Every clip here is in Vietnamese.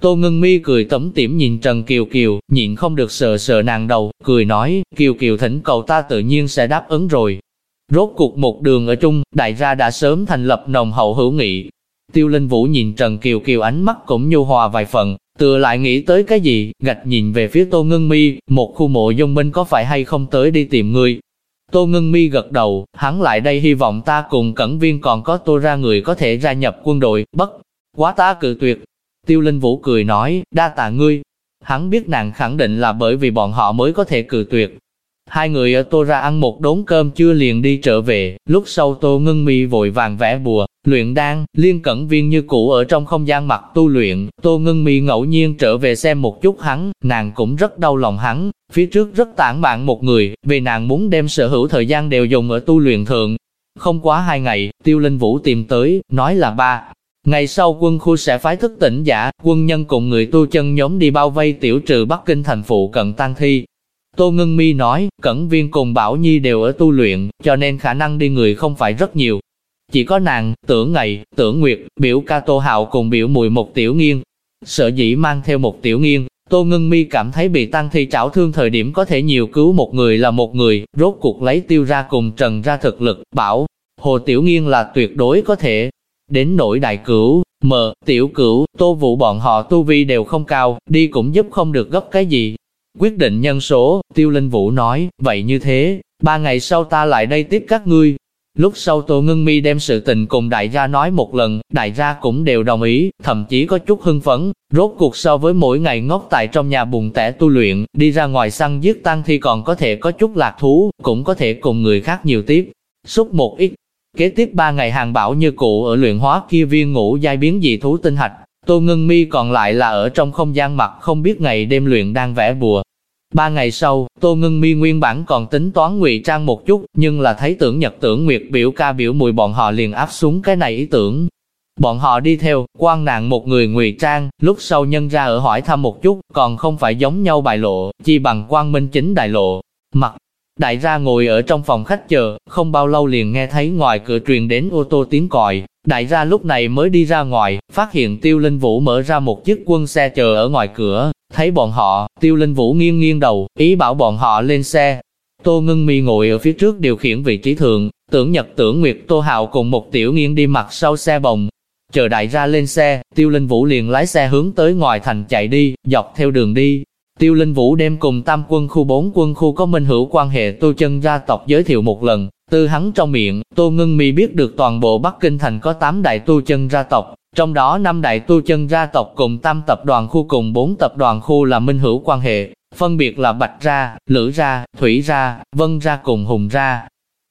Tô Ngân Mi cười tấm tỉm nhìn Trần Kiều Kiều, nhịn không được sờ sờ nàng đầu, cười nói, Kiều Kiều thỉnh cầu ta tự nhiên sẽ đáp ứng rồi. Rốt cuộc một đường ở chung, đại gia đã sớm thành lập nồng hậu hữu nghị. Tiêu Linh Vũ nhìn Trần Kiều Kiều ánh mắt cũng nhu hòa vài phần, tựa lại nghĩ tới cái gì, gạch nhìn về phía Tô Ngân Mi, một khu mộ dung minh có phải hay không tới đi tìm người? Tô Ngân Mi gật đầu, hắn lại đây hy vọng ta cùng cẩn viên còn có tô ra người có thể gia nhập quân đội, bất quá ta cự tuyệt. Tiêu Linh Vũ cười nói, đa tạ ngươi. Hắn biết nàng khẳng định là bởi vì bọn họ mới có thể cự tuyệt, Hai người ở Tô ra ăn một đốn cơm chưa liền đi trở về, lúc sau Tô Ngưng Mi vội vàng vẽ bùa, luyện đan, liên cẩn viên như cũ ở trong không gian mặt tu luyện, Tô Ngưng Mi ngẫu nhiên trở về xem một chút hắn, nàng cũng rất đau lòng hắn, phía trước rất tản mạn một người, vì nàng muốn đem sở hữu thời gian đều dùng ở tu luyện thượng. Không quá hai ngày, Tiêu Linh Vũ tìm tới, nói là ba. Ngày sau quân khu sẽ phái thức tỉnh giả, quân nhân cùng người tu chân nhóm đi bao vây tiểu trừ Bắc Kinh thành phụ cận tăng thi, Tô Ngân Mi nói, Cẩn Viên cùng Bảo Nhi đều ở tu luyện, cho nên khả năng đi người không phải rất nhiều. Chỉ có nàng, tưởng ngày, tưởng nguyệt, biểu ca Tô Hạo cùng biểu mùi một tiểu nghiêng Sợ dĩ mang theo một tiểu nghiêng Tô Ngân Mi cảm thấy bị tăng thi trảo thương thời điểm có thể nhiều cứu một người là một người, rốt cuộc lấy tiêu ra cùng trần ra thực lực, bảo, Hồ Tiểu Nghiên là tuyệt đối có thể. Đến nỗi đại cửu, mờ, tiểu cửu, tô vụ bọn họ tu vi đều không cao, đi cũng giúp không được gấp cái gì, Quyết định nhân số, Tiêu Linh Vũ nói, vậy như thế, ba ngày sau ta lại đây tiếp các ngươi. Lúc sau Tô Ngân Mi đem sự tình cùng đại gia nói một lần, đại gia cũng đều đồng ý, thậm chí có chút hưng phấn, rốt cuộc so với mỗi ngày ngốc tại trong nhà bùn tẻ tu luyện, đi ra ngoài săn giết tăng thì còn có thể có chút lạc thú, cũng có thể cùng người khác nhiều tiếp, xúc một ít. Kế tiếp ba ngày hàng bảo như cụ ở luyện hóa kia viên ngũ giai biến dị thú tinh hạch, Tô Ngân Mi còn lại là ở trong không gian mặt không biết ngày đêm luyện đang vẽ bùa. Ba ngày sau, Tô Ngân Mi nguyên bản còn tính toán ngụy trang một chút, nhưng là thấy tưởng nhật tưởng nguyệt biểu ca biểu mùi bọn họ liền áp xuống cái này ý tưởng. Bọn họ đi theo, quan nạn một người ngụy trang, lúc sau nhân ra ở hỏi thăm một chút, còn không phải giống nhau bài lộ, chi bằng quan minh chính đại lộ. Mặt, đại gia ngồi ở trong phòng khách chờ, không bao lâu liền nghe thấy ngoài cửa truyền đến ô tô tiếng còi, Đại gia lúc này mới đi ra ngoài, phát hiện Tiêu Linh Vũ mở ra một chiếc quân xe chờ ở ngoài cửa, thấy bọn họ, Tiêu Linh Vũ nghiêng nghiêng đầu, ý bảo bọn họ lên xe. Tô Ngân Mi ngồi ở phía trước điều khiển vị trí thường, tưởng nhật tưởng nguyệt Tô Hạo cùng một tiểu nghiêng đi mặt sau xe bồng. Chờ đại gia lên xe, Tiêu Linh Vũ liền lái xe hướng tới ngoài thành chạy đi, dọc theo đường đi. Tiêu Linh Vũ đem cùng tam quân khu bốn quân khu có minh hữu quan hệ tu chân gia tộc giới thiệu một lần, từ hắn trong miệng, Tô Ngân Mi biết được toàn bộ Bắc Kinh thành có 8 đại tu chân gia tộc, trong đó năm đại tu chân gia tộc cùng tam tập đoàn khu cùng bốn tập đoàn khu là minh hữu quan hệ, phân biệt là Bạch Ra, Lữ Ra, Thủy Ra, Vân Ra cùng Hùng Ra.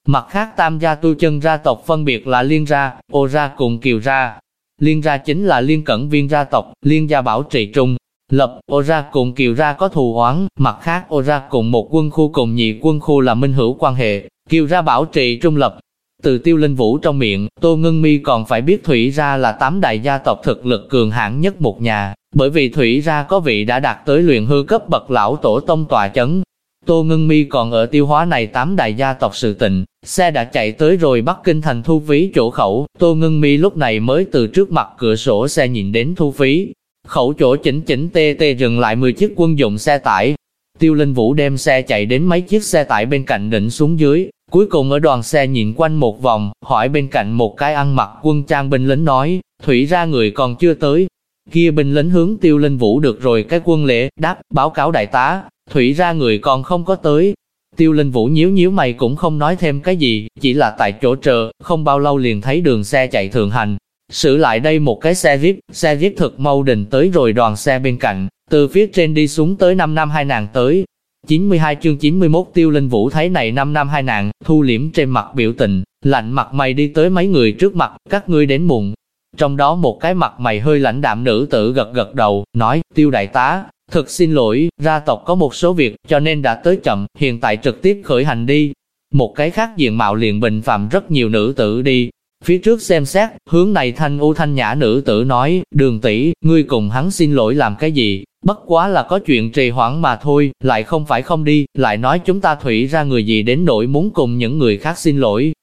Mặt khác tam gia tu chân gia tộc phân biệt là Liên Ra, Ô Ra cùng Kiều Ra. Liên Ra chính là Liên Cẩn Viên gia tộc, Liên gia bảo trị trung. Lập, Ô Ra cùng Kiều Ra có thù oán, mặt khác Ô Ra cùng một quân khu cùng nhị quân khu là minh hữu quan hệ, Kiều ra bảo trì trung lập. Từ tiêu linh vũ trong miệng, Tô Ngân Mi còn phải biết Thủy ra là tám đại gia tộc thực lực cường hãn nhất một nhà, bởi vì Thủy ra có vị đã đạt tới luyện hư cấp bậc lão tổ tông tòa chấn. Tô Ngân Mi còn ở tiêu hóa này tám đại gia tộc sự tình, xe đã chạy tới rồi Bắc Kinh thành thu phí chỗ khẩu, Tô Ngân Mi lúc này mới từ trước mặt cửa sổ xe nhìn đến thu phí. Khẩu chỗ chỉnh chỉnh tê tê dừng lại 10 chiếc quân dụng xe tải. Tiêu Linh Vũ đem xe chạy đến mấy chiếc xe tải bên cạnh định xuống dưới, Cuối cùng ở đoàn xe nhìn quanh một vòng, hỏi bên cạnh một cái ăn mặc quân trang binh lính nói, thủy ra người còn chưa tới. Kia binh lính hướng tiêu linh vũ được rồi cái quân lễ, đáp, báo cáo đại tá, thủy ra người còn không có tới. Tiêu linh vũ nhíu nhíu mày cũng không nói thêm cái gì, chỉ là tại chỗ chờ, không bao lâu liền thấy đường xe chạy thường hành sử lại đây một cái xe VIP, xe VIP thực mau đình tới rồi đoàn xe bên cạnh, từ phía trên đi xuống tới 5 năm hai nàng tới, 92 chương 91 tiêu linh vũ thấy này 5 năm hai nàng thu liễm trên mặt biểu tình, lạnh mặt mày đi tới mấy người trước mặt, các ngươi đến muộn. Trong đó một cái mặt mày hơi lãnh đạm nữ tử gật gật đầu, nói, tiêu đại tá, thực xin lỗi, gia tộc có một số việc, cho nên đã tới chậm, hiện tại trực tiếp khởi hành đi. Một cái khác diện mạo liền bình phạm rất nhiều nữ tử đi. Phía trước xem xét, hướng này thanh u thanh nhã nữ tử nói, đường tỷ ngươi cùng hắn xin lỗi làm cái gì, Bất quá là có chuyện trì hoãn mà thôi, lại không phải không đi, lại nói chúng ta thủy ra người gì đến nỗi muốn cùng những người khác xin lỗi.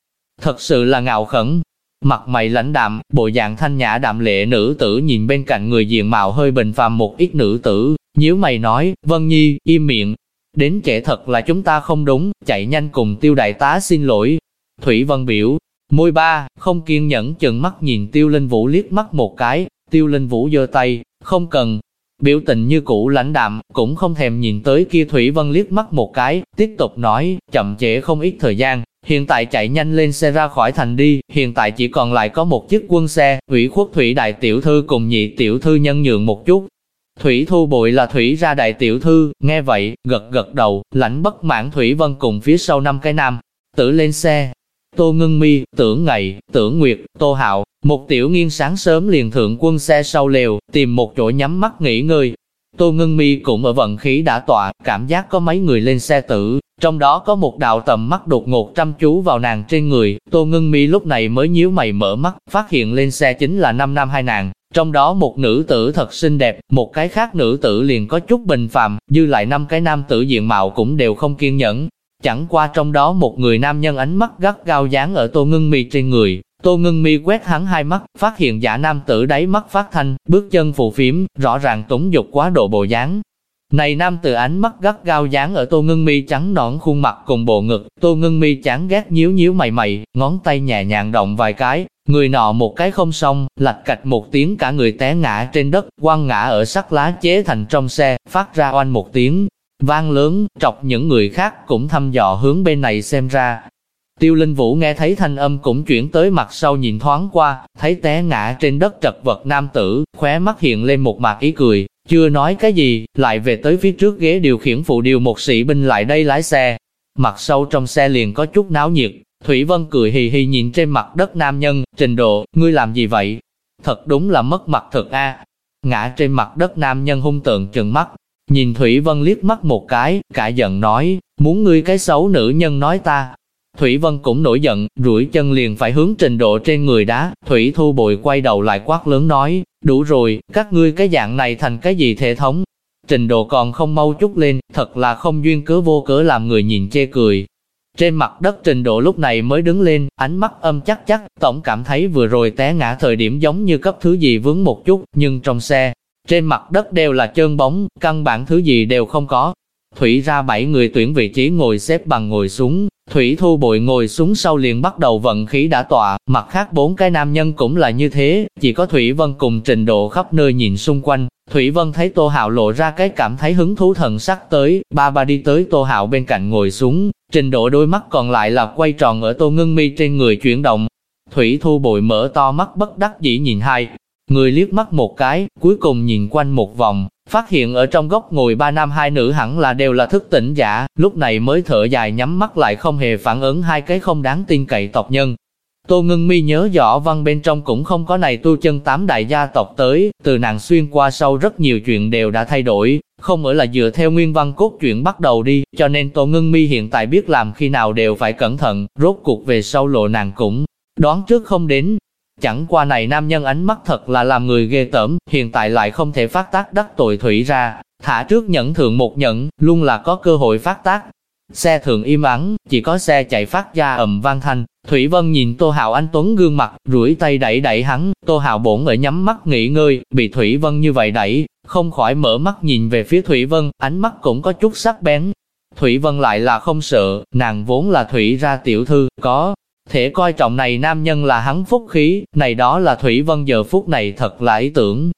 Thật sự là ngạo khẩn. Mặt mày lãnh đạm, bộ dạng thanh nhã đạm lệ nữ tử nhìn bên cạnh người diện mạo hơi bình phàm một ít nữ tử, nhíu mày nói, Vân Nhi, im miệng. Đến trẻ thật là chúng ta không đúng, chạy nhanh cùng tiêu đại tá xin lỗi. Thủy Vân biểu, môi ba, không kiên nhẫn chừng mắt nhìn tiêu linh vũ liếc mắt một cái, tiêu linh vũ giơ tay, không cần. Biểu tình như cũ lãnh đạm, cũng không thèm nhìn tới kia Thủy Vân liếc mắt một cái, tiếp tục nói, chậm trễ không ít thời gian, hiện tại chạy nhanh lên xe ra khỏi thành đi, hiện tại chỉ còn lại có một chiếc quân xe, ủy khuất Thủy Đại Tiểu Thư cùng nhị Tiểu Thư nhân nhượng một chút. Thủy Thu Bội là Thủy ra Đại Tiểu Thư, nghe vậy, gật gật đầu, lãnh bất mãn Thủy Vân cùng phía sau năm cái nam, tử lên xe. Tô Ngân Mi, Tưởng Ngày, Tưởng Nguyệt, Tô Hạo, một tiểu nghiên sáng sớm liền thượng quân xe sau lều, tìm một chỗ nhắm mắt nghỉ ngơi. Tô Ngân Mi cũng ở vận khí đã tọa, cảm giác có mấy người lên xe tử, trong đó có một đạo tầm mắt đột ngột chăm chú vào nàng trên người, Tô Ngân Mi lúc này mới nhíu mày mở mắt, phát hiện lên xe chính là năm nam hai nàng, trong đó một nữ tử thật xinh đẹp, một cái khác nữ tử liền có chút bình phàm, dư lại năm cái nam tử diện mạo cũng đều không kiên nhẫn. Chẳng qua trong đó một người nam nhân ánh mắt gắt gao dán ở Tô Ngân Mi trên người, Tô Ngân Mi quét hắn hai mắt, phát hiện giả nam tử đáy mắt phát thanh, bước chân phù phiếm, rõ ràng túng dục quá độ bộ dáng, này nam tử ánh mắt gắt gao dán ở tô ngưng mi trắng nõn khuôn mặt cùng bộ ngực, tô ngưng mi chán ghét nhíu nhíu mày mày, ngón tay nhẹ nhàng động vài cái, người nọ một cái không xong, lạch cạch một tiếng cả người té ngã trên đất, quăng ngã ở sắt lá chế thành trong xe, phát ra oanh một tiếng, vang lớn, trọc những người khác cũng thăm dò hướng bên này xem ra. Tiêu Linh Vũ nghe thấy thanh âm cũng chuyển tới mặt sau nhìn thoáng qua, thấy té ngã trên đất trật vật nam tử, khóe mắt hiện lên một mạc ý cười, chưa nói cái gì, lại về tới phía trước ghế điều khiển phụ điều một sĩ binh lại đây lái xe. Mặt sau trong xe liền có chút náo nhiệt, Thủy Vân cười hì hì nhìn trên mặt đất nam nhân, trình độ, ngươi làm gì vậy? Thật đúng là mất mặt thật a. Ngã trên mặt đất nam nhân hung tượng trừng mắt, nhìn Thủy Vân liếc mắt một cái, cả giận nói, muốn ngươi cái xấu nữ nhân nói ta, Thủy Vân cũng nổi giận, rủi chân liền phải hướng trình độ trên người đá, Thủy Thu Bội quay đầu lại quát lớn nói, đủ rồi, các ngươi cái dạng này thành cái gì thể thống. Trình độ còn không mau chút lên, thật là không duyên cớ vô cớ làm người nhìn chê cười. Trên mặt đất trình độ lúc này mới đứng lên, ánh mắt âm chắc chắc, tổng cảm thấy vừa rồi té ngã thời điểm giống như cấp thứ gì vướng một chút, nhưng trong xe, trên mặt đất đều là trơn bóng, căn bản thứ gì đều không có. Thủy ra bảy người tuyển vị trí ngồi xếp bằng ngồi xuống, Thủy Thu Bội ngồi xuống sau liền bắt đầu vận khí đã tọa, mặt khác bốn cái nam nhân cũng là như thế, chỉ có Thủy Vân cùng trình độ khắp nơi nhìn xung quanh. Thủy Vân thấy Tô Hạo lộ ra cái cảm thấy hứng thú thần sắc tới, ba ba đi tới Tô Hạo bên cạnh ngồi xuống, trình độ đôi mắt còn lại là quay tròn ở Tô ngưng Mi trên người chuyển động. Thủy Thu Bội mở to mắt bất đắc dĩ nhìn hai, người liếc mắt một cái, cuối cùng nhìn quanh một vòng, Phát hiện ở trong góc ngồi ba nam hai nữ hẳn là đều là thức tỉnh giả, lúc này mới thở dài nhắm mắt lại không hề phản ứng hai cái không đáng tin cậy tộc nhân. Tô Ngân Mi nhớ rõ văn bên trong cũng không có này tu chân tám đại gia tộc tới, từ nàng xuyên qua sau rất nhiều chuyện đều đã thay đổi, không ở là dựa theo nguyên văn cốt truyện bắt đầu đi, cho nên Tô Ngân Mi hiện tại biết làm khi nào đều phải cẩn thận, rốt cuộc về sau lộ nàng cũng đoán trước không đến, Chẳng qua này nam nhân ánh mắt thật là làm người ghê tởm, hiện tại lại không thể phát tác đắc tội thủy ra, thả trước nhẫn thượng một nhẫn, luôn là có cơ hội phát tác. Xe thường im ắng, chỉ có xe chạy phát ra ầm vang thanh. Thủy Vân nhìn Tô Hạo Anh Tuấn gương mặt, rủi tay đẩy đẩy hắn, Tô Hạo bổn ở nhắm mắt nghỉ ngơi, bị Thủy Vân như vậy đẩy, không khỏi mở mắt nhìn về phía Thủy Vân, ánh mắt cũng có chút sắc bén. Thủy Vân lại là không sợ, nàng vốn là Thủy ra tiểu thư, có Thể coi trọng này nam nhân là hắn phúc khí, này đó là Thủy Vân giờ phút này thật là ý tưởng.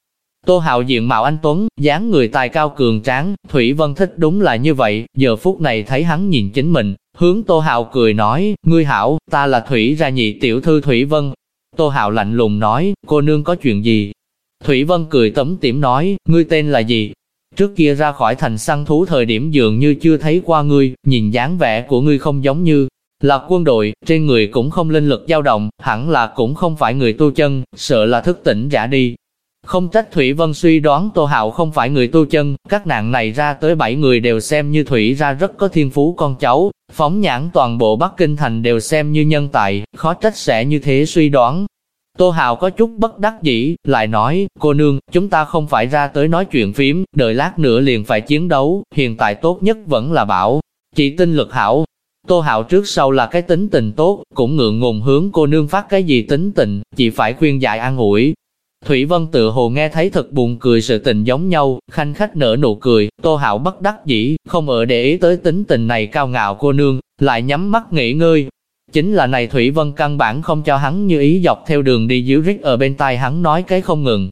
Tô Hạo diện mạo anh Tuấn, dáng người tài cao cường tráng, Thủy Vân thích đúng là như vậy, giờ phút này thấy hắn nhìn chính mình, hướng Tô Hạo cười nói, ngươi hảo, ta là Thủy ra nhị tiểu thư Thủy Vân. Tô Hạo lạnh lùng nói, cô nương có chuyện gì? Thủy Vân cười tấm tiểm nói, ngươi tên là gì? Trước kia ra khỏi thành săn thú thời điểm dường như chưa thấy qua ngươi, nhìn dáng vẻ của ngươi không giống như là quân đội, trên người cũng không linh lực dao động, hẳn là cũng không phải người tu chân, sợ là thức tỉnh giả đi. Không trách Thủy Vân suy đoán Tô Hạo không phải người tu chân, các nạn này ra tới bảy người đều xem như Thủy ra rất có thiên phú con cháu, phóng nhãn toàn bộ Bắc Kinh Thành đều xem như nhân tài, khó trách sẽ như thế suy đoán. Tô Hạo có chút bất đắc dĩ, lại nói, cô nương, chúng ta không phải ra tới nói chuyện phím, đợi lát nữa liền phải chiến đấu, hiện tại tốt nhất vẫn là bảo. Chỉ tinh lực hảo, Tô Hạo trước sau là cái tính tình tốt, cũng ngượng ngùng hướng cô nương phát cái gì tính tình, chỉ phải khuyên dạy an ủi. Thủy Vân tự hồ nghe thấy thật buồn cười sự tình giống nhau, khanh khách nở nụ cười, Tô Hạo bất đắc dĩ, không ở để ý tới tính tình này cao ngạo cô nương, lại nhắm mắt nghỉ ngơi. Chính là này Thủy Vân căn bản không cho hắn như ý dọc theo đường đi díu rít ở bên tai hắn nói cái không ngừng.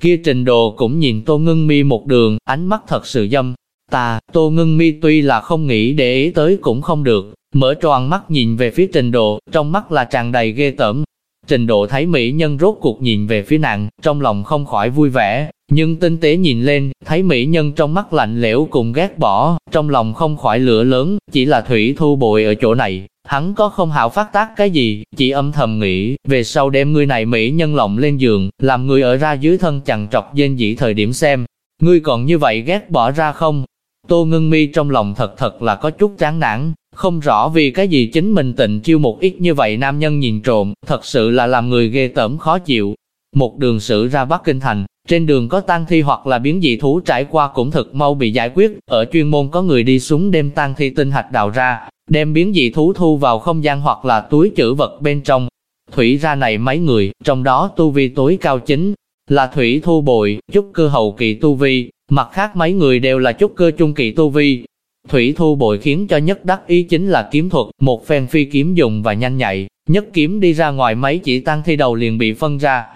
Kia trình đồ cũng nhìn Tô Ngưng Mi một đường, ánh mắt thật sự dâm. Ta, Tô Ngưng Mi tuy là không nghĩ để ý tới cũng không được, mở tròn mắt nhìn về phía trình độ, trong mắt là tràn đầy ghê tởm. Trình độ thấy mỹ nhân rốt cuộc nhìn về phía nàng, trong lòng không khỏi vui vẻ, nhưng tinh tế nhìn lên, thấy mỹ nhân trong mắt lạnh lẽo cùng ghét bỏ, trong lòng không khỏi lửa lớn, chỉ là thủy thu bội ở chỗ này, hắn có không hảo phát tác cái gì, chỉ âm thầm nghĩ, về sau đem người này mỹ nhân lộng lên giường, làm người ở ra dưới thân chằn trọc dên dĩ thời điểm xem, ngươi còn như vậy ghét bỏ ra không? Tô ngưng mi trong lòng thật thật là có chút chán nản, không rõ vì cái gì chính mình tịnh chiêu một ít như vậy nam nhân nhìn trộm, thật sự là làm người ghê tởm khó chịu. Một đường sử ra Bắc Kinh Thành, trên đường có tang thi hoặc là biến dị thú trải qua cũng thật mau bị giải quyết, ở chuyên môn có người đi xuống đem tang thi tinh hạch đào ra, đem biến dị thú thu vào không gian hoặc là túi chữ vật bên trong. Thủy ra này mấy người, trong đó tu vi tối cao chính, là Thủy Thu Bội, chút cơ hậu kỳ tu vi, mặt khác mấy người đều là chút cơ trung kỳ tu vi, Thủy thu bội khiến cho nhất đắc ý chính là kiếm thuật, một phen phi kiếm dùng và nhanh nhạy, nhất kiếm đi ra ngoài mấy chỉ tăng thi đầu liền bị phân ra.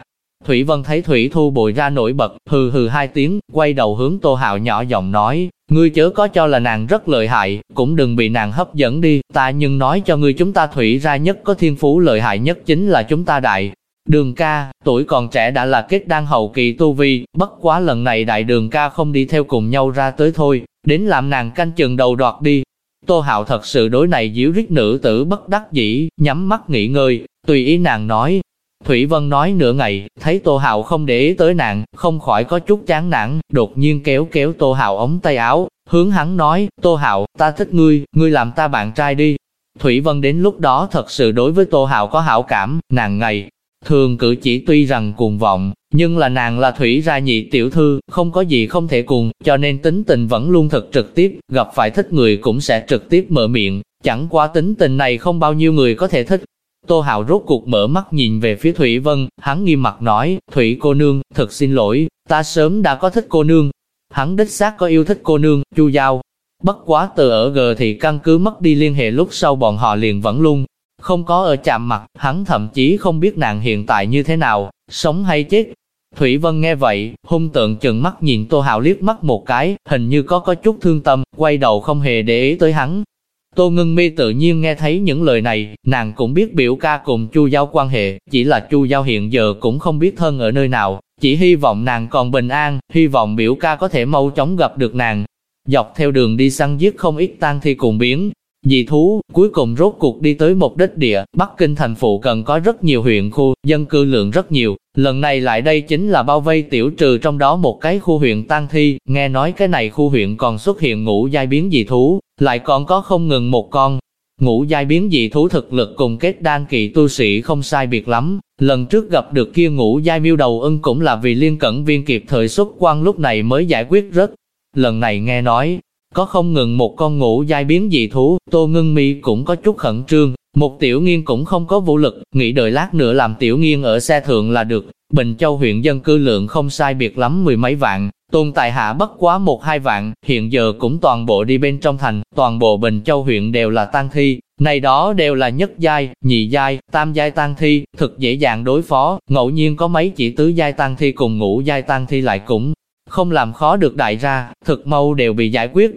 Thủy Vân thấy Thủy thu bội ra nổi bật, hừ hừ hai tiếng, quay đầu hướng Tô Hạo nhỏ giọng nói, ngươi chớ có cho là nàng rất lợi hại, cũng đừng bị nàng hấp dẫn đi, ta nhưng nói cho ngươi chúng ta Thủy ra nhất có thiên phú lợi hại nhất chính là chúng ta đại. Đường ca, tuổi còn trẻ đã là kết đan hậu kỳ tu vi, bất quá lần này đại đường ca không đi theo cùng nhau ra tới thôi, đến làm nàng canh chừng đầu đoạt đi. Tô Hạo thật sự đối này díu rít nữ tử bất đắc dĩ, nhắm mắt nghỉ ngơi, tùy ý nàng nói. Thủy Vân nói nửa ngày, thấy Tô Hạo không để ý tới nàng, không khỏi có chút chán nản, đột nhiên kéo kéo Tô Hạo ống tay áo, hướng hắn nói, Tô Hạo, ta thích ngươi, ngươi làm ta bạn trai đi. Thủy Vân đến lúc đó thật sự đối với Tô Hạo có hảo cảm, nàng ngày thường cử chỉ tuy rằng cuồng vọng, nhưng là nàng là thủy ra nhị tiểu thư, không có gì không thể cùng, cho nên tính tình vẫn luôn thật trực tiếp, gặp phải thích người cũng sẽ trực tiếp mở miệng, chẳng qua tính tình này không bao nhiêu người có thể thích. Tô Hạo rốt cuộc mở mắt nhìn về phía Thủy Vân, hắn nghiêm mặt nói, Thủy cô nương, thật xin lỗi, ta sớm đã có thích cô nương. Hắn đích xác có yêu thích cô nương, chu giao. Bất quá từ ở G thì căn cứ mất đi liên hệ lúc sau bọn họ liền vẫn luôn, không có ở chạm mặt, hắn thậm chí không biết nàng hiện tại như thế nào, sống hay chết. Thủy Vân nghe vậy, hung tượng chừng mắt nhìn Tô Hạo liếc mắt một cái, hình như có có chút thương tâm, quay đầu không hề để ý tới hắn. Tô Ngân Mi tự nhiên nghe thấy những lời này, nàng cũng biết biểu ca cùng Chu Giao quan hệ, chỉ là Chu Giao hiện giờ cũng không biết thân ở nơi nào, chỉ hy vọng nàng còn bình an, hy vọng biểu ca có thể mau chóng gặp được nàng. Dọc theo đường đi săn giết không ít tang thi cùng biến, Dị thú, cuối cùng rốt cuộc đi tới một đích địa, Bắc Kinh thành phụ cần có rất nhiều huyện khu, dân cư lượng rất nhiều, lần này lại đây chính là bao vây tiểu trừ trong đó một cái khu huyện tăng thi, nghe nói cái này khu huyện còn xuất hiện ngũ giai biến dị thú, lại còn có không ngừng một con. Ngũ giai biến dị thú thực lực cùng kết đan kỳ tu sĩ không sai biệt lắm, lần trước gặp được kia ngũ giai miêu đầu ưng cũng là vì liên cẩn viên kịp thời xuất quan lúc này mới giải quyết rất. Lần này nghe nói, có không ngừng một con ngũ dai biến dị thú, Tô Ngân Mi cũng có chút khẩn trương, một tiểu nghiên cũng không có vũ lực, nghĩ đợi lát nữa làm tiểu nghiên ở xe thượng là được. Bình Châu huyện dân cư lượng không sai biệt lắm mười mấy vạn, tồn tại hạ bất quá một hai vạn, hiện giờ cũng toàn bộ đi bên trong thành, toàn bộ Bình Châu huyện đều là tang thi, này đó đều là nhất giai, nhị giai, tam giai tang thi, thực dễ dàng đối phó, ngẫu nhiên có mấy chỉ tứ giai tang thi cùng ngũ giai tang thi lại cũng không làm khó được đại ra, thực mau đều bị giải quyết.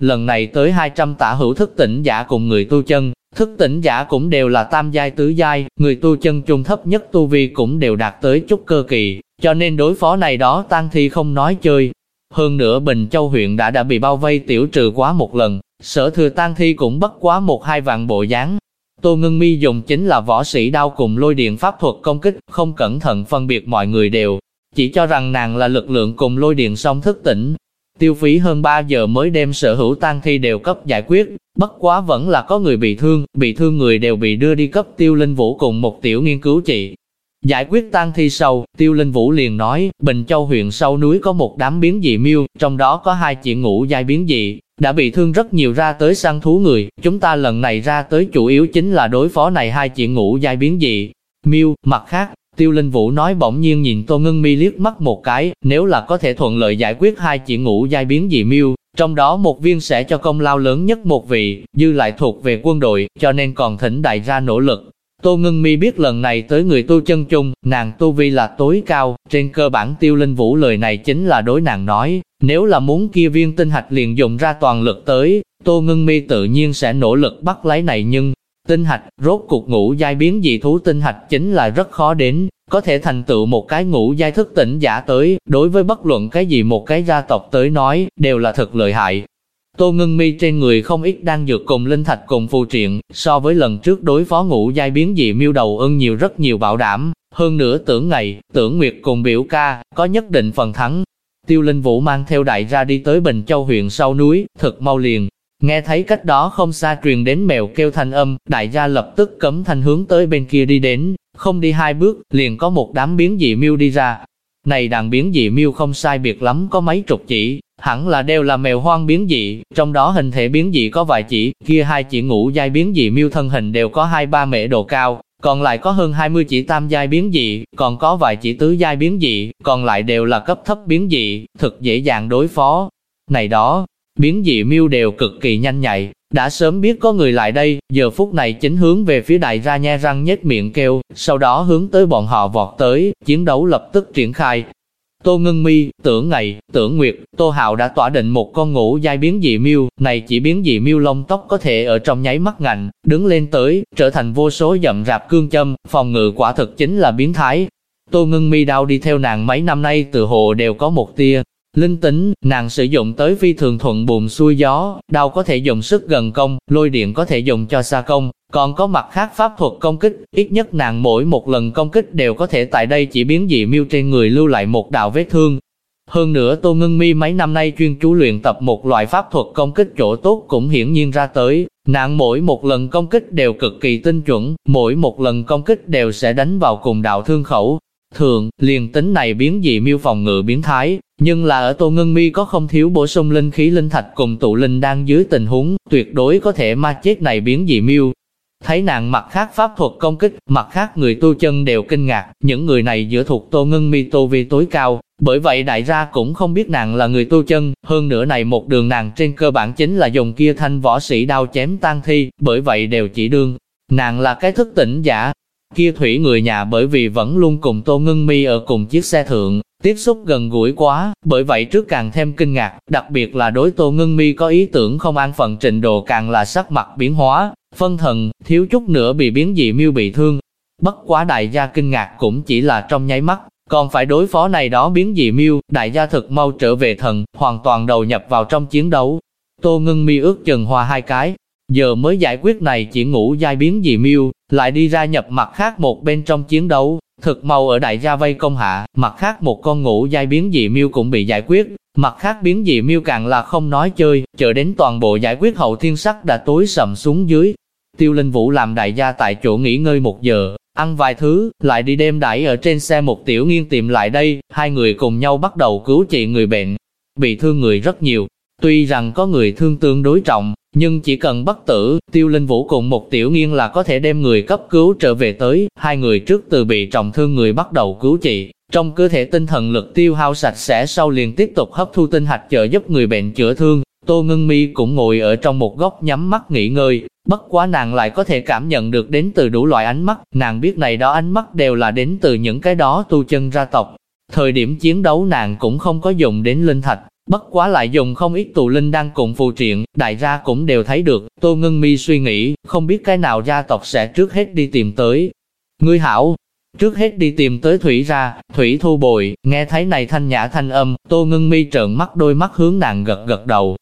Lần này tới 200 tả hữu thức tỉnh giả cùng người tu chân, thức tỉnh giả cũng đều là tam giai tứ giai, người tu chân trung thấp nhất tu vi cũng đều đạt tới chút cơ kỳ, cho nên đối phó này đó tan thi không nói chơi. Hơn nữa Bình Châu huyện đã đã bị bao vây tiểu trừ quá một lần, sở thừa tan thi cũng bất quá một hai vạn bộ dáng. Tô Ngân Mi dùng chính là võ sĩ đao cùng lôi điện pháp thuật công kích, không cẩn thận phân biệt mọi người đều, chỉ cho rằng nàng là lực lượng cùng lôi điện song thức tỉnh. Tiêu phí hơn 3 giờ mới đem sở hữu tang thi đều cấp giải quyết, bất quá vẫn là có người bị thương, bị thương người đều bị đưa đi cấp tiêu linh vũ cùng một tiểu nghiên cứu trị. Giải quyết tang thi sau, Tiêu Linh Vũ liền nói, Bình Châu huyện sau núi có một đám biến dị miêu, trong đó có hai chị ngũ giai biến dị, đã bị thương rất nhiều ra tới săn thú người, chúng ta lần này ra tới chủ yếu chính là đối phó này hai chị ngũ giai biến dị. Miêu, mặt khác, Tiêu Linh Vũ nói bỗng nhiên nhìn Tô Ngân Mi liếc mắt một cái, nếu là có thể thuận lợi giải quyết hai chuyện ngũ giai biến dị miêu, trong đó một viên sẽ cho công lao lớn nhất một vị, dư lại thuộc về quân đội, cho nên còn thỉnh đại ra nỗ lực. Tô Ngân Mi biết lần này tới người tu chân chung, nàng tu vi là tối cao, trên cơ bản tiêu linh vũ lời này chính là đối nàng nói, nếu là muốn kia viên tinh hạch liền dùng ra toàn lực tới, Tô Ngân Mi tự nhiên sẽ nỗ lực bắt lấy này nhưng, tinh hạch, rốt cuộc ngũ giai biến dị thú tinh hạch chính là rất khó đến, có thể thành tựu một cái ngũ giai thức tỉnh giả tới, đối với bất luận cái gì một cái gia tộc tới nói, đều là thật lợi hại. Tô ngưng mi trên người không ít đang dược cùng linh thạch cùng phù triện, so với lần trước đối phó ngũ giai biến dị miêu đầu ưng nhiều rất nhiều bảo đảm, hơn nữa tưởng ngày, tưởng nguyệt cùng biểu ca, có nhất định phần thắng. Tiêu Linh Vũ mang theo đại ra đi tới Bình Châu huyện sau núi, thật mau liền. Nghe thấy cách đó không xa truyền đến mèo kêu thanh âm, đại gia lập tức cấm thanh hướng tới bên kia đi đến, không đi hai bước, liền có một đám biến dị miêu đi ra. Này đàn biến dị miêu không sai biệt lắm có mấy chục chỉ, hẳn là đều là mèo hoang biến dị, trong đó hình thể biến dị có vài chỉ, kia hai chỉ ngũ giai biến dị miêu thân hình đều có hai ba mễ độ cao, còn lại có hơn 20 chỉ tam giai biến dị, còn có vài chỉ tứ giai biến dị, còn lại đều là cấp thấp biến dị, thực dễ dàng đối phó. Này đó, biến dị miêu đều cực kỳ nhanh nhạy, đã sớm biết có người lại đây, giờ phút này chính hướng về phía đại ra nhe răng nhếch miệng kêu, sau đó hướng tới bọn họ vọt tới, chiến đấu lập tức triển khai. Tô Ngân Mi, tưởng ngày, tưởng nguyệt, Tô Hạo đã tỏa định một con ngũ giai biến dị miêu, này chỉ biến dị miêu lông tóc có thể ở trong nháy mắt ngạnh, đứng lên tới, trở thành vô số dậm rạp cương châm, phòng ngự quả thực chính là biến thái. Tô Ngân Mi đau đi theo nàng mấy năm nay từ hồ đều có một tia, Linh tính, nàng sử dụng tới phi thường thuận buồm xuôi gió, đao có thể dùng sức gần công, lôi điện có thể dùng cho xa công, còn có mặt khác pháp thuật công kích, ít nhất nàng mỗi một lần công kích đều có thể tại đây chỉ biến dị miêu trên người lưu lại một đạo vết thương. Hơn nữa Tô Ngân Mi mấy năm nay chuyên chú luyện tập một loại pháp thuật công kích chỗ tốt cũng hiển nhiên ra tới, nàng mỗi một lần công kích đều cực kỳ tinh chuẩn, mỗi một lần công kích đều sẽ đánh vào cùng đạo thương khẩu. Thường, liền tính này biến dị miêu phòng ngự biến thái, nhưng là ở Tô Ngân Mi có không thiếu bổ sung linh khí linh thạch cùng tụ linh đang dưới tình huống, tuyệt đối có thể ma chết này biến dị miêu. Thấy nàng mặt khác pháp thuật công kích, mặt khác người tu chân đều kinh ngạc, những người này giữa thuộc Tô Ngân Mi tu vi tối cao, bởi vậy đại gia cũng không biết nàng là người tu chân, hơn nữa này một đường nàng trên cơ bản chính là dùng kia thanh võ sĩ đao chém tan thi, bởi vậy đều chỉ đương. Nàng là cái thức tỉnh giả, kia thủy người nhà bởi vì vẫn luôn cùng Tô Ngân Mi ở cùng chiếc xe thượng, Tiếp xúc gần gũi quá, bởi vậy trước càng thêm kinh ngạc, đặc biệt là đối Tô Ngân Mi có ý tưởng không an phận trình độ càng là sắc mặt biến hóa, phân thần, thiếu chút nữa bị biến dị miêu bị thương. Bất quá đại gia kinh ngạc cũng chỉ là trong nháy mắt, còn phải đối phó này đó biến dị miêu, đại gia thực mau trở về thần, hoàn toàn đầu nhập vào trong chiến đấu. Tô Ngân Mi ước chừng hòa hai cái, giờ mới giải quyết này chỉ ngủ giai biến dị miêu, lại đi ra nhập mặt khác một bên trong chiến đấu, Thực mau ở đại gia vây công hạ, mặt khác một con ngủ giai biến dị miêu cũng bị giải quyết, mặt khác biến dị miêu càng là không nói chơi, chờ đến toàn bộ giải quyết hậu thiên sắc đã tối sầm xuống dưới. Tiêu Linh Vũ làm đại gia tại chỗ nghỉ ngơi một giờ, ăn vài thứ, lại đi đêm đãi ở trên xe một tiểu nghiên tìm lại đây, hai người cùng nhau bắt đầu cứu trị người bệnh. Bị thương người rất nhiều, tuy rằng có người thương tương đối trọng, nhưng chỉ cần bất tử, tiêu linh vũ cùng một tiểu nghiên là có thể đem người cấp cứu trở về tới, hai người trước từ bị trọng thương người bắt đầu cứu trị, trong cơ thể tinh thần lực tiêu hao sạch sẽ sau liền tiếp tục hấp thu tinh hạch trợ giúp người bệnh chữa thương. Tô Ngân Mi cũng ngồi ở trong một góc nhắm mắt nghỉ ngơi, bất quá nàng lại có thể cảm nhận được đến từ đủ loại ánh mắt, nàng biết này đó ánh mắt đều là đến từ những cái đó tu chân ra tộc. Thời điểm chiến đấu nàng cũng không có dùng đến linh thạch, Bất quá lại dùng không ít tù linh đang cùng phù triện, đại gia cũng đều thấy được, Tô Ngân Mi suy nghĩ, không biết cái nào gia tộc sẽ trước hết đi tìm tới. Ngươi hảo, trước hết đi tìm tới Thủy ra, Thủy thu bồi, nghe thấy này thanh nhã thanh âm, Tô Ngân Mi trợn mắt đôi mắt hướng nàng gật gật đầu.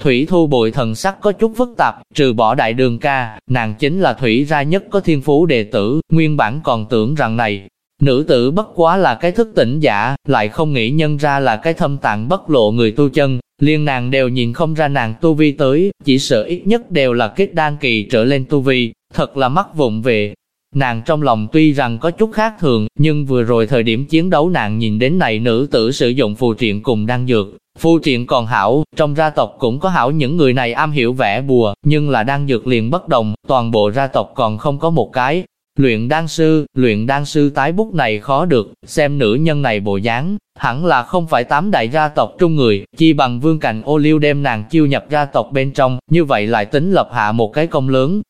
Thủy thu bội thần sắc có chút phức tạp, trừ bỏ đại đường ca, nàng chính là Thủy ra nhất có thiên phú đệ tử, nguyên bản còn tưởng rằng này, Nữ tử bất quá là cái thức tỉnh giả, lại không nghĩ nhân ra là cái thâm tạng bất lộ người tu chân, liên nàng đều nhìn không ra nàng tu vi tới, chỉ sợ ít nhất đều là kết đan kỳ trở lên tu vi, thật là mắc vụng về. Nàng trong lòng tuy rằng có chút khác thường, nhưng vừa rồi thời điểm chiến đấu nàng nhìn đến này nữ tử sử dụng phù triện cùng đan dược. Phù triện còn hảo, trong gia tộc cũng có hảo những người này am hiểu vẽ bùa, nhưng là đan dược liền bất đồng, toàn bộ gia tộc còn không có một cái. Luyện đan sư, luyện đan sư tái bút này khó được, xem nữ nhân này bộ dáng, hẳn là không phải tám đại gia tộc trung người, chi bằng vương cành ô liu đem nàng chiêu nhập gia tộc bên trong, như vậy lại tính lập hạ một cái công lớn,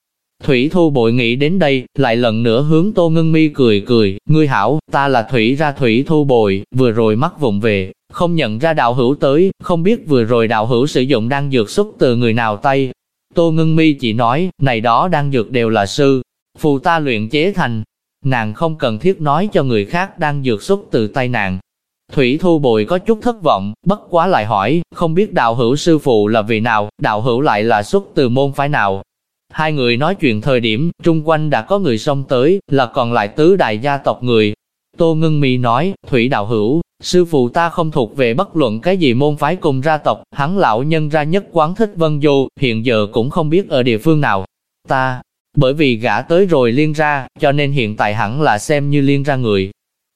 Thủy Thu bội nghĩ đến đây, lại lần nữa hướng Tô Ngân Mi cười cười, ngươi hảo, ta là Thủy ra Thủy Thu bội, vừa rồi mắc vụng về, không nhận ra đạo hữu tới, không biết vừa rồi đạo hữu sử dụng đan dược xuất từ người nào tay. Tô Ngân Mi chỉ nói, này đó đan dược đều là sư, phù ta luyện chế thành. Nàng không cần thiết nói cho người khác đang dược xuất từ tay nàng. Thủy Thu bồi có chút thất vọng, bất quá lại hỏi, không biết đạo hữu sư phụ là vị nào, đạo hữu lại là xuất từ môn phái nào, Hai người nói chuyện thời điểm, trung quanh đã có người xông tới, là còn lại tứ đại gia tộc người. Tô Ngân Mi nói, Thủy Đạo Hữu, sư phụ ta không thuộc về bất luận cái gì môn phái cùng gia tộc, hắn lão nhân ra nhất quán thích vân du, hiện giờ cũng không biết ở địa phương nào. Ta, bởi vì gã tới rồi liên ra, cho nên hiện tại hẳn là xem như liên ra người.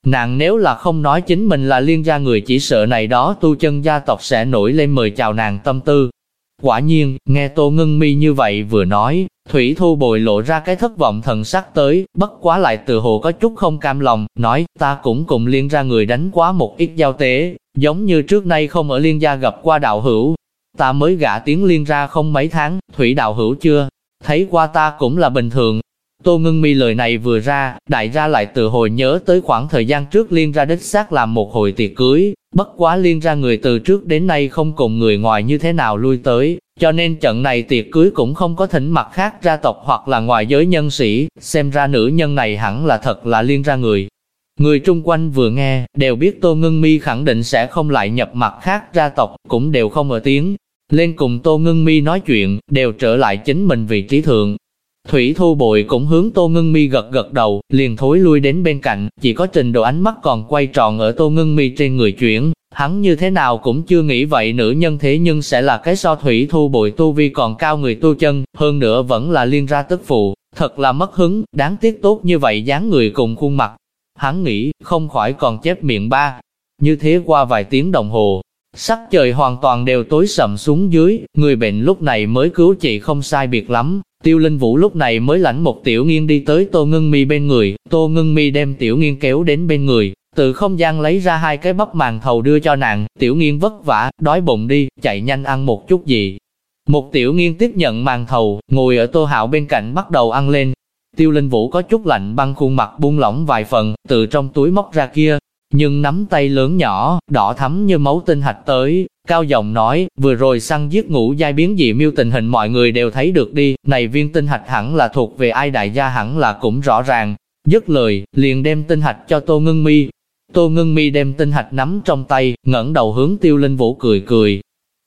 Nàng nếu là không nói chính mình là liên gia người chỉ sợ này đó tu chân gia tộc sẽ nổi lên mời chào nàng tâm tư, Quả nhiên, nghe Tô Ngân Mi như vậy vừa nói, Thủy Thu bồi lộ ra cái thất vọng thần sắc tới, bất quá lại từ hồ có chút không cam lòng, nói, ta cũng cùng liên ra người đánh quá một ít giao tế, giống như trước nay không ở liên gia gặp qua đạo hữu. Ta mới gả tiếng liên ra không mấy tháng, Thủy đạo hữu chưa? Thấy qua ta cũng là bình thường, Tô Ngân Mi lời này vừa ra, đại gia lại từ hồi nhớ tới khoảng thời gian trước liên ra đích xác làm một hồi tiệc cưới, bất quá liên ra người từ trước đến nay không cùng người ngoài như thế nào lui tới, cho nên trận này tiệc cưới cũng không có thỉnh mặt khác ra tộc hoặc là ngoài giới nhân sĩ, xem ra nữ nhân này hẳn là thật là liên ra người. Người trung quanh vừa nghe, đều biết Tô Ngân Mi khẳng định sẽ không lại nhập mặt khác ra tộc, cũng đều không ở tiếng. Lên cùng Tô Ngân Mi nói chuyện, đều trở lại chính mình vị trí thượng, Thủy Thu Bội cũng hướng Tô Ngân Mi gật gật đầu, liền thối lui đến bên cạnh, chỉ có trình độ ánh mắt còn quay tròn ở Tô Ngân Mi trên người chuyển. Hắn như thế nào cũng chưa nghĩ vậy nữ nhân thế nhưng sẽ là cái so Thủy Thu Bội tu vi còn cao người tu chân, hơn nữa vẫn là liên ra tức phụ, thật là mất hứng, đáng tiếc tốt như vậy dáng người cùng khuôn mặt. Hắn nghĩ, không khỏi còn chép miệng ba. Như thế qua vài tiếng đồng hồ, sắc trời hoàn toàn đều tối sầm xuống dưới, người bệnh lúc này mới cứu trị không sai biệt lắm, Tiêu Linh Vũ lúc này mới lãnh một tiểu nghiên đi tới Tô Ngân Mi bên người, Tô Ngân Mi đem tiểu nghiên kéo đến bên người, từ không gian lấy ra hai cái bắp màn thầu đưa cho nàng, tiểu nghiên vất vả, đói bụng đi, chạy nhanh ăn một chút gì. Một tiểu nghiên tiếp nhận màn thầu, ngồi ở Tô Hạo bên cạnh bắt đầu ăn lên. Tiêu Linh Vũ có chút lạnh băng khuôn mặt buông lỏng vài phần, từ trong túi móc ra kia, nhưng nắm tay lớn nhỏ, đỏ thắm như máu tinh hạch tới, cao giọng nói, vừa rồi săn giết ngũ giai biến dị miêu tình hình mọi người đều thấy được đi, này viên tinh hạch hẳn là thuộc về ai đại gia hẳn là cũng rõ ràng. Dứt lời, liền đem tinh hạch cho Tô Ngân Mi. Tô Ngân Mi đem tinh hạch nắm trong tay, ngẩng đầu hướng Tiêu Linh Vũ cười cười.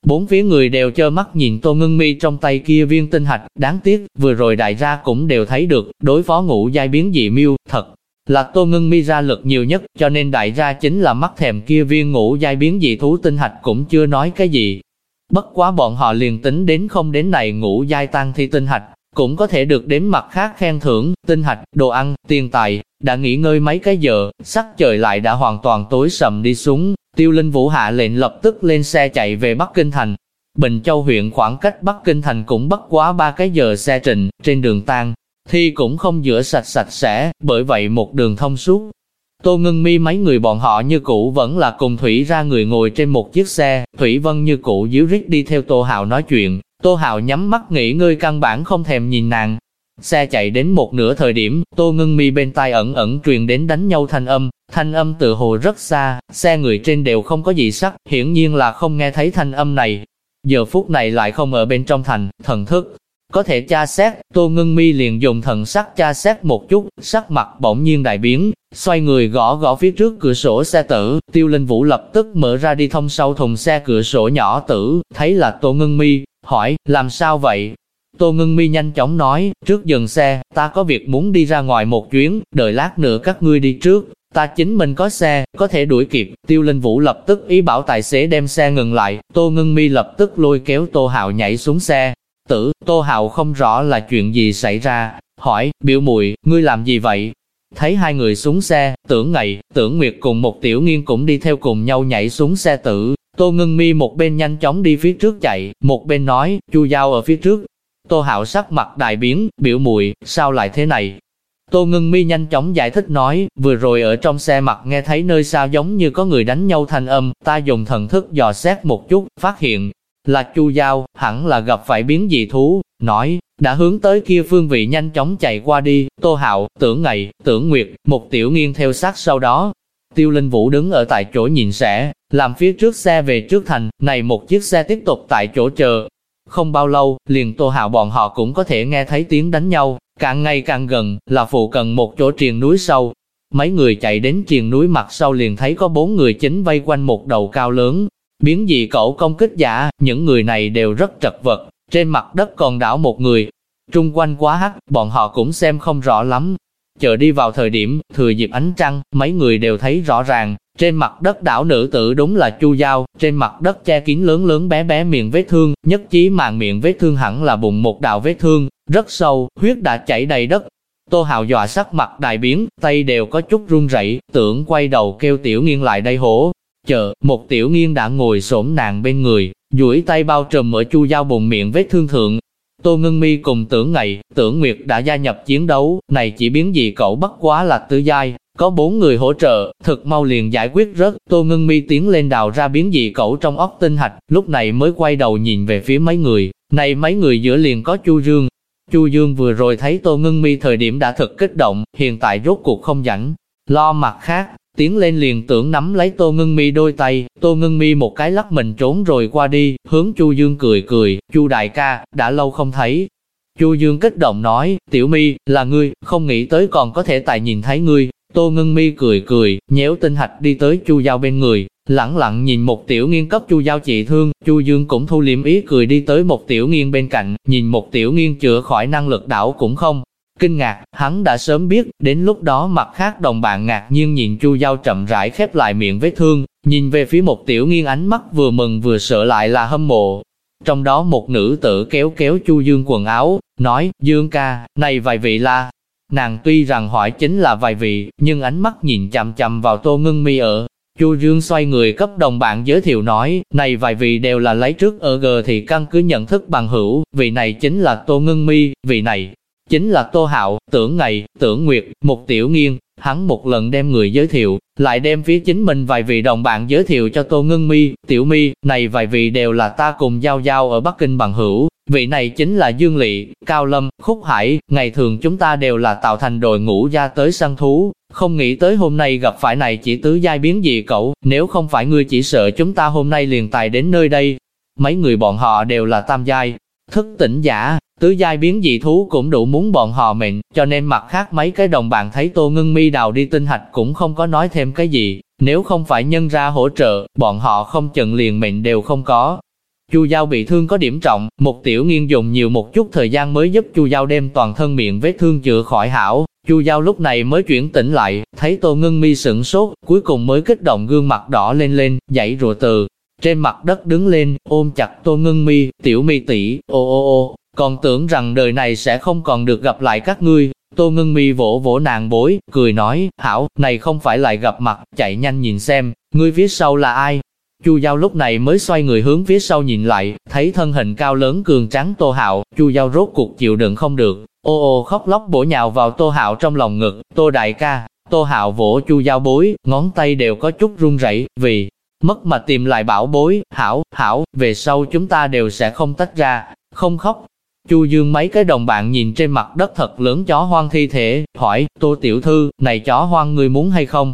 Bốn phía người đều chơ mắt nhìn Tô Ngân Mi trong tay kia viên tinh hạch, đáng tiếc, vừa rồi đại gia cũng đều thấy được, đối phó ngũ giai biến dị miêu, thật là Tô ngưng Mi ra lực nhiều nhất, cho nên đại gia chính là mắt thèm kia viên ngũ giai biến dị thú tinh hạch cũng chưa nói cái gì. Bất quá bọn họ liền tính đến không đến này ngũ giai tăng thi tinh hạch, cũng có thể được đến mặt khác khen thưởng, tinh hạch, đồ ăn, tiền tài, đã nghỉ ngơi mấy cái giờ, sắc trời lại đã hoàn toàn tối sầm đi xuống, tiêu linh vũ hạ lệnh lập tức lên xe chạy về Bắc Kinh Thành. Bình Châu huyện khoảng cách Bắc Kinh Thành cũng bất quá ba cái giờ xe trình, trên đường tan, thi cũng không rửa sạch sạch sẽ, bởi vậy một đường thông suốt. Tô Ngân Mi mấy người bọn họ như cũ vẫn là cùng Thủy ra người ngồi trên một chiếc xe, Thủy Vân như cũ díu rít đi theo Tô Hạo nói chuyện, Tô Hạo nhắm mắt nghỉ ngơi căn bản không thèm nhìn nàng. Xe chạy đến một nửa thời điểm, Tô Ngân Mi bên tai ẩn ẩn truyền đến đánh nhau thanh âm, thanh âm từ hồ rất xa, xe người trên đều không có gì sắc, hiển nhiên là không nghe thấy thanh âm này. Giờ phút này lại không ở bên trong thành, thần thức, có thể tra xét, Tô Ngân Mi liền dùng thần sắc tra xét một chút, sắc mặt bỗng nhiên đại biến, xoay người gõ gõ phía trước cửa sổ xe tử, Tiêu Linh Vũ lập tức mở ra đi thông sau thùng xe cửa sổ nhỏ tử, thấy là Tô Ngân Mi, hỏi, làm sao vậy? Tô Ngân Mi nhanh chóng nói, trước dừng xe, ta có việc muốn đi ra ngoài một chuyến, đợi lát nữa các ngươi đi trước, ta chính mình có xe, có thể đuổi kịp. Tiêu Linh Vũ lập tức ý bảo tài xế đem xe ngừng lại, Tô Ngân Mi lập tức lôi kéo Tô Hạo nhảy xuống xe, Tử, Tô Hạo không rõ là chuyện gì xảy ra, hỏi, biểu muội ngươi làm gì vậy? Thấy hai người xuống xe, tưởng ngày, tưởng nguyệt cùng một tiểu nghiên cũng đi theo cùng nhau nhảy xuống xe tử. Tô ngưng mi một bên nhanh chóng đi phía trước chạy, một bên nói, chu giao ở phía trước. Tô hạo sắc mặt đại biến, biểu muội sao lại thế này? Tô ngưng mi nhanh chóng giải thích nói, vừa rồi ở trong xe mặt nghe thấy nơi xa giống như có người đánh nhau thanh âm, ta dùng thần thức dò xét một chút, phát hiện là chu giao, hẳn là gặp phải biến dị thú, nói, đã hướng tới kia phương vị nhanh chóng chạy qua đi, tô hạo, tưởng ngày, tưởng nguyệt, một tiểu nghiên theo sát sau đó. Tiêu Linh Vũ đứng ở tại chỗ nhìn sẽ, làm phía trước xe về trước thành, này một chiếc xe tiếp tục tại chỗ chờ. Không bao lâu, liền tô hạo bọn họ cũng có thể nghe thấy tiếng đánh nhau, càng ngày càng gần, là phụ cận một chỗ triền núi sâu. Mấy người chạy đến triền núi mặt sau liền thấy có bốn người chính vây quanh một đầu cao lớn, biến dị cẩu công kích giả, những người này đều rất trật vật, trên mặt đất còn đảo một người. Trung quanh quá hắc, bọn họ cũng xem không rõ lắm. Chờ đi vào thời điểm, thừa dịp ánh trăng, mấy người đều thấy rõ ràng, trên mặt đất đảo nữ tử đúng là chu dao trên mặt đất che kín lớn lớn bé bé miệng vết thương, nhất chí màng miệng vết thương hẳn là bụng một đạo vết thương, rất sâu, huyết đã chảy đầy đất. Tô Hào dọa sắc mặt đại biến, tay đều có chút run rẩy, tưởng quay đầu kêu tiểu nghiên lại đây hổ chợ một tiểu nghiên đã ngồi xổm nàng bên người, duỗi tay bao trùm ở chu dao bụng miệng vết thương thượng. Tô Ngân Mi cùng tưởng ngày, tưởng Nguyệt đã gia nhập chiến đấu, này chỉ biến gì cậu bất quá là tứ giai, có bốn người hỗ trợ, thực mau liền giải quyết rớt Tô Ngân Mi tiến lên đào ra biến dị cẩu trong óc tinh hạch, lúc này mới quay đầu nhìn về phía mấy người, này mấy người giữa liền có Chu Dương. Chu Dương vừa rồi thấy Tô Ngân Mi thời điểm đã thật kích động, hiện tại rốt cuộc không rảnh, lo mặt khác, tiến lên liền tưởng nắm lấy Tô Ngân Mi đôi tay, Tô Ngân Mi một cái lắc mình trốn rồi qua đi, hướng Chu Dương cười cười, Chu đại ca, đã lâu không thấy. Chu Dương kích động nói, Tiểu Mi, là ngươi, không nghĩ tới còn có thể tại nhìn thấy ngươi. Tô Ngân Mi cười cười, nhéo tinh hạch đi tới Chu Giao bên người, lẳng lặng nhìn một tiểu nghiên cấp Chu Giao trị thương, Chu Dương cũng thu liệm ý cười đi tới một tiểu nghiên bên cạnh, nhìn một tiểu nghiên chữa khỏi năng lực đảo cũng không, Kinh ngạc, hắn đã sớm biết, đến lúc đó mặt khác đồng bạn ngạc nhiên nhìn Chu Giao chậm rãi khép lại miệng vết thương, nhìn về phía một tiểu nghiêng ánh mắt vừa mừng vừa sợ lại là hâm mộ. Trong đó một nữ tử kéo kéo Chu Dương quần áo, nói, Dương ca, này vài vị là... Nàng tuy rằng hỏi chính là vài vị, nhưng ánh mắt nhìn chằm chằm vào tô ngưng mi ở. Chu Dương xoay người cấp đồng bạn giới thiệu nói, này vài vị đều là lấy trước ở G thì căn cứ nhận thức bằng hữu, vị này chính là Tô Ngân Mi, vị này chính là Tô Hạo, tưởng ngày, tưởng nguyệt, một tiểu nghiên, hắn một lần đem người giới thiệu, lại đem phía chính mình vài vị đồng bạn giới thiệu cho Tô Ngân Mi, Tiểu Mi, này vài vị đều là ta cùng giao giao ở Bắc Kinh bằng hữu, vị này chính là Dương Lị, Cao Lâm, Khúc Hải, ngày thường chúng ta đều là tạo thành đội ngũ ra tới săn thú, không nghĩ tới hôm nay gặp phải này chỉ tứ giai biến gì cậu, nếu không phải ngươi chỉ sợ chúng ta hôm nay liền tài đến nơi đây. Mấy người bọn họ đều là tam giai, thức tỉnh giả, Tứ giai biến dị thú cũng đủ muốn bọn họ mệnh, cho nên mặt khác mấy cái đồng bạn thấy Tô Ngân Mi đào đi tinh hạch cũng không có nói thêm cái gì, nếu không phải nhân ra hỗ trợ, bọn họ không chừng liền mệnh đều không có. Chu Giao bị thương có điểm trọng, một tiểu nghiên dùng nhiều một chút thời gian mới giúp Chu Giao đem toàn thân miệng vết thương chữa khỏi hảo. Chu Giao lúc này mới chuyển tỉnh lại, thấy Tô Ngân Mi sửng sốt, cuối cùng mới kích động gương mặt đỏ lên lên, dãy rùa từ. Trên mặt đất đứng lên, ôm chặt Tô ngưng Mi, tiểu mi tỷ, ô ô ô, còn tưởng rằng đời này sẽ không còn được gặp lại các ngươi. Tô ngưng Mi vỗ vỗ nàng bối, cười nói, hảo, này không phải lại gặp mặt, chạy nhanh nhìn xem, ngươi phía sau là ai? Chu Giao lúc này mới xoay người hướng phía sau nhìn lại, thấy thân hình cao lớn cường trắng Tô Hạo, Chu Giao rốt cuộc chịu đựng không được, ô ô khóc lóc bổ nhào vào Tô Hạo trong lòng ngực, Tô đại ca, Tô Hạo vỗ Chu Giao bối, ngón tay đều có chút run rẩy, vì mất mà tìm lại bảo bối, hảo, hảo, về sau chúng ta đều sẽ không tách ra, không khóc, Chu Dương mấy cái đồng bạn nhìn trên mặt đất thật lớn chó hoang thi thể, hỏi, Tô Tiểu Thư, này chó hoang ngươi muốn hay không?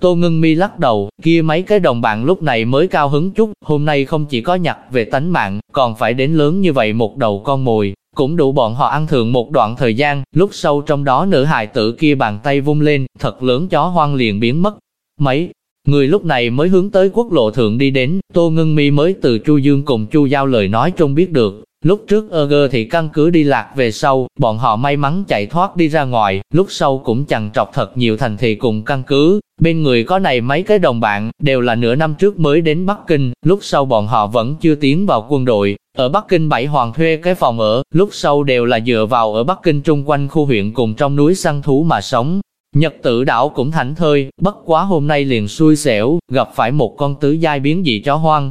Tô Ngân Mi lắc đầu, kia mấy cái đồng bạn lúc này mới cao hứng chút, hôm nay không chỉ có nhặt về tánh mạng, còn phải đến lớn như vậy một đầu con mồi, cũng đủ bọn họ ăn thường một đoạn thời gian, lúc sau trong đó nữ hài tử kia bàn tay vung lên, thật lớn chó hoang liền biến mất. Mấy người lúc này mới hướng tới quốc lộ thượng đi đến, Tô Ngân Mi mới từ Chu Dương cùng Chu Giao lời nói trông biết được, Lúc trước Erger thì căn cứ đi lạc về sau, bọn họ may mắn chạy thoát đi ra ngoài, lúc sau cũng chẳng trọc thật nhiều thành thị cùng căn cứ. Bên người có này mấy cái đồng bạn, đều là nửa năm trước mới đến Bắc Kinh, lúc sau bọn họ vẫn chưa tiến vào quân đội. Ở Bắc Kinh Bảy Hoàng thuê cái phòng ở, lúc sau đều là dựa vào ở Bắc Kinh trung quanh khu huyện cùng trong núi săn thú mà sống. Nhật tử đảo cũng thảnh thơi, bất quá hôm nay liền xui xẻo, gặp phải một con tứ giai biến dị chó hoang,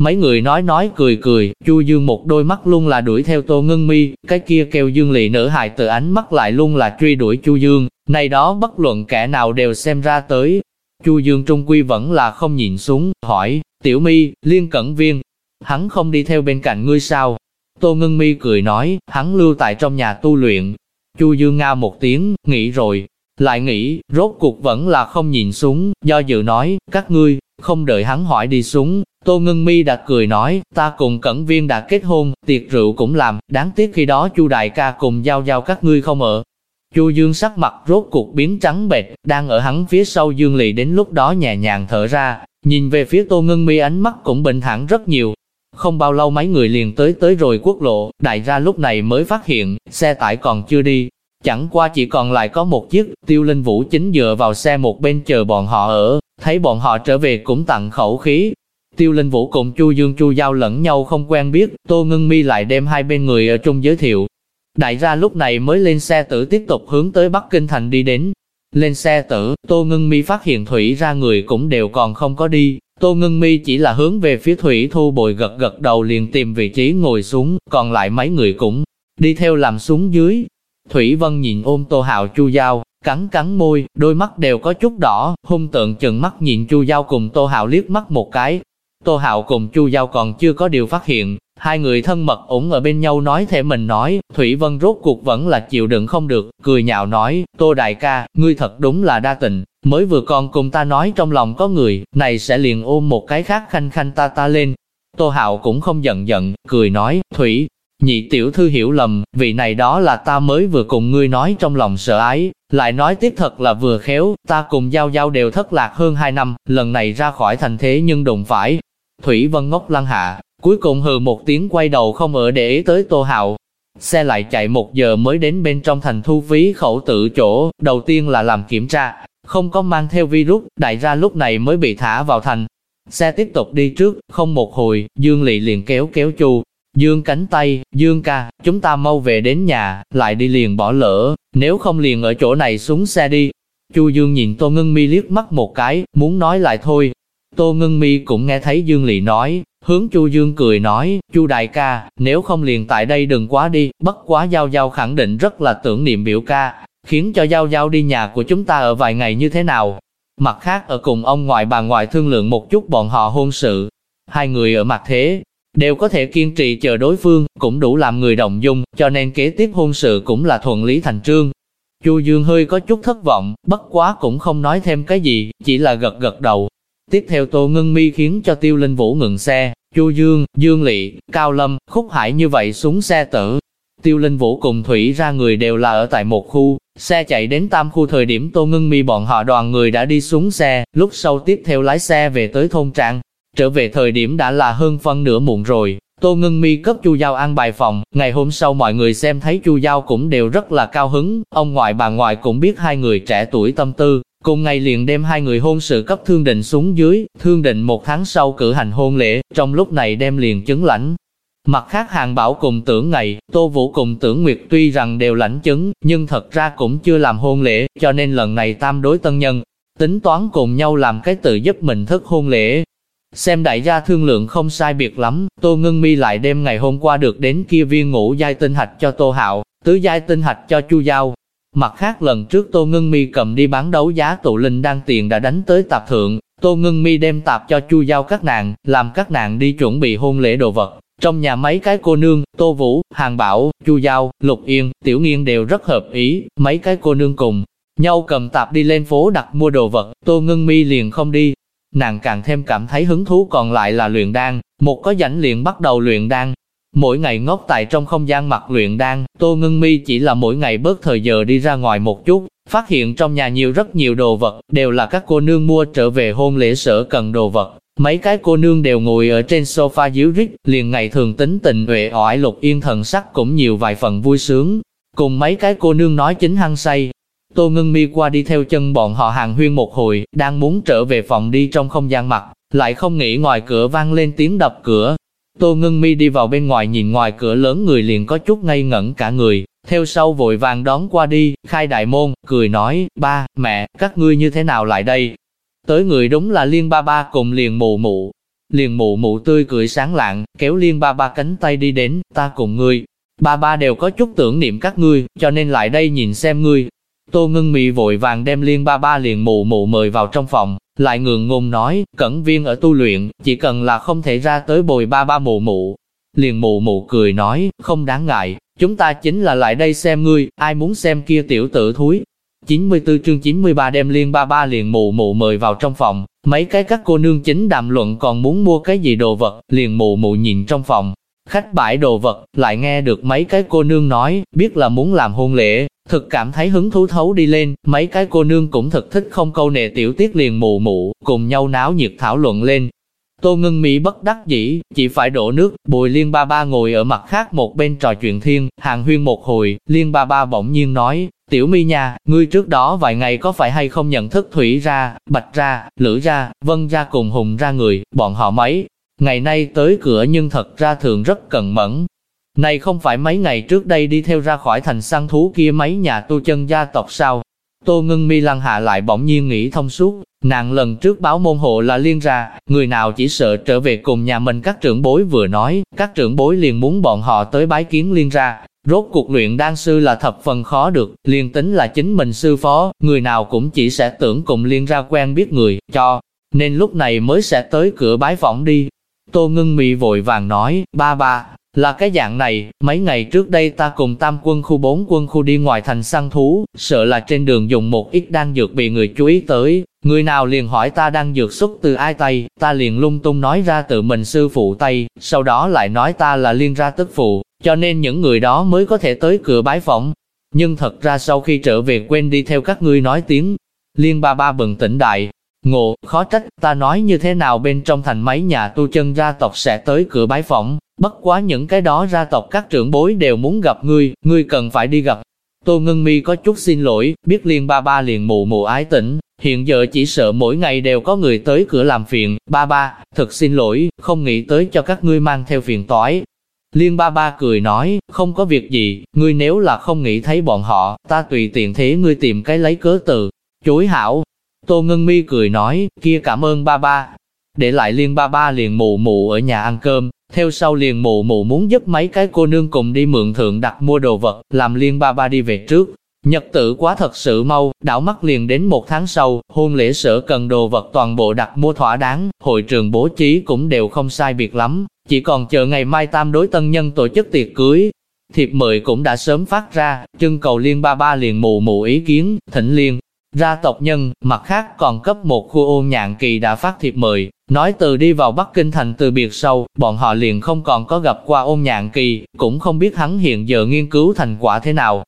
Mấy người nói nói cười cười, Chu Dương một đôi mắt luôn là đuổi theo Tô Ngân Mi, cái kia kêu Dương Lị nữ hài từ ánh mắt lại luôn là truy đuổi Chu Dương, này đó bất luận kẻ nào đều xem ra tới. Chu Dương trung quy vẫn là không nhìn xuống, hỏi, Tiểu Mi, Liên Cẩn Viên, hắn không đi theo bên cạnh ngươi sao? Tô Ngân Mi cười nói, hắn lưu tại trong nhà tu luyện. Chu Dương nga một tiếng, nghĩ rồi, lại nghĩ, rốt cuộc vẫn là không nhìn xuống, do dự nói, các ngươi, không đợi hắn hỏi đi xuống, Tô Ngân Mi đã cười nói, ta cùng Cẩn Viên đã kết hôn, tiệc rượu cũng làm, đáng tiếc khi đó Chu đại ca cùng giao giao các ngươi không ở. Chu Dương sắc mặt rốt cuộc biến trắng bệch, đang ở hắn phía sau Dương Lị đến lúc đó nhẹ nhàng thở ra, nhìn về phía Tô Ngân Mi ánh mắt cũng bình thản rất nhiều. Không bao lâu mấy người liền tới tới rồi quốc lộ, đại ra lúc này mới phát hiện, xe tải còn chưa đi, Chẳng qua chỉ còn lại có một chiếc, tiêu linh vũ chính dựa vào xe một bên chờ bọn họ ở, thấy bọn họ trở về cũng tặng khẩu khí. Tiêu linh vũ cùng Chu Dương Chu Giao lẫn nhau không quen biết, Tô Ngân Mi lại đem hai bên người ở chung giới thiệu. Đại gia lúc này mới lên xe tử tiếp tục hướng tới Bắc Kinh Thành đi đến. Lên xe tử, Tô Ngân Mi phát hiện Thủy ra người cũng đều còn không có đi. Tô Ngân Mi chỉ là hướng về phía Thủy Thu Bồi gật gật đầu liền tìm vị trí ngồi xuống, còn lại mấy người cũng đi theo làm xuống dưới. Thủy Vân nhìn ôm Tô Hạo Chu Giao, cắn cắn môi, đôi mắt đều có chút đỏ, hung tượng chừng mắt nhìn Chu Giao cùng Tô Hạo liếc mắt một cái. Tô Hạo cùng Chu Giao còn chưa có điều phát hiện, hai người thân mật ủng ở bên nhau nói thể mình nói, Thủy Vân rốt cuộc vẫn là chịu đựng không được, cười nhạo nói, Tô Đại ca, ngươi thật đúng là đa tình, mới vừa còn cùng ta nói trong lòng có người, này sẽ liền ôm một cái khác khanh khanh ta ta lên. Tô Hạo cũng không giận giận, cười nói, Thủy, Nhị tiểu thư hiểu lầm, vị này đó là ta mới vừa cùng ngươi nói trong lòng sợ ái, lại nói tiếp thật là vừa khéo, ta cùng giao giao đều thất lạc hơn hai năm, lần này ra khỏi thành thế nhưng đụng phải. Thủy Vân ngốc lăng hạ, cuối cùng hừ một tiếng quay đầu không ở để ý tới Tô Hạo. Xe lại chạy một giờ mới đến bên trong thành thu phí khẩu tự chỗ, đầu tiên là làm kiểm tra, không có mang theo virus, đại ra lúc này mới bị thả vào thành. Xe tiếp tục đi trước, không một hồi, Dương Lị liền kéo kéo Chu Dương cánh tay, Dương ca, chúng ta mau về đến nhà, lại đi liền bỏ lỡ, nếu không liền ở chỗ này xuống xe đi. Chu Dương nhìn Tô Ngân Mi liếc mắt một cái, muốn nói lại thôi. Tô Ngân Mi cũng nghe thấy Dương Lị nói, hướng Chu Dương cười nói, Chu đại ca, nếu không liền tại đây đừng quá đi, bất quá Giao Giao khẳng định rất là tưởng niệm biểu ca, khiến cho Giao Giao đi nhà của chúng ta ở vài ngày như thế nào. Mặt khác ở cùng ông ngoại bà ngoại thương lượng một chút bọn họ hôn sự. Hai người ở mặt thế, đều có thể kiên trì chờ đối phương, cũng đủ làm người động dung, cho nên kế tiếp hôn sự cũng là thuận lý thành trương. Chu Dương hơi có chút thất vọng, bất quá cũng không nói thêm cái gì, chỉ là gật gật đầu. Tiếp theo Tô Ngân Mi khiến cho Tiêu Linh Vũ ngừng xe, Chu Dương, Dương Lị, Cao Lâm, Khúc Hải như vậy xuống xe tử. Tiêu Linh Vũ cùng Thủy ra người đều là ở tại một khu, xe chạy đến tam khu thời điểm Tô Ngân Mi bọn họ đoàn người đã đi xuống xe, lúc sau tiếp theo lái xe về tới thôn Trạng. Trở về thời điểm đã là hơn phân nửa muộn rồi, Tô Ngân Mi cấp Chu Giao ăn bài phòng, ngày hôm sau mọi người xem thấy Chu Giao cũng đều rất là cao hứng, ông ngoại bà ngoại cũng biết hai người trẻ tuổi tâm tư, cùng ngày liền đem hai người hôn sự cấp thương định xuống dưới, thương định một tháng sau cử hành hôn lễ, trong lúc này đem liền chứng lãnh. Mặt khác hàng bảo cùng tưởng ngày, Tô Vũ cùng tưởng Nguyệt tuy rằng đều lãnh chứng, nhưng thật ra cũng chưa làm hôn lễ, cho nên lần này tam đối tân nhân, tính toán cùng nhau làm cái tự giúp mình thức hôn lễ, Xem đại gia thương lượng không sai biệt lắm, Tô Ngân Mi lại đem ngày hôm qua được đến kia viên ngũ giai tinh hạch cho Tô Hạo, tứ giai tinh hạch cho Chu Giao. Mặt khác lần trước Tô Ngân Mi cầm đi bán đấu giá tụ linh đăng tiền đã đánh tới tạp thượng, Tô Ngân Mi đem tạp cho Chu Giao các nàng, làm các nàng đi chuẩn bị hôn lễ đồ vật. Trong nhà mấy cái cô nương, Tô Vũ, Hàng Bảo, Chu Giao, Lục Yên, Tiểu Nghiên đều rất hợp ý, mấy cái cô nương cùng nhau cầm tạp đi lên phố đặt mua đồ vật, Tô Ngân Mi liền không đi, nàng càng thêm cảm thấy hứng thú còn lại là luyện đan, một có rảnh liền bắt đầu luyện đan. Mỗi ngày ngốc tại trong không gian mặt luyện đan, Tô Ngân Mi chỉ là mỗi ngày bớt thời giờ đi ra ngoài một chút, phát hiện trong nhà nhiều rất nhiều đồ vật, đều là các cô nương mua trở về hôn lễ sở cần đồ vật, Mấy cái cô nương đều ngồi ở trên sofa díu rít, liền ngày thường tính tình uể oải lục yên thần sắc cũng nhiều vài phần vui sướng. Cùng mấy cái cô nương nói chính hăng say. Tô ngưng mi qua đi theo chân bọn họ hàng huyên một hồi, đang muốn trở về phòng đi trong không gian mặt, lại không nghĩ ngoài cửa vang lên tiếng đập cửa. Tô ngưng mi đi vào bên ngoài nhìn ngoài cửa lớn người liền có chút ngây ngẩn cả người, theo sau vội vàng đón qua đi, khai đại môn, cười nói, ba, mẹ, các ngươi như thế nào lại đây? Tới người đúng là liên ba ba cùng liền mụ mụ. Liền mụ mụ tươi cười sáng lạng, kéo liên ba ba cánh tay đi đến, ta cùng ngươi. Ba ba đều có chút tưởng niệm các ngươi, cho nên lại đây nhìn xem ngươi. Tô ngưng mị vội vàng đem liên ba ba liền mụ mụ mời vào trong phòng, lại ngượng ngùng nói, cẩn viên ở tu luyện, chỉ cần là không thể ra tới bồi ba ba mụ mụ. Liền mụ mụ cười nói, không đáng ngại, chúng ta chính là lại đây xem ngươi, ai muốn xem kia tiểu tử thúi. 94 chương 93 đem liên ba ba liền mụ mụ mời vào trong phòng, mấy cái các cô nương chính đàm luận còn muốn mua cái gì đồ vật, liền mụ mụ nhìn trong phòng. Khách bãi đồ vật, lại nghe được mấy cái cô nương nói, biết là muốn làm hôn lễ, thực cảm thấy hứng thú thấu đi lên, mấy cái cô nương cũng thật thích không câu nệ tiểu tiết liền mụ mụ, cùng nhau náo nhiệt thảo luận lên. Tô ngưng Mỹ bất đắc dĩ, chỉ phải đổ nước, bồi liên ba ba ngồi ở mặt khác một bên trò chuyện thiên, hàng huyên một hồi, liên ba ba bỗng nhiên nói, tiểu mi nha, ngươi trước đó vài ngày có phải hay không nhận thức thủy ra, bạch ra, lữ ra, vân ra cùng hùng ra người, bọn họ mấy, ngày nay tới cửa nhưng thật ra thường rất cần mẫn, này không phải mấy ngày trước đây đi theo ra khỏi thành săn thú kia mấy nhà tu chân gia tộc sao? Tô ngưng mi lăng hạ lại bỗng nhiên nghĩ thông suốt, nàng lần trước báo môn hộ là liên ra, người nào chỉ sợ trở về cùng nhà mình các trưởng bối vừa nói, các trưởng bối liền muốn bọn họ tới bái kiến liên ra. Rốt cuộc luyện đan sư là thập phần khó được, liên tính là chính mình sư phó, người nào cũng chỉ sẽ tưởng cùng liên ra quen biết người, cho, nên lúc này mới sẽ tới cửa bái phỏng đi. Tô ngưng mị vội vàng nói, ba ba, là cái dạng này, mấy ngày trước đây ta cùng tam quân khu bốn quân khu đi ngoài thành săn thú, sợ là trên đường dùng một ít đan dược bị người chú ý tới, người nào liền hỏi ta đang dược xuất từ ai tay, ta liền lung tung nói ra tự mình sư phụ tay, sau đó lại nói ta là liên ra tức phụ, cho nên những người đó mới có thể tới cửa bái phỏng. Nhưng thật ra sau khi trở về quên đi theo các ngươi nói tiếng, liên ba ba bừng tỉnh đại, ngộ, khó trách, ta nói như thế nào bên trong thành mấy nhà tu chân gia tộc sẽ tới cửa bái phỏng, Bất quá những cái đó gia tộc các trưởng bối đều muốn gặp ngươi, ngươi cần phải đi gặp. Tô Ngân Mi có chút xin lỗi, biết liên ba ba liền mù mù ái tỉnh, hiện giờ chỉ sợ mỗi ngày đều có người tới cửa làm phiền, ba ba, thật xin lỗi, không nghĩ tới cho các ngươi mang theo phiền toái. Liên ba ba cười nói, không có việc gì, ngươi nếu là không nghĩ thấy bọn họ, ta tùy tiện thế ngươi tìm cái lấy cớ từ. Chối hảo. Tô Ngân Mi cười nói, kia cảm ơn ba ba. Để lại liên ba ba liền mù mù ở nhà ăn cơm, theo sau liền mụ mụ muốn giúp mấy cái cô nương cùng đi mượn thượng đặt mua đồ vật, làm liên ba ba đi về trước. Nhật tử quá thật sự mau, đảo mắt liền đến một tháng sau, hôn lễ sở cần đồ vật toàn bộ đặt mua thỏa đáng, hội trường bố trí cũng đều không sai biệt lắm, chỉ còn chờ ngày mai tam đối tân nhân tổ chức tiệc cưới. Thiệp mời cũng đã sớm phát ra, trưng cầu liên ba ba liền mù mù ý kiến, thỉnh liên. Ra tộc nhân, mặt khác còn cấp một khu ôn nhạn kỳ đã phát thiệp mời, nói từ đi vào Bắc Kinh thành từ biệt sau, bọn họ liền không còn có gặp qua ôn nhạn kỳ, cũng không biết hắn hiện giờ nghiên cứu thành quả thế nào.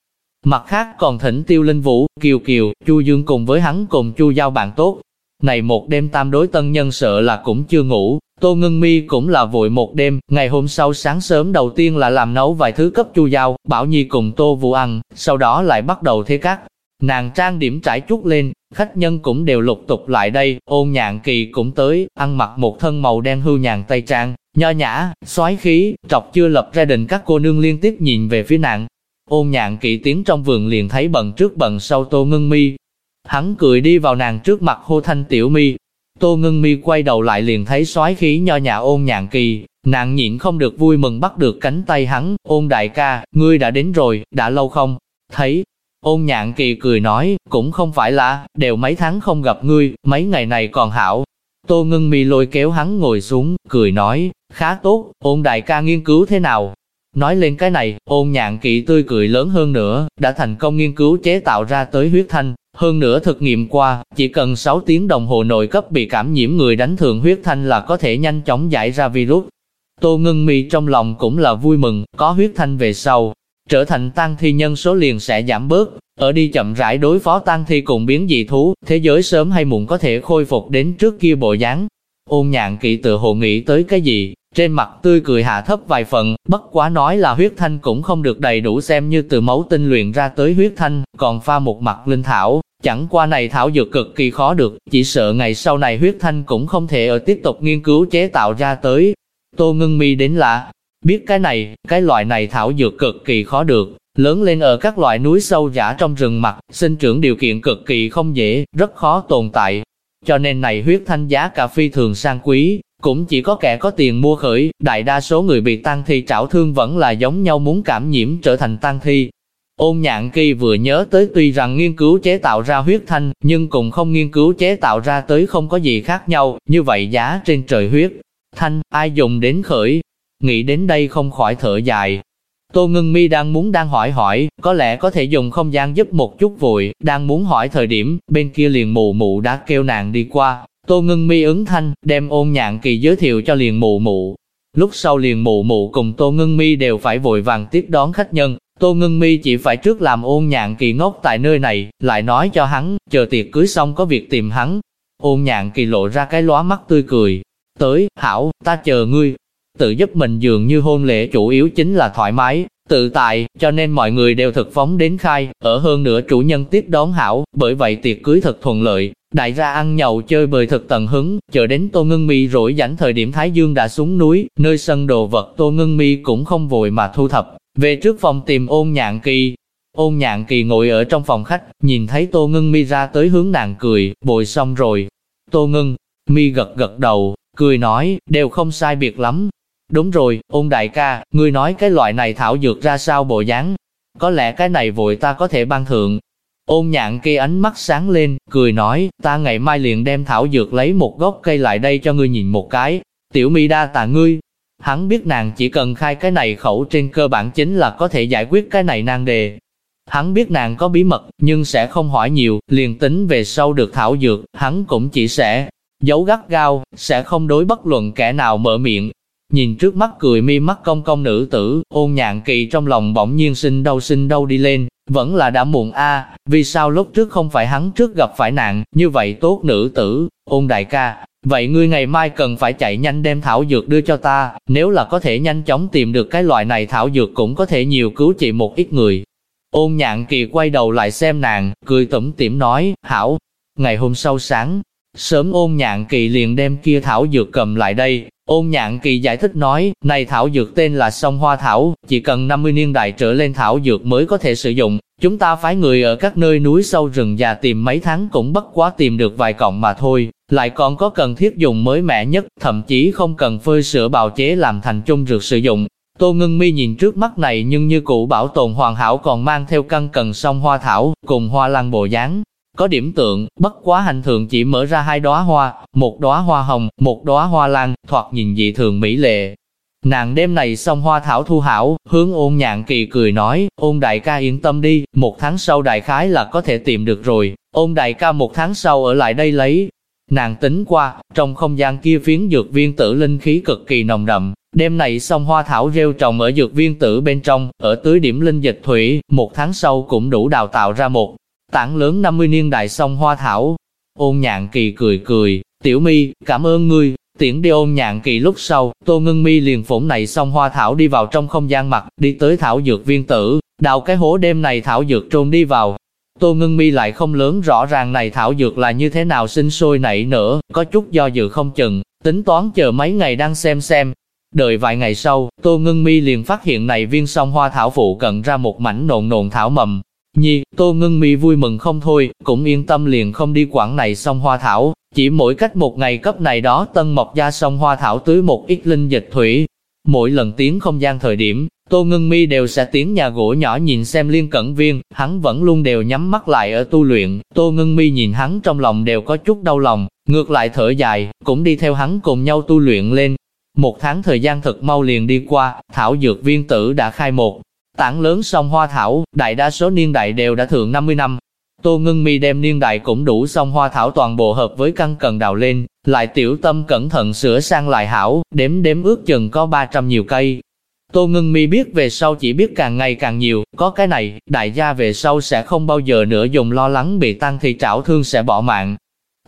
Mặt khác còn thỉnh Tiêu Linh Vũ, Kiều Kiều, Chu Dương cùng với hắn cùng Chu Giao bạn tốt. Này một đêm tam đối tân nhân sợ là cũng chưa ngủ, Tô Ngân Mi cũng là vội một đêm, ngày hôm sau sáng sớm đầu tiên là làm nấu vài thứ cấp Chu Giao, Bảo Nhi cùng Tô Vũ ăn, sau đó lại bắt đầu thế các Nàng trang điểm trải chút lên, khách nhân cũng đều lục tục lại đây, ôn nhạn kỳ cũng tới, ăn mặc một thân màu đen hưu nhàn tây trang, nho nhã, xoái khí, trọc chưa lập gia đình các cô nương liên tiếp nhìn về phía nàng. Ôn nhạn kỳ tiến trong vườn liền thấy bận trước bận sau tô ngưng mi. Hắn cười đi vào nàng trước mặt hô thanh tiểu mi. Tô ngưng mi quay đầu lại liền thấy xoái khí nho nhã ôn nhạn kỳ, nàng nhịn không được vui mừng bắt được cánh tay hắn, ôn đại ca, ngươi đã đến rồi, đã lâu không? Thấy, Ôn nhạn kỳ cười nói, cũng không phải là, đều mấy tháng không gặp ngươi, mấy ngày này còn hảo. Tô ngưng mi lôi kéo hắn ngồi xuống, cười nói, khá tốt, ôn đại ca nghiên cứu thế nào? Nói lên cái này, ôn nhạn kỳ tươi cười lớn hơn nữa, đã thành công nghiên cứu chế tạo ra tới huyết thanh. Hơn nữa thực nghiệm qua, chỉ cần 6 tiếng đồng hồ nội cấp bị cảm nhiễm người đánh thường huyết thanh là có thể nhanh chóng giải ra virus. Tô ngưng mi trong lòng cũng là vui mừng, có huyết thanh về sau, trở thành tăng thi nhân số liền sẽ giảm bớt, ở đi chậm rãi đối phó tăng thi cùng biến dị thú, thế giới sớm hay muộn có thể khôi phục đến trước kia bộ dáng. Ôn nhạn kỵ tự hồ nghĩ tới cái gì, trên mặt tươi cười hạ thấp vài phần, bất quá nói là huyết thanh cũng không được đầy đủ xem như từ máu tinh luyện ra tới huyết thanh, còn pha một mặt linh thảo, chẳng qua này thảo dược cực kỳ khó được, chỉ sợ ngày sau này huyết thanh cũng không thể ở tiếp tục nghiên cứu chế tạo ra tới. Tô ngưng mi đến lạ biết cái này, cái loại này thảo dược cực kỳ khó được, lớn lên ở các loại núi sâu giả trong rừng mặt, sinh trưởng điều kiện cực kỳ không dễ, rất khó tồn tại. Cho nên này huyết thanh giá cà phi thường sang quý, cũng chỉ có kẻ có tiền mua khởi, đại đa số người bị tăng thi trảo thương vẫn là giống nhau muốn cảm nhiễm trở thành tăng thi. Ôn nhạn kỳ vừa nhớ tới tuy rằng nghiên cứu chế tạo ra huyết thanh, nhưng cũng không nghiên cứu chế tạo ra tới không có gì khác nhau, như vậy giá trên trời huyết. Thanh, ai dùng đến khởi? Nghĩ đến đây không khỏi thở dài, Tô Ngân Mi đang muốn đang hỏi hỏi, có lẽ có thể dùng không gian giúp một chút vội, đang muốn hỏi thời điểm, bên kia liền mụ mụ đã kêu nàng đi qua. Tô Ngân Mi ứng thanh, đem ôn nhạn kỳ giới thiệu cho liền mụ mụ. Lúc sau liền mụ mụ cùng Tô Ngân Mi đều phải vội vàng tiếp đón khách nhân. Tô Ngân Mi chỉ phải trước làm ôn nhạn kỳ ngốc tại nơi này, lại nói cho hắn, chờ tiệc cưới xong có việc tìm hắn. Ôn nhạn kỳ lộ ra cái lóa mắt tươi cười. Tới, hảo, ta chờ ngươi, Tự giúp mình dường như hôn lễ chủ yếu chính là thoải mái, tự tại, cho nên mọi người đều thực phóng đến khai, ở hơn nữa chủ nhân tiếp đón hảo, bởi vậy tiệc cưới thật thuận lợi, đại gia ăn nhậu chơi bời thật tận hứng, chờ đến Tô Ngân Mi rỗi rảnh thời điểm Thái Dương đã xuống núi, nơi sân đồ vật Tô Ngân Mi cũng không vội mà thu thập, về trước phòng tìm ôn nhạn kỳ. Ôn nhạn kỳ ngồi ở trong phòng khách, nhìn thấy Tô Ngân Mi ra tới hướng nàng cười, bồi xong rồi. Tô Ngân, Mi gật gật đầu, cười nói, đều không sai biệt lắm, Đúng rồi, ôn đại ca, ngươi nói cái loại này thảo dược ra sao bộ dáng? Có lẽ cái này vội ta có thể ban thượng. Ôn nhạn kia ánh mắt sáng lên, cười nói, ta ngày mai liền đem thảo dược lấy một gốc cây lại đây cho ngươi nhìn một cái. Tiểu mi đa tạ ngươi. Hắn biết nàng chỉ cần khai cái này khẩu trên cơ bản chính là có thể giải quyết cái này nan đề. Hắn biết nàng có bí mật, nhưng sẽ không hỏi nhiều, liền tính về sau được thảo dược, hắn cũng chỉ sẽ giấu gắt gao, sẽ không đối bất luận kẻ nào mở miệng, Nhìn trước mắt cười mi mắt công công nữ tử, ôn nhạn kỳ trong lòng bỗng nhiên sinh đâu sinh đâu đi lên, vẫn là đã muộn a vì sao lúc trước không phải hắn trước gặp phải nạn, như vậy tốt nữ tử, ôn đại ca, vậy ngươi ngày mai cần phải chạy nhanh đem thảo dược đưa cho ta, nếu là có thể nhanh chóng tìm được cái loại này thảo dược cũng có thể nhiều cứu trị một ít người. Ôn nhạn kỳ quay đầu lại xem nàng, cười tủm tỉm nói, hảo, ngày hôm sau sáng, sớm ôn nhạn kỳ liền đem kia thảo dược cầm lại đây, Ôn nhạn kỳ giải thích nói, này thảo dược tên là sông hoa thảo, chỉ cần 50 niên đại trở lên thảo dược mới có thể sử dụng. Chúng ta phái người ở các nơi núi sâu rừng già tìm mấy tháng cũng bất quá tìm được vài cọng mà thôi, lại còn có cần thiết dùng mới mẻ nhất, thậm chí không cần phơi sữa bào chế làm thành chung dược sử dụng. Tô Ngân Mi nhìn trước mắt này nhưng như cũ bảo tồn hoàn hảo còn mang theo căn cần sông hoa thảo, cùng hoa lăng bộ dáng, có điểm tượng, bất quá hành thường chỉ mở ra hai đóa hoa, một đóa hoa hồng, một đóa hoa lan, thoạt nhìn dị thường mỹ lệ. Nàng đêm này xong hoa thảo thu hảo, hướng ôn nhạn kỳ cười nói, ôn đại ca yên tâm đi, một tháng sau đại khái là có thể tìm được rồi, ôn đại ca một tháng sau ở lại đây lấy. Nàng tính qua, trong không gian kia phiến dược viên tử linh khí cực kỳ nồng đậm, đêm này xong hoa thảo rêu trồng ở dược viên tử bên trong, ở tưới điểm linh dịch thủy, một tháng sau cũng đủ đào tạo ra một tảng lớn 50 niên đại sông hoa thảo. Ôn nhạn kỳ cười cười, tiểu mi, cảm ơn ngươi. Tiễn đi ôn nhạn kỳ lúc sau, tô ngưng mi liền phủng này xong hoa thảo đi vào trong không gian mặt, đi tới thảo dược viên tử, đào cái hố đêm này thảo dược trôn đi vào. Tô ngưng mi lại không lớn rõ ràng này thảo dược là như thế nào sinh sôi nảy nở, có chút do dự không chừng, tính toán chờ mấy ngày đang xem xem. Đợi vài ngày sau, Tô Ngưng Mi liền phát hiện này viên song hoa thảo phụ cận ra một mảnh nộn nộn thảo mầm, Nhi, Tô Ngân Mi vui mừng không thôi, cũng yên tâm liền không đi quảng này sông hoa thảo, chỉ mỗi cách một ngày cấp này đó tân mọc ra sông hoa thảo tưới một ít linh dịch thủy. Mỗi lần tiến không gian thời điểm, Tô Ngân Mi đều sẽ tiến nhà gỗ nhỏ nhìn xem liên cẩn viên, hắn vẫn luôn đều nhắm mắt lại ở tu luyện, Tô Ngân Mi nhìn hắn trong lòng đều có chút đau lòng, ngược lại thở dài, cũng đi theo hắn cùng nhau tu luyện lên. Một tháng thời gian thật mau liền đi qua, thảo dược viên tử đã khai một, Tảng lớn sông hoa thảo, đại đa số niên đại đều đã thượng 50 năm. Tô Ngân Mi đem niên đại cũng đủ sông hoa thảo toàn bộ hợp với căn cần đào lên, lại tiểu tâm cẩn thận sửa sang lại hảo, đếm đếm ước chừng có 300 nhiều cây. Tô Ngân Mi biết về sau chỉ biết càng ngày càng nhiều, có cái này, đại gia về sau sẽ không bao giờ nữa dùng lo lắng bị tăng thì trảo thương sẽ bỏ mạng.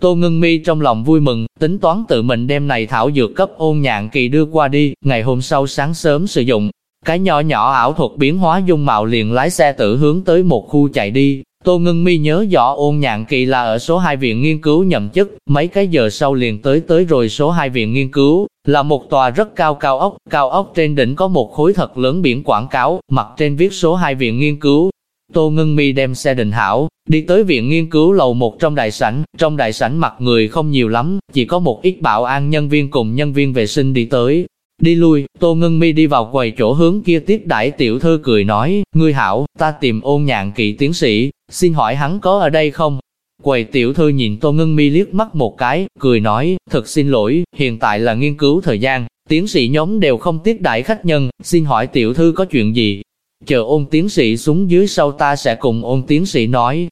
Tô Ngân Mi trong lòng vui mừng, tính toán tự mình đem này thảo dược cấp ôn nhạn kỳ đưa qua đi, ngày hôm sau sáng sớm sử dụng. Cái nhỏ nhỏ ảo thuật biến hóa dung mạo liền lái xe tự hướng tới một khu chạy đi. Tô Ngân Mi nhớ rõ ôn nhạn kỳ là ở số 2 viện nghiên cứu nhậm chức, mấy cái giờ sau liền tới tới rồi số 2 viện nghiên cứu, là một tòa rất cao cao ốc, cao ốc trên đỉnh có một khối thật lớn biển quảng cáo, mặt trên viết số 2 viện nghiên cứu, Tô Ngân Mi đem xe đình hảo, đi tới viện nghiên cứu lầu một trong đại sảnh, trong đại sảnh mặt người không nhiều lắm, chỉ có một ít bảo an nhân viên cùng nhân viên vệ sinh đi tới. Đi lui, Tô Ngân Mi đi vào quầy chỗ hướng kia tiếp đãi tiểu thư cười nói, ngươi hảo, ta tìm ôn nhạn kỵ tiến sĩ, xin hỏi hắn có ở đây không? Quầy tiểu thư nhìn Tô Ngân Mi liếc mắt một cái, cười nói, thật xin lỗi, hiện tại là nghiên cứu thời gian, tiến sĩ nhóm đều không tiếp đãi khách nhân, xin hỏi tiểu thư có chuyện gì? chờ ôn tiến sĩ xuống dưới sau ta sẽ cùng ôn tiến sĩ nói.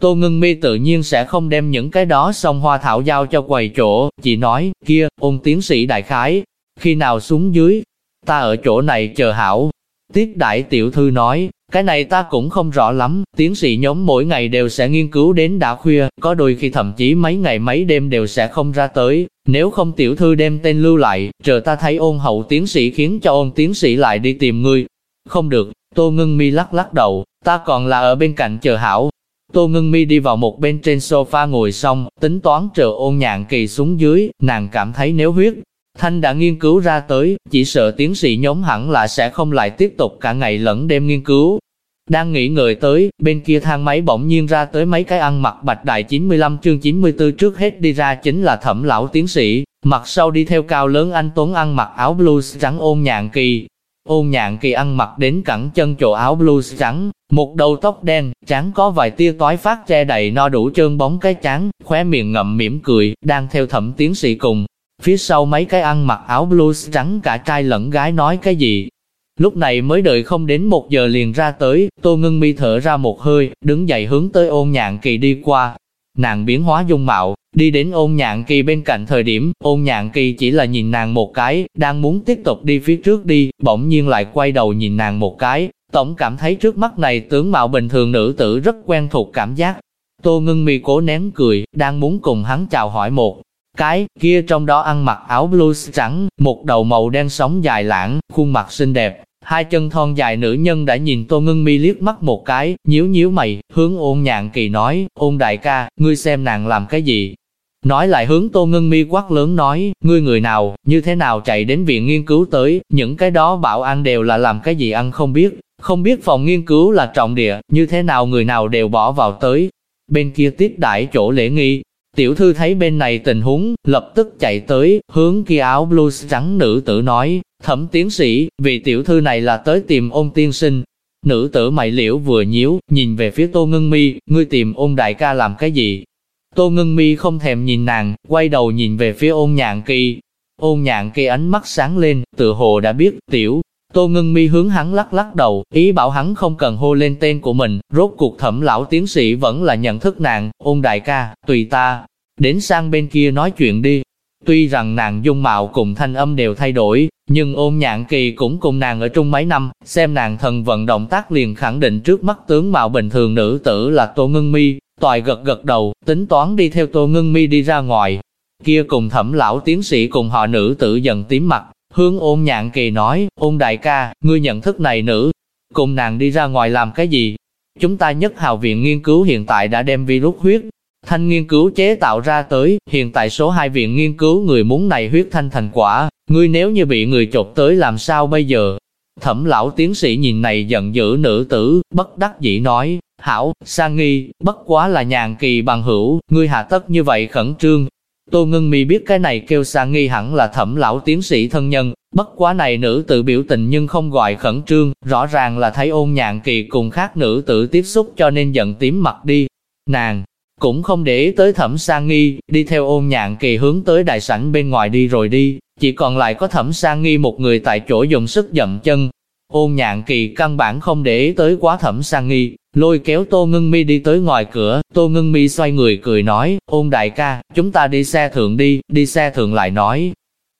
Tô Ngân Mi tự nhiên sẽ không đem những cái đó xong hoa thảo giao cho quầy chỗ, chỉ nói, kia, ôn tiến sĩ đại khái, khi nào xuống dưới, ta ở chỗ này chờ hảo. Tiết đại tiểu thư nói, cái này ta cũng không rõ lắm, tiến sĩ nhóm mỗi ngày đều sẽ nghiên cứu đến đã khuya, có đôi khi thậm chí mấy ngày mấy đêm đều sẽ không ra tới, nếu không tiểu thư đem tên lưu lại, chờ ta thấy ôn hậu tiến sĩ khiến cho ôn tiến sĩ lại đi tìm ngươi. Không được, Tô Ngân Mi lắc lắc đầu, ta còn là ở bên cạnh chờ hảo. Tô Ngân Mi đi vào một bên trên sofa ngồi xong, tính toán chờ ôn nhạn kỳ xuống dưới, nàng cảm thấy nếu huyết. Thanh đã nghiên cứu ra tới, chỉ sợ tiến sĩ nhóm hẳn là sẽ không lại tiếp tục cả ngày lẫn đêm nghiên cứu. Đang nghĩ ngợi tới, bên kia thang máy bỗng nhiên ra tới mấy cái ăn mặc bạch đại 95 chương 94 trước hết đi ra chính là thẩm lão tiến sĩ, mặt sau đi theo cao lớn anh Tuấn ăn mặc áo blues trắng ôn nhạn kỳ, Ôn nhạn kỳ ăn mặc đến cẳng chân chỗ áo blues trắng, một đầu tóc đen, trắng có vài tia toái phát che đầy no đủ trơn bóng cái trắng, khóe miệng ngậm mỉm cười, đang theo thẩm tiến sĩ cùng. Phía sau mấy cái ăn mặc áo blues trắng cả trai lẫn gái nói cái gì. Lúc này mới đợi không đến một giờ liền ra tới, tô ngưng mi thở ra một hơi, đứng dậy hướng tới ôn nhạn kỳ đi qua. Nàng biến hóa dung mạo, Đi đến ôn nhạn kỳ bên cạnh thời điểm, ôn nhạn kỳ chỉ là nhìn nàng một cái, đang muốn tiếp tục đi phía trước đi, bỗng nhiên lại quay đầu nhìn nàng một cái, tổng cảm thấy trước mắt này tướng mạo bình thường nữ tử rất quen thuộc cảm giác. Tô ngưng mi cố nén cười, đang muốn cùng hắn chào hỏi một cái, kia trong đó ăn mặc áo blues trắng, một đầu màu đen sóng dài lãng, khuôn mặt xinh đẹp, hai chân thon dài nữ nhân đã nhìn Tô Ngân Mi liếc mắt một cái, nhíu nhíu mày, hướng ôn nhạn kỳ nói, ôn đại ca, ngươi xem nàng làm cái gì, Nói lại hướng Tô Ngân Mi quát lớn nói, ngươi người nào, như thế nào chạy đến viện nghiên cứu tới, những cái đó bảo ăn đều là làm cái gì ăn không biết, không biết phòng nghiên cứu là trọng địa, như thế nào người nào đều bỏ vào tới. Bên kia tiết đại chỗ lễ nghi, tiểu thư thấy bên này tình huống, lập tức chạy tới, hướng kia áo blues trắng nữ tử nói, thẩm tiến sĩ, vì tiểu thư này là tới tìm ôn tiên sinh. Nữ tử mày liễu vừa nhíu, nhìn về phía tô ngân mi, ngươi tìm ôn đại ca làm cái gì, Tô Ngân Mi không thèm nhìn nàng, quay đầu nhìn về phía ôn nhạn kỳ. Ôn nhạn kỳ ánh mắt sáng lên, tự hồ đã biết, tiểu. Tô Ngân Mi hướng hắn lắc lắc đầu, ý bảo hắn không cần hô lên tên của mình, rốt cuộc thẩm lão tiến sĩ vẫn là nhận thức nàng, ôn đại ca, tùy ta, đến sang bên kia nói chuyện đi. Tuy rằng nàng dung mạo cùng thanh âm đều thay đổi, nhưng ôn nhạn kỳ cũng cùng nàng ở chung mấy năm, xem nàng thần vận động tác liền khẳng định trước mắt tướng mạo bình thường nữ tử là Tô Ngân Mi, Toại gật gật đầu, tính toán đi theo Tô Ngân Mi đi ra ngoài. Kia cùng thẩm lão tiến sĩ cùng họ nữ tử dần tím mặt, hướng ôn nhạn kỳ nói, ôn đại ca, ngươi nhận thức này nữ, cùng nàng đi ra ngoài làm cái gì? Chúng ta nhất hào viện nghiên cứu hiện tại đã đem virus huyết thanh nghiên cứu chế tạo ra tới, hiện tại số 2 viện nghiên cứu người muốn này huyết thanh thành quả, ngươi nếu như bị người chột tới làm sao bây giờ? Thẩm lão tiến sĩ nhìn này giận dữ nữ tử, bất đắc dĩ nói, hảo, sang nghi, bất quá là nhàn kỳ bằng hữu, ngươi hạ tất như vậy khẩn trương. Tô Ngân Mi biết cái này kêu sang nghi hẳn là thẩm lão tiến sĩ thân nhân, bất quá này nữ tự biểu tình nhưng không gọi khẩn trương, rõ ràng là thấy ôn nhạn kỳ cùng khác nữ tự tiếp xúc cho nên giận tím mặt đi. Nàng, cũng không để ý tới thẩm sang nghi, đi theo ôn nhạn kỳ hướng tới đại sảnh bên ngoài đi rồi đi, chỉ còn lại có thẩm sang nghi một người tại chỗ dùng sức dậm chân. Ôn nhạn kỳ căn bản không để ý tới quá thẩm sang nghi, lôi kéo Tô Ngân Mi đi tới ngoài cửa, Tô Ngân Mi xoay người cười nói, ôn đại ca, chúng ta đi xe thượng đi, đi xe thượng lại nói.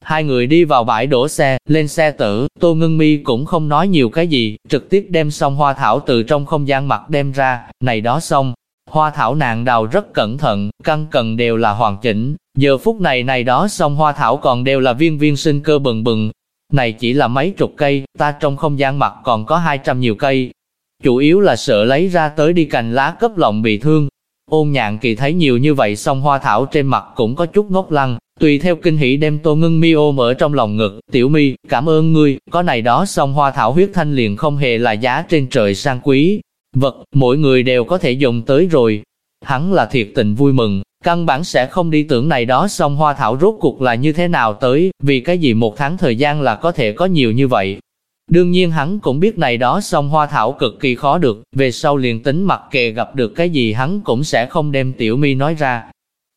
Hai người đi vào bãi đổ xe, lên xe tử, Tô Ngân Mi cũng không nói nhiều cái gì, trực tiếp đem xong hoa thảo từ trong không gian mặt đem ra, này đó xong. Hoa thảo nàng đào rất cẩn thận, căn cần đều là hoàn chỉnh, giờ phút này này đó xong hoa thảo còn đều là viên viên sinh cơ bừng bừng. Này chỉ là mấy chục cây, ta trong không gian mặt còn có 200 nhiều cây. Chủ yếu là sợ lấy ra tới đi cành lá cấp lòng bị thương. Ôn nhạn kỳ thấy nhiều như vậy xong hoa thảo trên mặt cũng có chút ngốc lăng, tùy theo kinh hỉ đem tô ngưng mi ôm ở trong lòng ngực, tiểu mi, cảm ơn ngươi, có này đó xong hoa thảo huyết thanh liền không hề là giá trên trời sang quý, vật, mỗi người đều có thể dùng tới rồi. Hắn là thiệt tình vui mừng, căn bản sẽ không đi tưởng này đó xong hoa thảo rốt cuộc là như thế nào tới, vì cái gì một tháng thời gian là có thể có nhiều như vậy. Đương nhiên hắn cũng biết này đó song hoa thảo cực kỳ khó được, về sau liền tính mặc kệ gặp được cái gì hắn cũng sẽ không đem tiểu mi nói ra.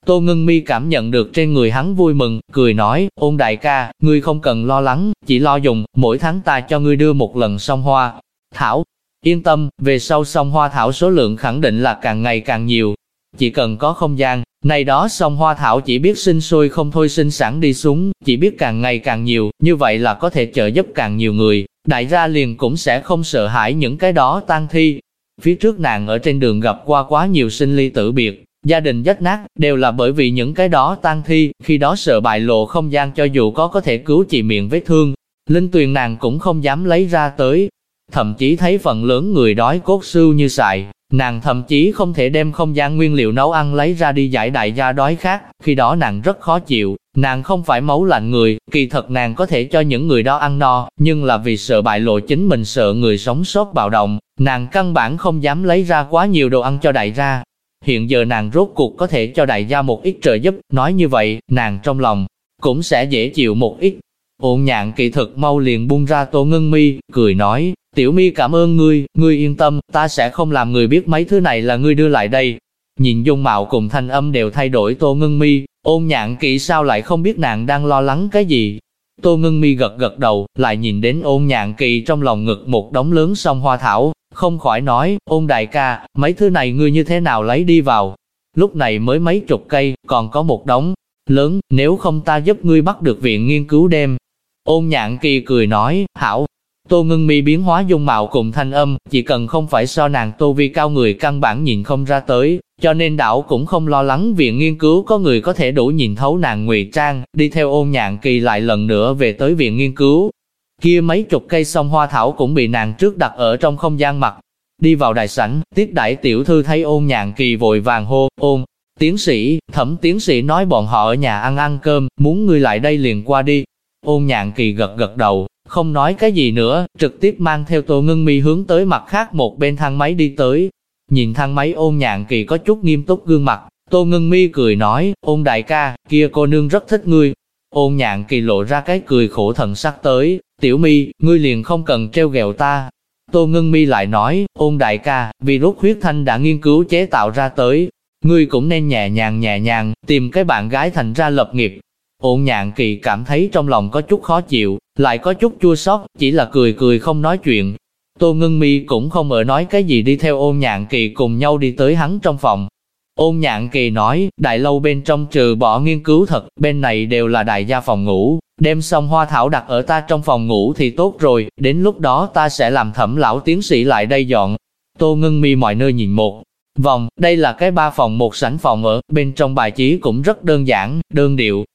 Tô ngưng mi cảm nhận được trên người hắn vui mừng, cười nói, ôn đại ca, ngươi không cần lo lắng, chỉ lo dùng, mỗi tháng ta cho ngươi đưa một lần song hoa. Thảo, Yên tâm, về sau sông hoa thảo số lượng khẳng định là càng ngày càng nhiều. Chỉ cần có không gian, này đó sông hoa thảo chỉ biết sinh sôi không thôi sinh sản đi xuống, chỉ biết càng ngày càng nhiều, như vậy là có thể trợ giúp càng nhiều người. Đại gia liền cũng sẽ không sợ hãi những cái đó tan thi. Phía trước nàng ở trên đường gặp qua quá nhiều sinh ly tử biệt, gia đình rách nát, đều là bởi vì những cái đó tan thi, khi đó sợ bại lộ không gian cho dù có có thể cứu trị miệng vết thương. Linh tuyền nàng cũng không dám lấy ra tới, thậm chí thấy phần lớn người đói cốt sưu như xài, nàng thậm chí không thể đem không gian nguyên liệu nấu ăn lấy ra đi giải đại gia đói khác, khi đó nàng rất khó chịu, nàng không phải máu lạnh người, kỳ thật nàng có thể cho những người đó ăn no, nhưng là vì sợ bại lộ chính mình sợ người sống sót bạo động, nàng căn bản không dám lấy ra quá nhiều đồ ăn cho đại gia. Hiện giờ nàng rốt cuộc có thể cho đại gia một ít trợ giúp, nói như vậy, nàng trong lòng cũng sẽ dễ chịu một ít. Ôn nhạn kỳ thực mau liền buông ra tô Ngưng mi, cười nói, Tiểu mi cảm ơn ngươi, ngươi yên tâm, ta sẽ không làm người biết mấy thứ này là ngươi đưa lại đây. Nhìn dung mạo cùng thanh âm đều thay đổi tô ngưng mi, ôn nhạn kỹ sao lại không biết nàng đang lo lắng cái gì. Tô ngưng mi gật gật đầu, lại nhìn đến ôn nhạn kỳ trong lòng ngực một đống lớn song hoa thảo, không khỏi nói, ôn đại ca, mấy thứ này ngươi như thế nào lấy đi vào. Lúc này mới mấy chục cây, còn có một đống lớn, nếu không ta giúp ngươi bắt được viện nghiên cứu đem. Ôn nhạn kỳ cười nói, hảo, Tô ngưng mi biến hóa dung mạo cùng thanh âm, chỉ cần không phải so nàng tô vi cao người căn bản nhìn không ra tới, cho nên đảo cũng không lo lắng viện nghiên cứu có người có thể đủ nhìn thấu nàng ngụy trang, đi theo ôn nhạn kỳ lại lần nữa về tới viện nghiên cứu. Kia mấy chục cây sông hoa thảo cũng bị nàng trước đặt ở trong không gian mặt. Đi vào đại sảnh, tiết đại tiểu thư thấy ôn nhạn kỳ vội vàng hô, ôn, tiến sĩ, thẩm tiến sĩ nói bọn họ ở nhà ăn ăn cơm, muốn ngươi lại đây liền qua đi. Ôn nhạn kỳ gật gật đầu, không nói cái gì nữa, trực tiếp mang theo Tô Ngân Mi hướng tới mặt khác một bên thang máy đi tới. Nhìn thang máy ôn nhạn kỳ có chút nghiêm túc gương mặt, Tô Ngân Mi cười nói, ôn đại ca, kia cô nương rất thích ngươi. Ôn nhạn kỳ lộ ra cái cười khổ thần sắc tới, tiểu mi, ngươi liền không cần treo gẹo ta. Tô Ngân Mi lại nói, ôn đại ca, virus huyết thanh đã nghiên cứu chế tạo ra tới, ngươi cũng nên nhẹ nhàng nhẹ nhàng, tìm cái bạn gái thành ra lập nghiệp, Ôn nhạn kỳ cảm thấy trong lòng có chút khó chịu, lại có chút chua xót, chỉ là cười cười không nói chuyện. Tô ngưng mi cũng không ở nói cái gì đi theo ôn nhạn kỳ cùng nhau đi tới hắn trong phòng. Ôn nhạn kỳ nói, đại lâu bên trong trừ bỏ nghiên cứu thật, bên này đều là đại gia phòng ngủ, đem xong hoa thảo đặt ở ta trong phòng ngủ thì tốt rồi, đến lúc đó ta sẽ làm thẩm lão tiến sĩ lại đây dọn. Tô ngưng mi mọi nơi nhìn một vòng, đây là cái ba phòng một sảnh phòng ở, bên trong bài trí cũng rất đơn giản, đơn điệu,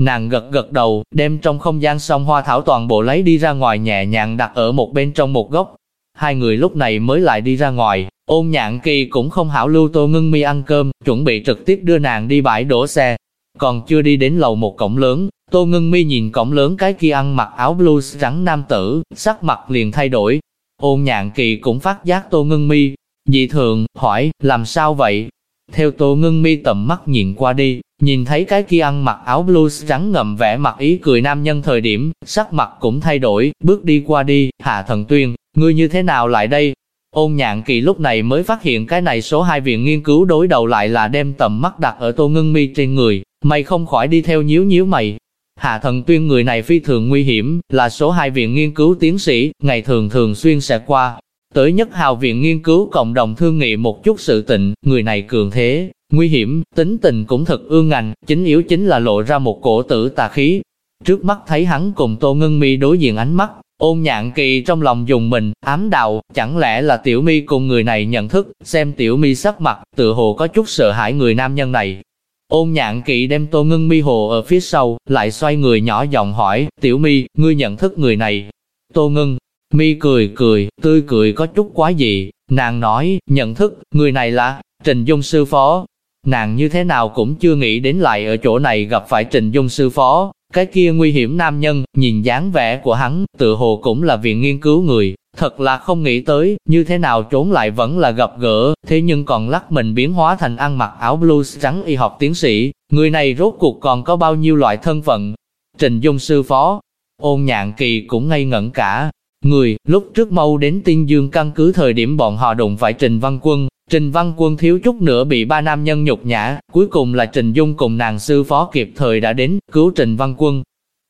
Nàng gật gật đầu, đem trong không gian song hoa thảo toàn bộ lấy đi ra ngoài nhẹ nhàng đặt ở một bên trong một góc. Hai người lúc này mới lại đi ra ngoài, ôn nhạn kỳ cũng không hảo lưu tô ngưng mi ăn cơm, chuẩn bị trực tiếp đưa nàng đi bãi đổ xe. Còn chưa đi đến lầu một cổng lớn, tô ngưng mi nhìn cổng lớn cái kia ăn mặc áo blues trắng nam tử, sắc mặt liền thay đổi. Ôn nhạn kỳ cũng phát giác tô ngưng mi, dị thường, hỏi, làm sao vậy? Theo tô ngưng mi tầm mắt nhìn qua đi, Nhìn thấy cái kia ăn mặc áo blues trắng ngầm vẻ mặt ý cười nam nhân thời điểm, sắc mặt cũng thay đổi, bước đi qua đi, hạ thần tuyên, ngươi như thế nào lại đây? Ôn nhạn kỳ lúc này mới phát hiện cái này số hai viện nghiên cứu đối đầu lại là đem tầm mắt đặt ở tô ngưng mi trên người, mày không khỏi đi theo nhíu nhíu mày. Hạ thần tuyên người này phi thường nguy hiểm, là số hai viện nghiên cứu tiến sĩ, ngày thường thường xuyên sẽ qua. Tới nhất hào viện nghiên cứu cộng đồng thương nghị một chút sự tịnh, người này cường thế, nguy hiểm, tính tình cũng thật ương ngạnh, chính yếu chính là lộ ra một cổ tử tà khí. Trước mắt thấy hắn cùng Tô Ngân Mi đối diện ánh mắt, Ôn nhạn kỳ trong lòng dùng mình, ám đạo, chẳng lẽ là tiểu mi cùng người này nhận thức, xem tiểu mi sắc mặt, tự hồ có chút sợ hãi người nam nhân này. Ôn nhạn kỳ đem tô ngưng mi hồ ở phía sau, lại xoay người nhỏ giọng hỏi, tiểu mi, ngươi nhận thức người này. Tô ngưng, mi cười cười, tươi cười có chút quá dị, nàng nói, nhận thức, người này là, Trình Dung sư phó. Nàng như thế nào cũng chưa nghĩ đến lại ở chỗ này gặp phải Trình Dung sư phó, cái kia nguy hiểm nam nhân, nhìn dáng vẻ của hắn, tự hồ cũng là viện nghiên cứu người, thật là không nghĩ tới, như thế nào trốn lại vẫn là gặp gỡ, thế nhưng còn lắc mình biến hóa thành ăn mặc áo blues trắng y học tiến sĩ, người này rốt cuộc còn có bao nhiêu loại thân phận. Trình Dung sư phó, ôn nhạn kỳ cũng ngây ngẩn cả, người, lúc trước mau đến tiên dương căn cứ thời điểm bọn họ đụng phải Trình Văn Quân, Trình Văn Quân thiếu chút nữa bị ba nam nhân nhục nhã, cuối cùng là Trình Dung cùng nàng sư phó kịp thời đã đến, cứu Trình Văn Quân.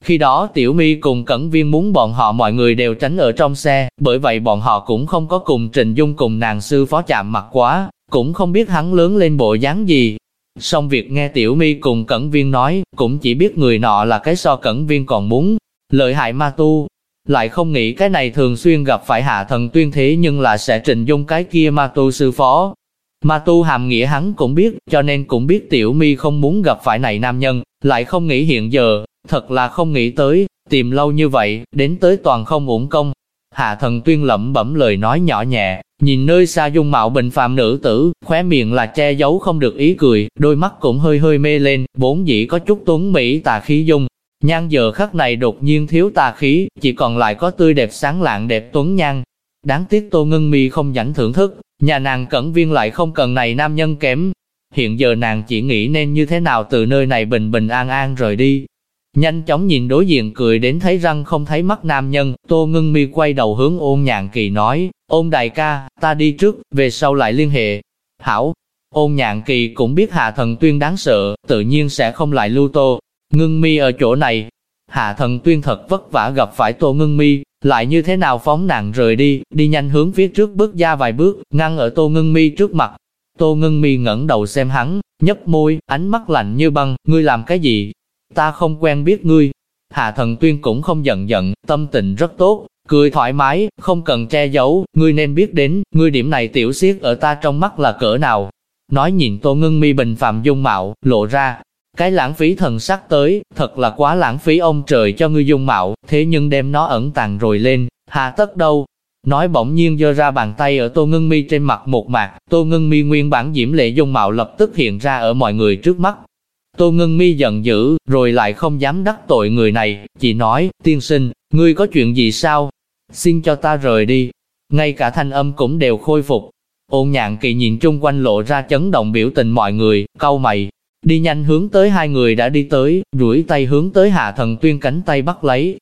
Khi đó Tiểu Mi cùng Cẩn Viên muốn bọn họ mọi người đều tránh ở trong xe, bởi vậy bọn họ cũng không có cùng Trình Dung cùng nàng sư phó chạm mặt quá, cũng không biết hắn lớn lên bộ dáng gì. Xong việc nghe Tiểu Mi cùng Cẩn Viên nói, cũng chỉ biết người nọ là cái so Cẩn Viên còn muốn lợi hại ma tu, lại không nghĩ cái này thường xuyên gặp phải hạ thần tuyên thế nhưng là sẽ trình dung cái kia ma tu sư phó. Ma tu hàm nghĩa hắn cũng biết, cho nên cũng biết tiểu mi không muốn gặp phải này nam nhân, lại không nghĩ hiện giờ, thật là không nghĩ tới, tìm lâu như vậy, đến tới toàn không uổng công. Hạ thần tuyên lẩm bẩm lời nói nhỏ nhẹ, nhìn nơi xa dung mạo bình phàm nữ tử, khóe miệng là che giấu không được ý cười, đôi mắt cũng hơi hơi mê lên, bốn dĩ có chút tuấn mỹ tà khí dung, Nhan giờ khắc này đột nhiên thiếu tà khí, chỉ còn lại có tươi đẹp sáng lạng đẹp tuấn nhan. Đáng tiếc Tô Ngân Mi không rảnh thưởng thức, nhà nàng cẩn viên lại không cần này nam nhân kém. Hiện giờ nàng chỉ nghĩ nên như thế nào từ nơi này bình bình an an rời đi. Nhanh chóng nhìn đối diện cười đến thấy răng không thấy mắt nam nhân, Tô Ngân Mi quay đầu hướng ôn nhạn kỳ nói, ôn đại ca, ta đi trước, về sau lại liên hệ. Hảo, ôn nhạn kỳ cũng biết hạ thần tuyên đáng sợ, tự nhiên sẽ không lại lưu tô, Ngưng mi ở chỗ này, hạ thần tuyên thật vất vả gặp phải tô ngưng mi, lại như thế nào phóng nàng rời đi, đi nhanh hướng phía trước bước ra vài bước, ngăn ở tô ngưng mi trước mặt. Tô ngưng mi ngẩng đầu xem hắn, nhấp môi, ánh mắt lạnh như băng, ngươi làm cái gì? Ta không quen biết ngươi. Hạ thần tuyên cũng không giận giận, tâm tình rất tốt, cười thoải mái, không cần che giấu, ngươi nên biết đến, ngươi điểm này tiểu xiết ở ta trong mắt là cỡ nào. Nói nhìn tô ngưng mi bình phạm dung mạo, lộ ra, cái lãng phí thần sắc tới, thật là quá lãng phí ông trời cho ngươi dung mạo, thế nhưng đem nó ẩn tàng rồi lên, hà tất đâu. Nói bỗng nhiên giơ ra bàn tay ở tô ngưng mi trên mặt một mạc, tô ngưng mi nguyên bản diễm lệ dung mạo lập tức hiện ra ở mọi người trước mắt. Tô ngưng mi giận dữ, rồi lại không dám đắc tội người này, chỉ nói, tiên sinh, ngươi có chuyện gì sao? Xin cho ta rời đi. Ngay cả thanh âm cũng đều khôi phục. Ôn nhạn kỳ nhìn chung quanh lộ ra chấn động biểu tình mọi người, câu mày, Đi nhanh hướng tới hai người đã đi tới, duỗi tay hướng tới hạ thần tuyên cánh tay bắt lấy.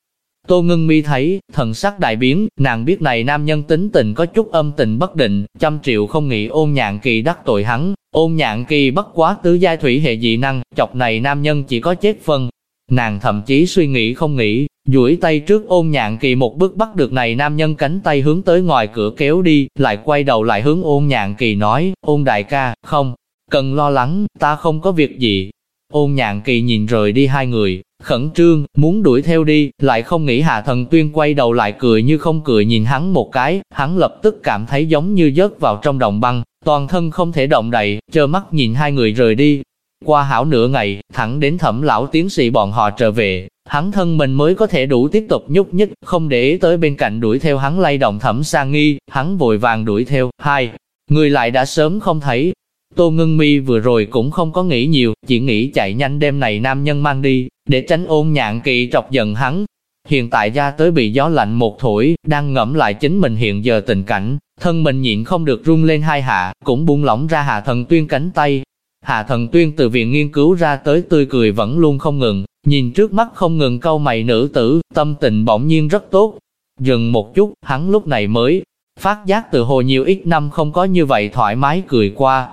Tô ngưng mi thấy, thần sắc đại biến, nàng biết này nam nhân tính tình có chút âm tình bất định, trăm triệu không nghĩ ôn nhạn kỳ đắc tội hắn, ôn nhạn kỳ bất quá tứ giai thủy hệ dị năng, chọc này nam nhân chỉ có chết phân. Nàng thậm chí suy nghĩ không nghĩ, duỗi tay trước ôn nhạn kỳ một bước bắt được này nam nhân cánh tay hướng tới ngoài cửa kéo đi, lại quay đầu lại hướng ôn nhạn kỳ nói, ôn đại ca, không, cần lo lắng, ta không có việc gì. Ôn nhạn kỳ nhìn rời đi hai người, khẩn trương, muốn đuổi theo đi, lại không nghĩ hạ thần tuyên quay đầu lại cười như không cười nhìn hắn một cái, hắn lập tức cảm thấy giống như rớt vào trong đồng băng, toàn thân không thể động đậy, trơ mắt nhìn hai người rời đi. Qua hảo nửa ngày, thẳng đến thẩm lão tiến sĩ bọn họ trở về, hắn thân mình mới có thể đủ tiếp tục nhúc nhích, không để ý tới bên cạnh đuổi theo hắn lay động thẩm sang nghi, hắn vội vàng đuổi theo, hai, người lại đã sớm không thấy, Tô Ngân Mi vừa rồi cũng không có nghĩ nhiều, chỉ nghĩ chạy nhanh đêm này nam nhân mang đi, để tránh ôn nhạn kỳ trọc giận hắn. Hiện tại ra tới bị gió lạnh một thổi, đang ngẫm lại chính mình hiện giờ tình cảnh, thân mình nhịn không được run lên hai hạ, cũng buông lỏng ra hạ thần tuyên cánh tay. Hạ thần tuyên từ viện nghiên cứu ra tới tươi cười vẫn luôn không ngừng, nhìn trước mắt không ngừng câu mày nữ tử, tâm tình bỗng nhiên rất tốt. Dừng một chút, hắn lúc này mới phát giác từ hồ nhiều ít năm không có như vậy thoải mái cười qua,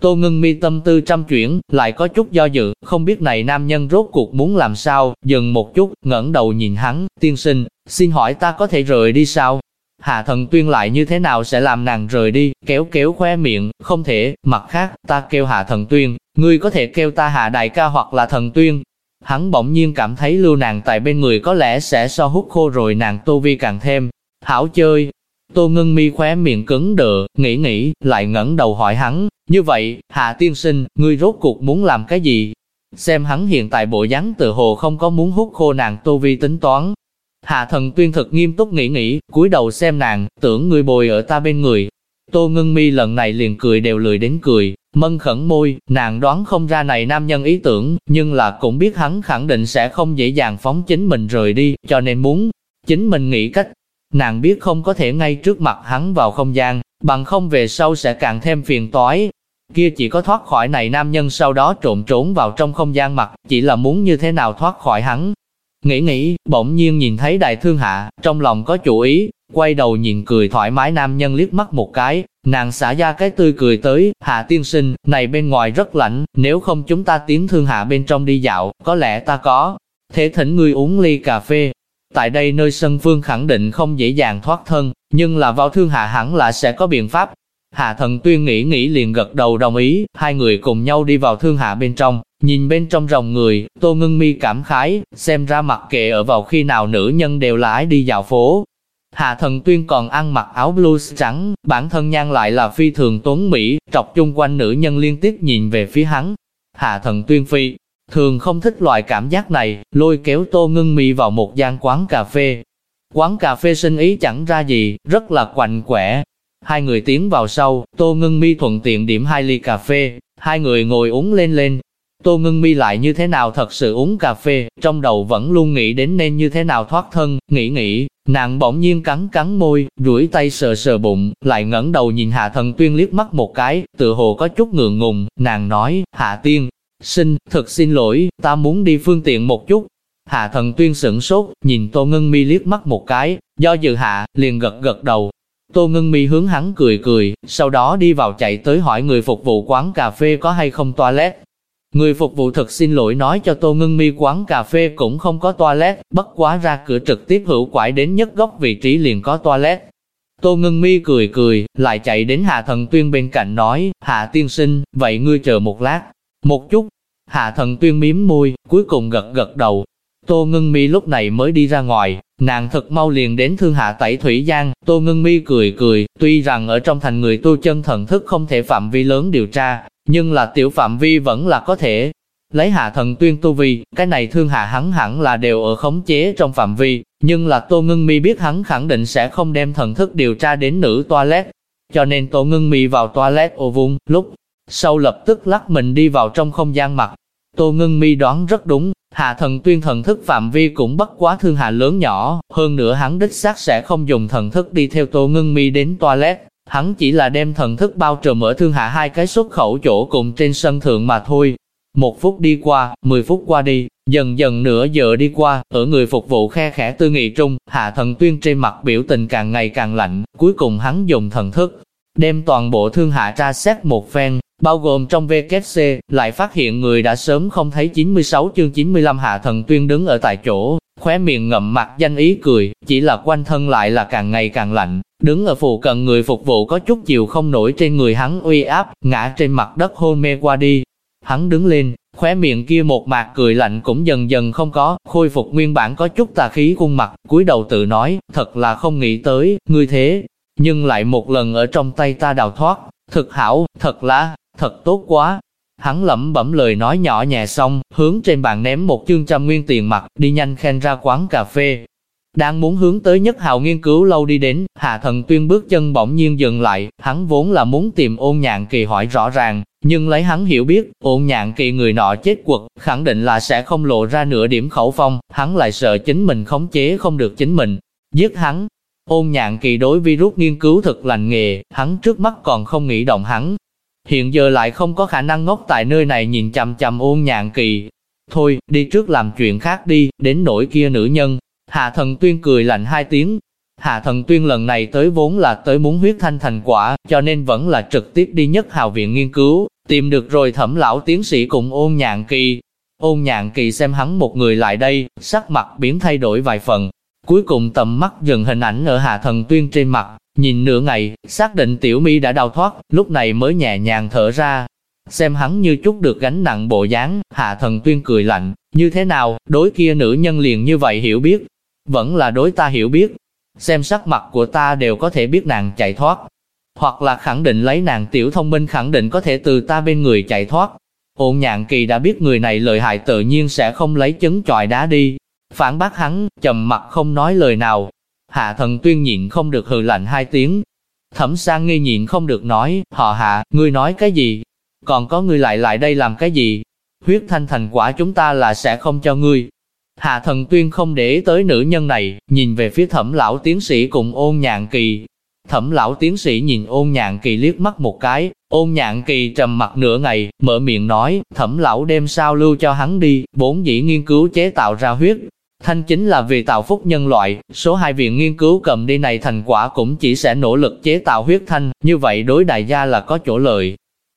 Tô ngưng mi tâm tư trăm chuyển, lại có chút do dự, không biết này nam nhân rốt cuộc muốn làm sao, dừng một chút, ngẩng đầu nhìn hắn, tiên sinh, xin hỏi ta có thể rời đi sao? Hạ thần tuyên lại như thế nào sẽ làm nàng rời đi, kéo kéo khoe miệng, không thể, mặt khác, ta kêu hạ thần tuyên, ngươi có thể kêu ta hạ đại ca hoặc là thần tuyên. Hắn bỗng nhiên cảm thấy lưu nàng tại bên người có lẽ sẽ so hút khô rồi nàng tô vi càng thêm. Hảo chơi, Tô ngưng mi khóe miệng cứng đờ, nghĩ nghĩ, lại ngẩng đầu hỏi hắn, như vậy, hạ tiên sinh, ngươi rốt cuộc muốn làm cái gì? Xem hắn hiện tại bộ dáng tự hồ không có muốn hút khô nàng Tô Vi tính toán. Hạ thần tuyên thực nghiêm túc nghĩ nghĩ, cúi đầu xem nàng, tưởng ngươi bồi ở ta bên người. Tô ngưng mi lần này liền cười đều lười đến cười, mân khẩn môi, nàng đoán không ra này nam nhân ý tưởng, nhưng là cũng biết hắn khẳng định sẽ không dễ dàng phóng chính mình rời đi, cho nên muốn chính mình nghĩ cách Nàng biết không có thể ngay trước mặt hắn vào không gian, bằng không về sau sẽ càng thêm phiền toái. Kia chỉ có thoát khỏi này nam nhân sau đó trộn trốn vào trong không gian mặt, chỉ là muốn như thế nào thoát khỏi hắn. Nghĩ nghĩ, bỗng nhiên nhìn thấy đại thương hạ, trong lòng có chủ ý, quay đầu nhìn cười thoải mái nam nhân liếc mắt một cái, nàng xả ra cái tươi cười tới, hạ tiên sinh, này bên ngoài rất lạnh, nếu không chúng ta tiến thương hạ bên trong đi dạo, có lẽ ta có, thế thỉnh ngươi uống ly cà phê, Tại đây nơi sân phương khẳng định không dễ dàng thoát thân, nhưng là vào thương hạ hẳn là sẽ có biện pháp. Hạ thần tuyên nghĩ nghĩ liền gật đầu đồng ý, hai người cùng nhau đi vào thương hạ bên trong, nhìn bên trong rồng người, tô ngưng mi cảm khái, xem ra mặc kệ ở vào khi nào nữ nhân đều lái đi dạo phố. Hạ thần tuyên còn ăn mặc áo blues trắng, bản thân nhan lại là phi thường tuấn Mỹ, trọc chung quanh nữ nhân liên tiếp nhìn về phía hắn. Hạ thần tuyên phi, Thường không thích loại cảm giác này, lôi kéo tô ngưng mi vào một gian quán cà phê. Quán cà phê sinh ý chẳng ra gì, rất là quạnh quẻ. Hai người tiến vào sau, tô ngưng mi thuận tiện điểm hai ly cà phê, hai người ngồi uống lên lên. Tô ngưng mi lại như thế nào thật sự uống cà phê, trong đầu vẫn luôn nghĩ đến nên như thế nào thoát thân, nghĩ nghĩ, nàng bỗng nhiên cắn cắn môi, duỗi tay sờ sờ bụng, lại ngẩng đầu nhìn Hạ Thần Tuyên liếc mắt một cái, tựa hồ có chút ngượng ngùng, nàng nói, Hạ Tiên, xin thật xin lỗi, ta muốn đi phương tiện một chút. Hạ thần tuyên sửng sốt, nhìn Tô Ngân Mi liếc mắt một cái, do dự hạ, liền gật gật đầu. Tô Ngân Mi hướng hắn cười cười, sau đó đi vào chạy tới hỏi người phục vụ quán cà phê có hay không toilet. Người phục vụ thật xin lỗi nói cho Tô Ngân Mi quán cà phê cũng không có toilet, bất quá ra cửa trực tiếp hữu quải đến nhất góc vị trí liền có toilet. Tô Ngân Mi cười cười, lại chạy đến Hạ Thần Tuyên bên cạnh nói, Hạ tiên sinh, vậy ngươi chờ một lát. Một chút, Hạ thần tuyên miếm môi, cuối cùng gật gật đầu. Tô Ngân Mi lúc này mới đi ra ngoài, nàng thật mau liền đến thương hạ tẩy thủy giang, Tô Ngân Mi cười cười, tuy rằng ở trong thành người tu chân thần thức không thể phạm vi lớn điều tra, nhưng là tiểu phạm vi vẫn là có thể. Lấy hạ thần tuyên tu vi, cái này thương hạ hắn hẳn là đều ở khống chế trong phạm vi, nhưng là Tô Ngân Mi biết hắn khẳng định sẽ không đem thần thức điều tra đến nữ toilet. Cho nên Tô Ngân Mi vào toilet ô vung, lúc sau lập tức lắc mình đi vào trong không gian mặt. Tô Ngân Mi đoán rất đúng, hạ thần tuyên thần thức phạm vi cũng bất quá thương hạ lớn nhỏ, hơn nữa hắn đích xác sẽ không dùng thần thức đi theo Tô Ngân Mi đến toilet, hắn chỉ là đem thần thức bao trùm ở thương hạ hai cái xuất khẩu chỗ cùng trên sân thượng mà thôi. Một phút đi qua, mười phút qua đi, dần dần nửa giờ đi qua, ở người phục vụ khe khẽ tư nghị trung, hạ thần tuyên trên mặt biểu tình càng ngày càng lạnh, cuối cùng hắn dùng thần thức, đem toàn bộ thương hạ tra xét một phen, bao gồm trong VKC, lại phát hiện người đã sớm không thấy 96 chương 95 hạ thần tuyên đứng ở tại chỗ, khóe miệng ngậm mặt danh ý cười, chỉ là quanh thân lại là càng ngày càng lạnh, đứng ở phụ cận người phục vụ có chút chịu không nổi trên người hắn uy áp, ngã trên mặt đất hôn mê qua đi. Hắn đứng lên, khóe miệng kia một mạc cười lạnh cũng dần dần không có, khôi phục nguyên bản có chút tà khí khuôn mặt, cúi đầu tự nói, thật là không nghĩ tới, ngươi thế, nhưng lại một lần ở trong tay ta đào thoát, thực hảo, thật là, thật tốt quá. Hắn lẩm bẩm lời nói nhỏ nhẹ xong, hướng trên bàn ném một chương trăm nguyên tiền mặt, đi nhanh khen ra quán cà phê. Đang muốn hướng tới nhất hào nghiên cứu lâu đi đến, Hạ Thần Tuyên bước chân bỗng nhiên dừng lại, hắn vốn là muốn tìm ôn nhạn kỳ hỏi rõ ràng, nhưng lấy hắn hiểu biết, ôn nhạn kỳ người nọ chết quật, khẳng định là sẽ không lộ ra nửa điểm khẩu phong, hắn lại sợ chính mình khống chế không được chính mình. Giết hắn, ôn nhạn kỳ đối virus nghiên cứu thực lành nghề, hắn trước mắt còn không nghĩ động hắn, hiện giờ lại không có khả năng ngốc tại nơi này nhìn chằm chằm ôn nhạn kỳ. Thôi, đi trước làm chuyện khác đi, đến nỗi kia nữ nhân. Hạ thần tuyên cười lạnh hai tiếng. Hạ thần tuyên lần này tới vốn là tới muốn huyết thanh thành quả, cho nên vẫn là trực tiếp đi nhất hào viện nghiên cứu, tìm được rồi thẩm lão tiến sĩ cùng ôn nhạn kỳ. Ôn nhạn kỳ xem hắn một người lại đây, sắc mặt biến thay đổi vài phần. Cuối cùng tầm mắt dừng hình ảnh ở hạ thần tuyên trên mặt, Nhìn nửa ngày, xác định tiểu mi đã đào thoát, lúc này mới nhẹ nhàng thở ra. Xem hắn như chút được gánh nặng bộ dáng, hạ thần tuyên cười lạnh, Như thế nào, đối kia nữ nhân liền như vậy hiểu biết, vẫn là đối ta hiểu biết. Xem sắc mặt của ta đều có thể biết nàng chạy thoát. Hoặc là khẳng định lấy nàng tiểu thông minh khẳng định có thể từ ta bên người chạy thoát. Ôn nhạn kỳ đã biết người này lợi hại tự nhiên sẽ không lấy chấn chọi đá đi. Phản bác hắn, trầm mặt không nói lời nào. Hạ thần tuyên nhịn không được hừ lạnh hai tiếng. Thẩm sang nghi nhịn không được nói, họ hạ, ngươi nói cái gì? Còn có ngươi lại lại đây làm cái gì? Huyết thanh thành quả chúng ta là sẽ không cho ngươi. Hạ thần tuyên không để tới nữ nhân này, nhìn về phía thẩm lão tiến sĩ cùng ôn nhạn kỳ. Thẩm lão tiến sĩ nhìn ôn nhạn kỳ liếc mắt một cái, ôn nhạn kỳ trầm mặt nửa ngày, mở miệng nói, thẩm lão đem sao lưu cho hắn đi, bốn dĩ nghiên cứu chế tạo ra huyết. Thanh chính là vì tạo phúc nhân loại, số hai viện nghiên cứu cầm đi này thành quả cũng chỉ sẽ nỗ lực chế tạo huyết thanh, như vậy đối đại gia là có chỗ lợi.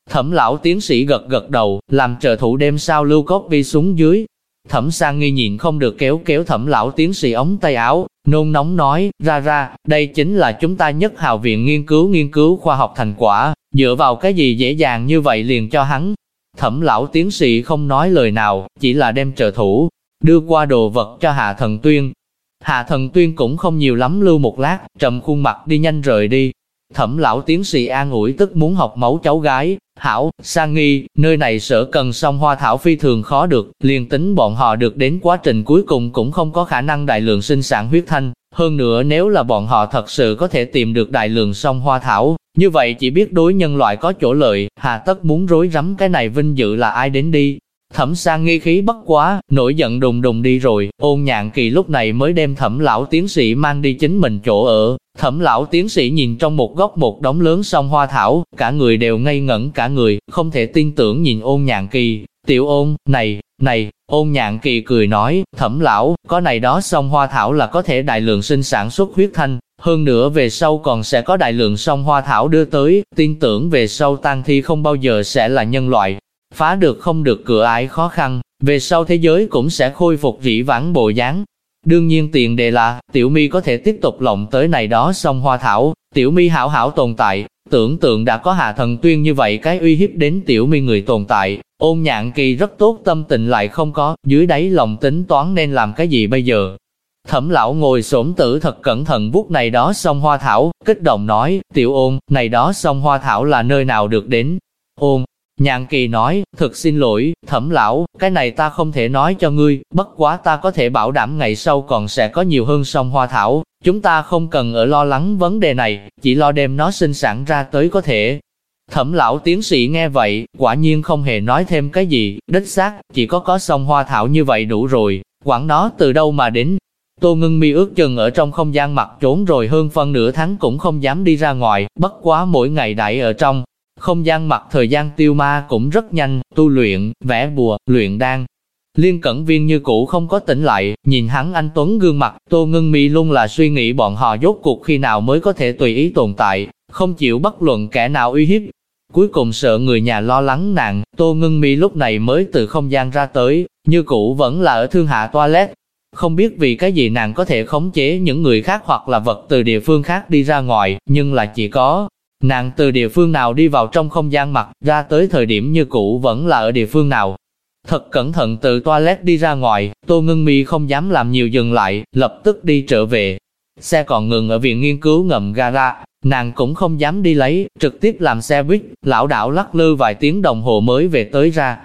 Thẩm lão tiến sĩ gật gật đầu, làm trợ thủ đem sao lưu copy xuống dưới, Thẩm sang nghi nhịn không được kéo kéo thẩm lão tiến sĩ ống tay áo, nôn nóng nói, ra ra, đây chính là chúng ta nhất hào viện nghiên cứu nghiên cứu khoa học thành quả, dựa vào cái gì dễ dàng như vậy liền cho hắn. Thẩm lão tiến sĩ không nói lời nào, chỉ là đem trợ thủ, đưa qua đồ vật cho Hạ Thần Tuyên. Hạ Thần Tuyên cũng không nhiều lắm lưu một lát, trầm khuôn mặt đi nhanh rời đi. Thẩm lão tiến sĩ an ủi tức muốn học mẫu cháu gái, Hảo, sang nghi, nơi này sở cần song hoa thảo phi thường khó được, liền tính bọn họ được đến quá trình cuối cùng cũng không có khả năng đại lượng sinh sản huyết thanh. Hơn nữa nếu là bọn họ thật sự có thể tìm được đại lượng song hoa thảo, như vậy chỉ biết đối nhân loại có chỗ lợi, hà tất muốn rối rắm cái này vinh dự là ai đến đi. Thẩm sang nghi khí bất quá, nổi giận đùng đùng đi rồi, ôn nhạn kỳ lúc này mới đem thẩm lão tiến sĩ mang đi chính mình chỗ ở. Thẩm lão tiến sĩ nhìn trong một góc một đống lớn song hoa thảo, cả người đều ngây ngẩn cả người, không thể tin tưởng nhìn ôn nhạn kỳ. Tiểu ôn, này, này, ôn nhạn kỳ cười nói, thẩm lão, có này đó song hoa thảo là có thể đại lượng sinh sản xuất huyết thanh, hơn nữa về sau còn sẽ có đại lượng song hoa thảo đưa tới, tin tưởng về sau tăng thi không bao giờ sẽ là nhân loại, phá được không được cửa ải khó khăn, về sau thế giới cũng sẽ khôi phục rỉ vãng bộ dáng. Đương nhiên tiền đề là, tiểu mi có thể tiếp tục lộng tới này đó xong hoa thảo, tiểu mi hảo hảo tồn tại, tưởng tượng đã có hạ thần tuyên như vậy cái uy hiếp đến tiểu mi người tồn tại, ôn nhạn kỳ rất tốt tâm tình lại không có, dưới đáy lòng tính toán nên làm cái gì bây giờ. Thẩm lão ngồi xổm tử thật cẩn thận vuốt này đó xong hoa thảo, kích động nói, tiểu ôn, này đó xong hoa thảo là nơi nào được đến. Ôn, Nhạn kỳ nói, thực xin lỗi, thẩm lão, cái này ta không thể nói cho ngươi, bất quá ta có thể bảo đảm ngày sau còn sẽ có nhiều hơn sông hoa thảo, chúng ta không cần ở lo lắng vấn đề này, chỉ lo đem nó sinh sản ra tới có thể. Thẩm lão tiến sĩ nghe vậy, quả nhiên không hề nói thêm cái gì, đích xác, chỉ có có sông hoa thảo như vậy đủ rồi, quản nó từ đâu mà đến. Tô ngưng mi ước chừng ở trong không gian mặt trốn rồi hơn phân nửa tháng cũng không dám đi ra ngoài, bất quá mỗi ngày đại ở trong, không gian mặt thời gian tiêu ma cũng rất nhanh, tu luyện, vẽ bùa, luyện đan. Liên cẩn viên như cũ không có tỉnh lại, nhìn hắn anh Tuấn gương mặt, Tô Ngân Mi luôn là suy nghĩ bọn họ dốt cuộc khi nào mới có thể tùy ý tồn tại, không chịu bất luận kẻ nào uy hiếp. Cuối cùng sợ người nhà lo lắng nàng, Tô Ngân Mi lúc này mới từ không gian ra tới, như cũ vẫn là ở thương hạ toilet. Không biết vì cái gì nàng có thể khống chế những người khác hoặc là vật từ địa phương khác đi ra ngoài, nhưng là chỉ có Nàng từ địa phương nào đi vào trong không gian mặt, ra tới thời điểm như cũ vẫn là ở địa phương nào. Thật cẩn thận từ toilet đi ra ngoài, Tô Ngân Mi không dám làm nhiều dừng lại, lập tức đi trở về. Xe còn ngừng ở viện nghiên cứu ngầm gara, nàng cũng không dám đi lấy, trực tiếp làm xe buýt, lão đảo lắc lư vài tiếng đồng hồ mới về tới ra.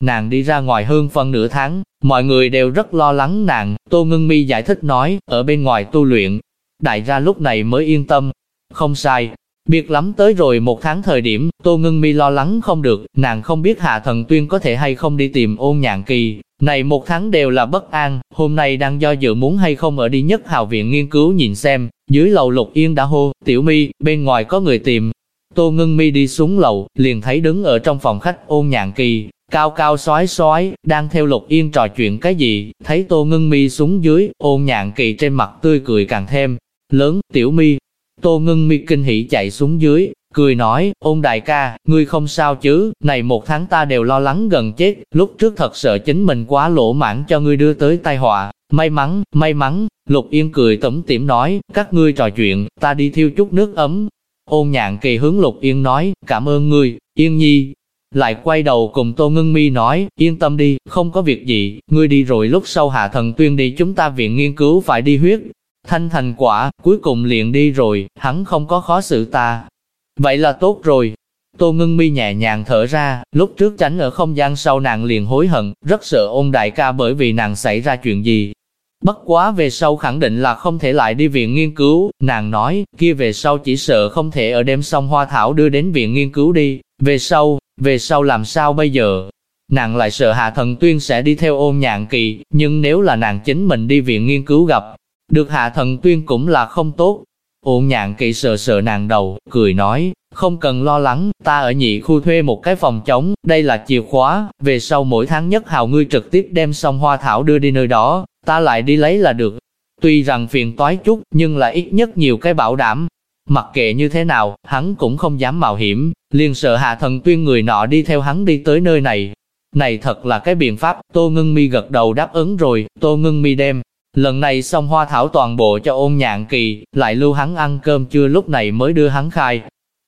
Nàng đi ra ngoài hơn phân nửa tháng, mọi người đều rất lo lắng nàng, Tô Ngân Mi giải thích nói, ở bên ngoài tu luyện. Đại gia lúc này mới yên tâm. Không sai, Biệt lắm tới rồi một tháng thời điểm, Tô Ngân Mi lo lắng không được, nàng không biết Hạ Thần Tuyên có thể hay không đi tìm ôn nhạn kỳ. Này một tháng đều là bất an, hôm nay đang do dự muốn hay không ở đi nhất hào viện nghiên cứu nhìn xem, dưới lầu lục yên đã hô, tiểu mi, bên ngoài có người tìm. Tô Ngân Mi đi xuống lầu, liền thấy đứng ở trong phòng khách ôn nhạn kỳ, cao cao xoái xoái, đang theo lục yên trò chuyện cái gì, thấy Tô Ngân Mi xuống dưới, ôn nhạn kỳ trên mặt tươi cười càng thêm, lớn, tiểu mi, Tô ngưng mi kinh hỉ chạy xuống dưới, cười nói, ôn đại ca, ngươi không sao chứ, này một tháng ta đều lo lắng gần chết, lúc trước thật sợ chính mình quá lỗ mãn cho ngươi đưa tới tai họa, may mắn, may mắn, lục yên cười tẩm tỉm nói, các ngươi trò chuyện, ta đi thiêu chút nước ấm. Ôn nhạn kỳ hướng lục yên nói, cảm ơn ngươi, yên nhi. lại quay đầu cùng Tô Ngân Mi nói, yên tâm đi, không có việc gì, ngươi đi rồi lúc sau hạ thần tuyên đi chúng ta viện nghiên cứu phải đi huyết. Thanh thành quả, cuối cùng liền đi rồi, hắn không có khó xử ta. Vậy là tốt rồi. Tô Ngân Mi nhẹ nhàng thở ra, lúc trước tránh ở không gian sau nàng liền hối hận, rất sợ ôn đại ca bởi vì nàng xảy ra chuyện gì, Bất quá về sau khẳng định là không thể lại đi viện nghiên cứu, nàng nói, kia về sau chỉ sợ không thể ở đêm xong hoa thảo đưa đến viện nghiên cứu đi, về sau, về sau làm sao bây giờ? Nàng lại sợ Hạ Thần Tuyên sẽ đi theo ôn nhạn kỳ, nhưng nếu là nàng chính mình đi viện nghiên cứu gặp, được Hạ Thần Tuyên cũng là không tốt. Ôn nhạn kỵ sợ sợ nàng đầu, cười nói, không cần lo lắng, ta ở nhị khu thuê một cái phòng trống, đây là chìa khóa, về sau mỗi tháng nhất hào ngươi trực tiếp đem xong hoa thảo đưa đi nơi đó, ta lại đi lấy là được. Tuy rằng phiền toái chút, nhưng là ít nhất nhiều cái bảo đảm. Mặc kệ như thế nào, hắn cũng không dám mạo hiểm, liền sợ hạ thần tuyên người nọ đi theo hắn đi tới nơi này. Này thật là cái biện pháp, Tô Ngân Mi gật đầu đáp ứng rồi, Tô Ngân Mi đem. Lần này xong hoa thảo toàn bộ cho ôn nhạn kỳ, lại lưu hắn ăn cơm chưa lúc này mới đưa hắn khai.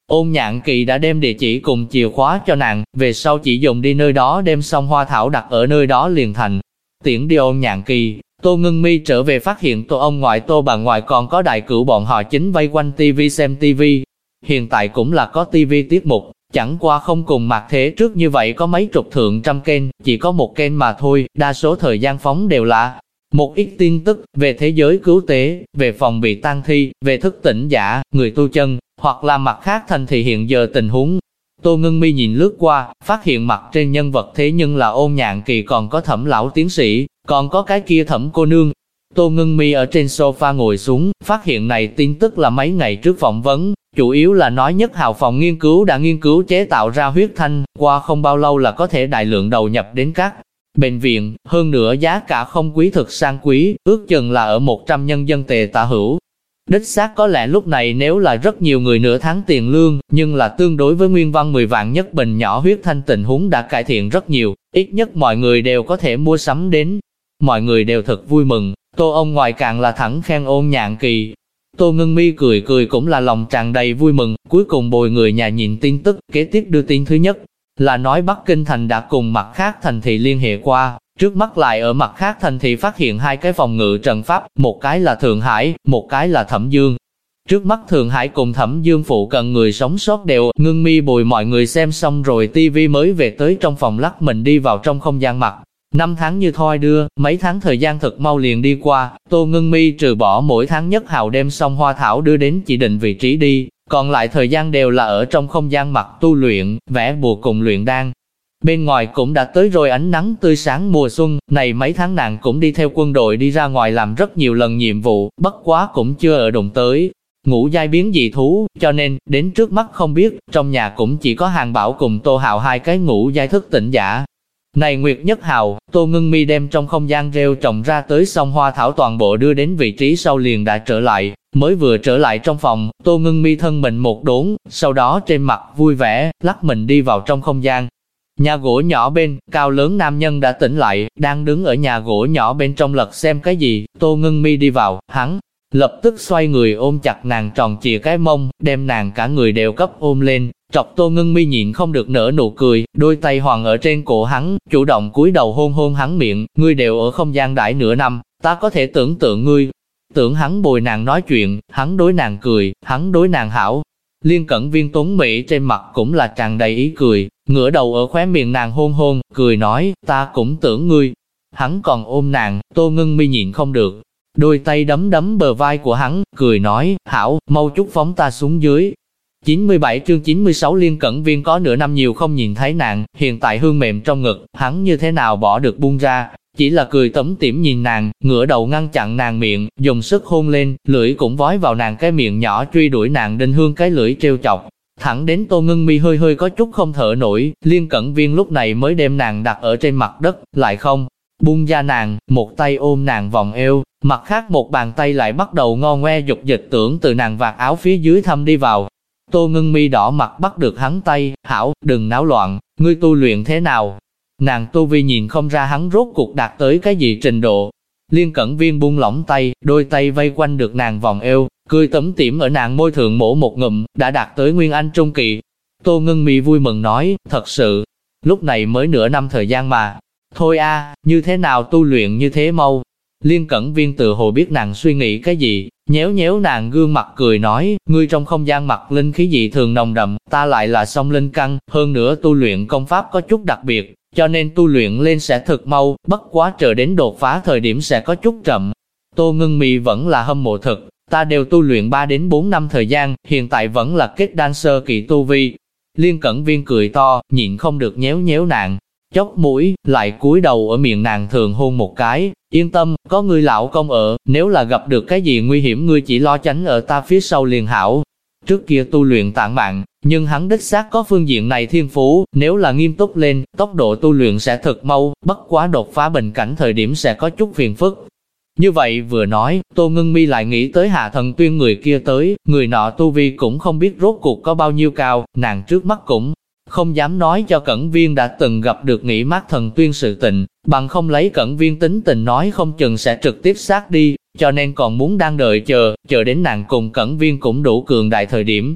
Ôn nhạn kỳ đã đem địa chỉ cùng chìa khóa cho nàng, về sau chỉ dùng đi nơi đó đem xong hoa thảo đặt ở nơi đó liền thành. Tiễn đi ôn nhạn kỳ, Tô Ngân Mi trở về phát hiện tô ông ngoại tô bà ngoại còn có đại cửu bọn họ chính vây quanh tivi xem tivi Hiện tại cũng là có tivi tiết mục, chẳng qua không cùng mặt thế trước như vậy có mấy chục thượng trăm kênh, chỉ có một kênh mà thôi, đa số thời gian phóng đều là một ít tin tức về thế giới cứu tế, về phòng bị tăng thi, về thức tỉnh giả, người tu chân, hoặc là mặt khác thành thị hiện giờ tình huống. Tô Ngân Mi nhìn lướt qua, phát hiện mặt trên nhân vật thế nhưng là ôn nhạn kỳ còn có thẩm lão tiến sĩ, còn có cái kia thẩm cô nương. Tô Ngân Mi ở trên sofa ngồi xuống, phát hiện này tin tức là mấy ngày trước phỏng vấn, chủ yếu là nói nhất hào phòng nghiên cứu đã nghiên cứu chế tạo ra huyết thanh, qua không bao lâu là có thể đại lượng đầu nhập đến các bệnh viện, hơn nữa giá cả không quý thực sang quý, ước chừng là ở 100 nhân dân tệ tạ hữu. Đích xác có lẽ lúc này nếu là rất nhiều người nửa tháng tiền lương, nhưng là tương đối với nguyên văn 10 vạn nhất bình nhỏ huyết thanh tình huống đã cải thiện rất nhiều, ít nhất mọi người đều có thể mua sắm đến, mọi người đều thật vui mừng, tô ông ngoại càng là thẳng khen ôn nhạn kỳ. Tô ngân mi cười cười cũng là lòng tràn đầy vui mừng, cuối cùng bồi người nhà nhìn tin tức, kế tiếp đưa tin thứ nhất, là nói Bắc Kinh Thành đã cùng mặt khác thành thị liên hệ qua, trước mắt lại ở mặt khác thành thị phát hiện hai cái phòng ngự trần pháp, một cái là Thượng Hải, một cái là Thẩm Dương. Trước mắt Thượng Hải cùng Thẩm Dương phụ cận người sống sót đều, ngưng mi bồi mọi người xem xong rồi tivi mới về tới trong phòng lắc mình đi vào trong không gian mặt, Năm tháng như thoi đưa, mấy tháng thời gian thật mau liền đi qua, Tô Ngân Mi trừ bỏ mỗi tháng nhất hào đem xong hoa thảo đưa đến chỉ định vị trí đi, còn lại thời gian đều là ở trong không gian mặt tu luyện, vẽ bùa cùng luyện đan. Bên ngoài cũng đã tới rồi ánh nắng tươi sáng mùa xuân, này mấy tháng nàng cũng đi theo quân đội đi ra ngoài làm rất nhiều lần nhiệm vụ, bất quá cũng chưa ở đụng tới. Ngũ giai biến dị thú, cho nên, đến trước mắt không biết, trong nhà cũng chỉ có hàng bảo cùng tô hạo hai cái ngũ giai thức tỉnh giả, này Nguyệt Nhất Hào, Tô Ngân Mi đem trong không gian rêu trồng ra tới sông hoa thảo toàn bộ đưa đến vị trí sau liền đã trở lại, mới vừa trở lại trong phòng, Tô Ngân Mi thân mình một đốn, sau đó trên mặt vui vẻ, lắc mình đi vào trong không gian. Nhà gỗ nhỏ bên, cao lớn nam nhân đã tỉnh lại, đang đứng ở nhà gỗ nhỏ bên trong lật xem cái gì, Tô Ngân Mi đi vào, hắn lập tức xoay người ôm chặt nàng tròn chìa cái mông, đem nàng cả người đều cấp ôm lên, Trọc Tô Ngân Mi nhịn không được nở nụ cười, đôi tay hoàng ở trên cổ hắn, chủ động cúi đầu hôn hôn hắn miệng, ngươi đều ở không gian đãi nửa năm, ta có thể tưởng tượng ngươi. Tưởng hắn bồi nàng nói chuyện, hắn đối nàng cười, hắn đối nàng hảo. Liên cẩn viên tuấn Mỹ trên mặt cũng là tràn đầy ý cười, ngửa đầu ở khóe miệng nàng hôn hôn, cười nói, ta cũng tưởng ngươi. Hắn còn ôm nàng, Tô Ngân Mi nhịn không được, đôi tay đấm đấm bờ vai của hắn, cười nói, hảo, mau chút phóng ta xuống dưới, 97 chương 96 liên cẩn viên có nửa năm nhiều không nhìn thấy nàng, hiện tại hương mềm trong ngực, hắn như thế nào bỏ được buông ra, chỉ là cười tấm tỉm nhìn nàng, ngửa đầu ngăn chặn nàng miệng, dùng sức hôn lên, lưỡi cũng vói vào nàng cái miệng nhỏ truy đuổi nàng đinh hương cái lưỡi treo chọc. Thẳng đến tô ngưng mi hơi hơi có chút không thở nổi, liên cẩn viên lúc này mới đem nàng đặt ở trên mặt đất, lại không, buông ra nàng, một tay ôm nàng vòng eo, mặt khác một bàn tay lại bắt đầu ngon ngoe dục dịch tưởng từ nàng vạt áo phía dưới thăm đi vào, Tô ngưng mi đỏ mặt bắt được hắn tay, hảo, đừng náo loạn, ngươi tu luyện thế nào? Nàng tu vi nhìn không ra hắn rốt cuộc đạt tới cái gì trình độ. Liên cẩn viên buông lỏng tay, đôi tay vây quanh được nàng vòng eo, cười tấm tiểm ở nàng môi thượng mổ một ngụm, đã đạt tới Nguyên Anh Trung Kỳ. Tô ngưng mi vui mừng nói, thật sự, lúc này mới nửa năm thời gian mà. Thôi a, như thế nào tu luyện như thế mau. Liên cẩn viên tự hồ biết nàng suy nghĩ cái gì, nhéo nhéo nàng gương mặt cười nói, ngươi trong không gian mặt linh khí dị thường nồng đậm, ta lại là song linh căn, hơn nữa tu luyện công pháp có chút đặc biệt, cho nên tu luyện lên sẽ thực mau, bất quá chờ đến đột phá thời điểm sẽ có chút chậm. Tô ngưng mì vẫn là hâm mộ thực, ta đều tu luyện 3 đến 4 năm thời gian, hiện tại vẫn là kết đan sơ kỳ tu vi. Liên cẩn viên cười to, nhịn không được nhéo nhéo nàng, chốc mũi, lại cúi đầu ở miệng nàng thường hôn một cái, yên tâm, có người lão công ở, nếu là gặp được cái gì nguy hiểm ngươi chỉ lo tránh ở ta phía sau liền hảo. Trước kia tu luyện tạng mạng, nhưng hắn đích xác có phương diện này thiên phú, nếu là nghiêm túc lên, tốc độ tu luyện sẽ thật mau, bất quá đột phá bình cảnh thời điểm sẽ có chút phiền phức. Như vậy vừa nói, Tô Ngân Mi lại nghĩ tới hạ thần tuyên người kia tới, người nọ tu vi cũng không biết rốt cuộc có bao nhiêu cao, nàng trước mắt cũng không dám nói cho Cẩn Viên đã từng gặp được nghĩ mát thần tuyên sự tình, bằng không lấy Cẩn Viên tính tình nói không chừng sẽ trực tiếp sát đi, cho nên còn muốn đang đợi chờ, chờ đến nàng cùng Cẩn Viên cũng đủ cường đại thời điểm.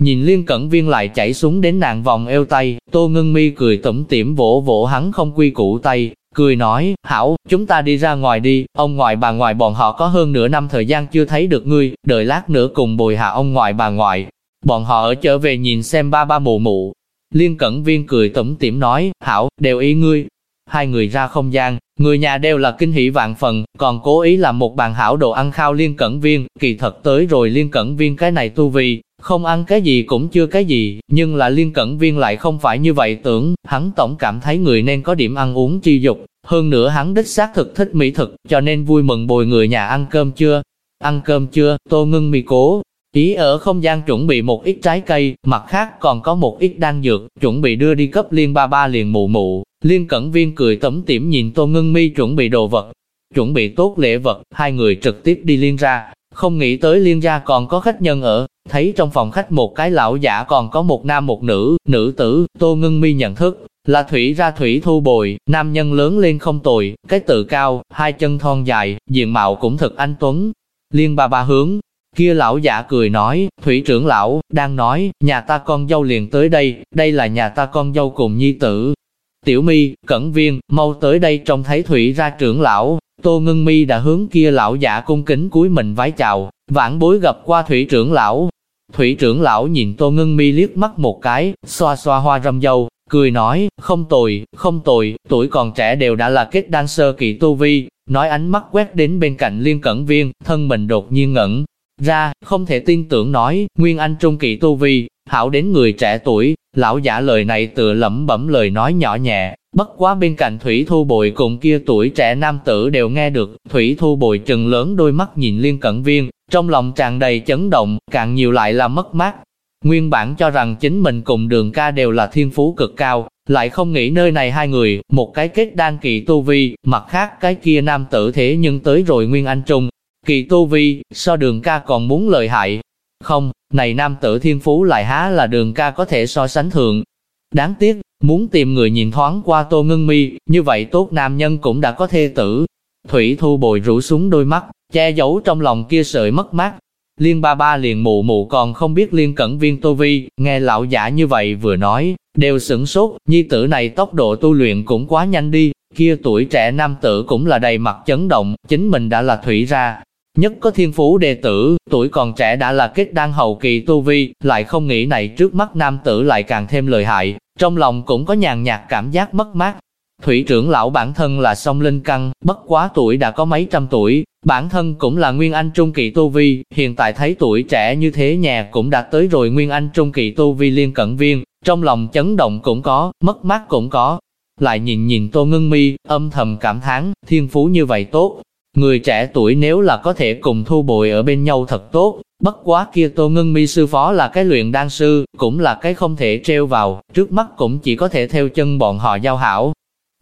Nhìn Liên Cẩn Viên lại chảy xuống đến nàng vòng eo tay, Tô Ngân Mi cười tủm tỉm vỗ vỗ hắn không quy củ tay, cười nói, hảo, chúng ta đi ra ngoài đi, ông ngoại bà ngoại bọn họ có hơn nửa năm thời gian chưa thấy được ngươi, đợi lát nữa cùng bồi hạ ông ngoại bà ngoại. Bọn họ ở trở về nhìn xem ba ba mụ mụ, Liên Cẩn Viên cười tủm tỉm nói, hảo, đều ý ngươi. Hai người ra không gian, người nhà đều là kinh hỷ vạn phần, còn cố ý làm một bàn hảo đồ ăn khao Liên Cẩn Viên, kỳ thật tới rồi Liên Cẩn Viên cái này tu vi, không ăn cái gì cũng chưa cái gì, nhưng là Liên Cẩn Viên lại không phải như vậy tưởng, hắn tổng cảm thấy người nên có điểm ăn uống chi dục, hơn nữa hắn đích xác thực thích mỹ thực, cho nên vui mừng bồi người nhà ăn cơm chưa. Ăn cơm chưa, tô ngưng mì cố, Ý ở không gian chuẩn bị một ít trái cây, mặt khác còn có một ít đan dược, chuẩn bị đưa đi cấp liên ba ba liền mụ mụ. Liên cẩn viên cười tấm tiểm nhìn Tô Ngân Mi chuẩn bị đồ vật, chuẩn bị tốt lễ vật, hai người trực tiếp đi liên ra. Không nghĩ tới liên gia còn có khách nhân ở, thấy trong phòng khách một cái lão giả còn có một nam một nữ, nữ tử, Tô Ngân Mi nhận thức, là thủy ra thủy thu bồi, nam nhân lớn lên không tồi, cái tự cao, hai chân thon dài, diện mạo cũng thật anh tuấn. Liên ba ba hướng, Kia lão giả cười nói, thủy trưởng lão, đang nói, nhà ta con dâu liền tới đây, đây là nhà ta con dâu cùng nhi tử. Tiểu mi, cẩn viên, mau tới đây trông thấy thủy ra trưởng lão, tô ngưng mi đã hướng kia lão giả cung kính cúi mình vái chào, vãn bối gặp qua thủy trưởng lão. Thủy trưởng lão nhìn tô ngưng mi liếc mắt một cái, xoa xoa hoa râm dâu, cười nói, không tồi, không tồi, tuổi còn trẻ đều đã là kết đan sơ kỳ tu vi, nói ánh mắt quét đến bên cạnh liên cẩn viên, thân mình đột nhiên ngẩn, ra, không thể tin tưởng nói, Nguyên Anh trung kỳ tu vi, hảo đến người trẻ tuổi, lão giả lời này tự lẩm bẩm lời nói nhỏ nhẹ, bất quá bên cạnh Thủy Thu Bồi cùng kia tuổi trẻ nam tử đều nghe được, Thủy Thu Bồi trừng lớn đôi mắt nhìn Liên Cẩn Viên, trong lòng tràn đầy chấn động, càng nhiều lại là mất mát. Nguyên bản cho rằng chính mình cùng đường ca đều là thiên phú cực cao, lại không nghĩ nơi này hai người, một cái kết đan kỳ tu vi, mặt khác cái kia nam tử thế nhưng tới rồi Nguyên Anh Trung, Kỳ tu vi, so đường ca còn muốn lợi hại. Không, này nam tử thiên phú lại há là đường ca có thể so sánh thượng Đáng tiếc, muốn tìm người nhìn thoáng qua tô ngưng mi, như vậy tốt nam nhân cũng đã có thê tử. Thủy thu bồi rủ xuống đôi mắt, che giấu trong lòng kia sợi mất mát. Liên ba ba liền mụ mụ còn không biết liên cẩn viên tô vi, nghe lão giả như vậy vừa nói, đều sửng sốt, nhi tử này tốc độ tu luyện cũng quá nhanh đi, kia tuổi trẻ nam tử cũng là đầy mặt chấn động, chính mình đã là thủy ra, Nhất có thiên phú đệ tử, tuổi còn trẻ đã là kết đan hậu kỳ tu vi, lại không nghĩ này trước mắt nam tử lại càng thêm lợi hại, trong lòng cũng có nhàn nhạt cảm giác mất mát. Thủy trưởng lão bản thân là song linh căn, bất quá tuổi đã có mấy trăm tuổi, bản thân cũng là Nguyên Anh Trung Kỳ Tu Vi, hiện tại thấy tuổi trẻ như thế nhà cũng đạt tới rồi Nguyên Anh Trung Kỳ Tu Vi liên cận viên, trong lòng chấn động cũng có, mất mát cũng có. Lại nhìn nhìn Tô Ngân Mi, âm thầm cảm thán, thiên phú như vậy tốt, Người trẻ tuổi nếu là có thể cùng thu bồi ở bên nhau thật tốt, bất quá kia Tô Ngân Mi sư phó là cái luyện đan sư, cũng là cái không thể treo vào, trước mắt cũng chỉ có thể theo chân bọn họ giao hảo.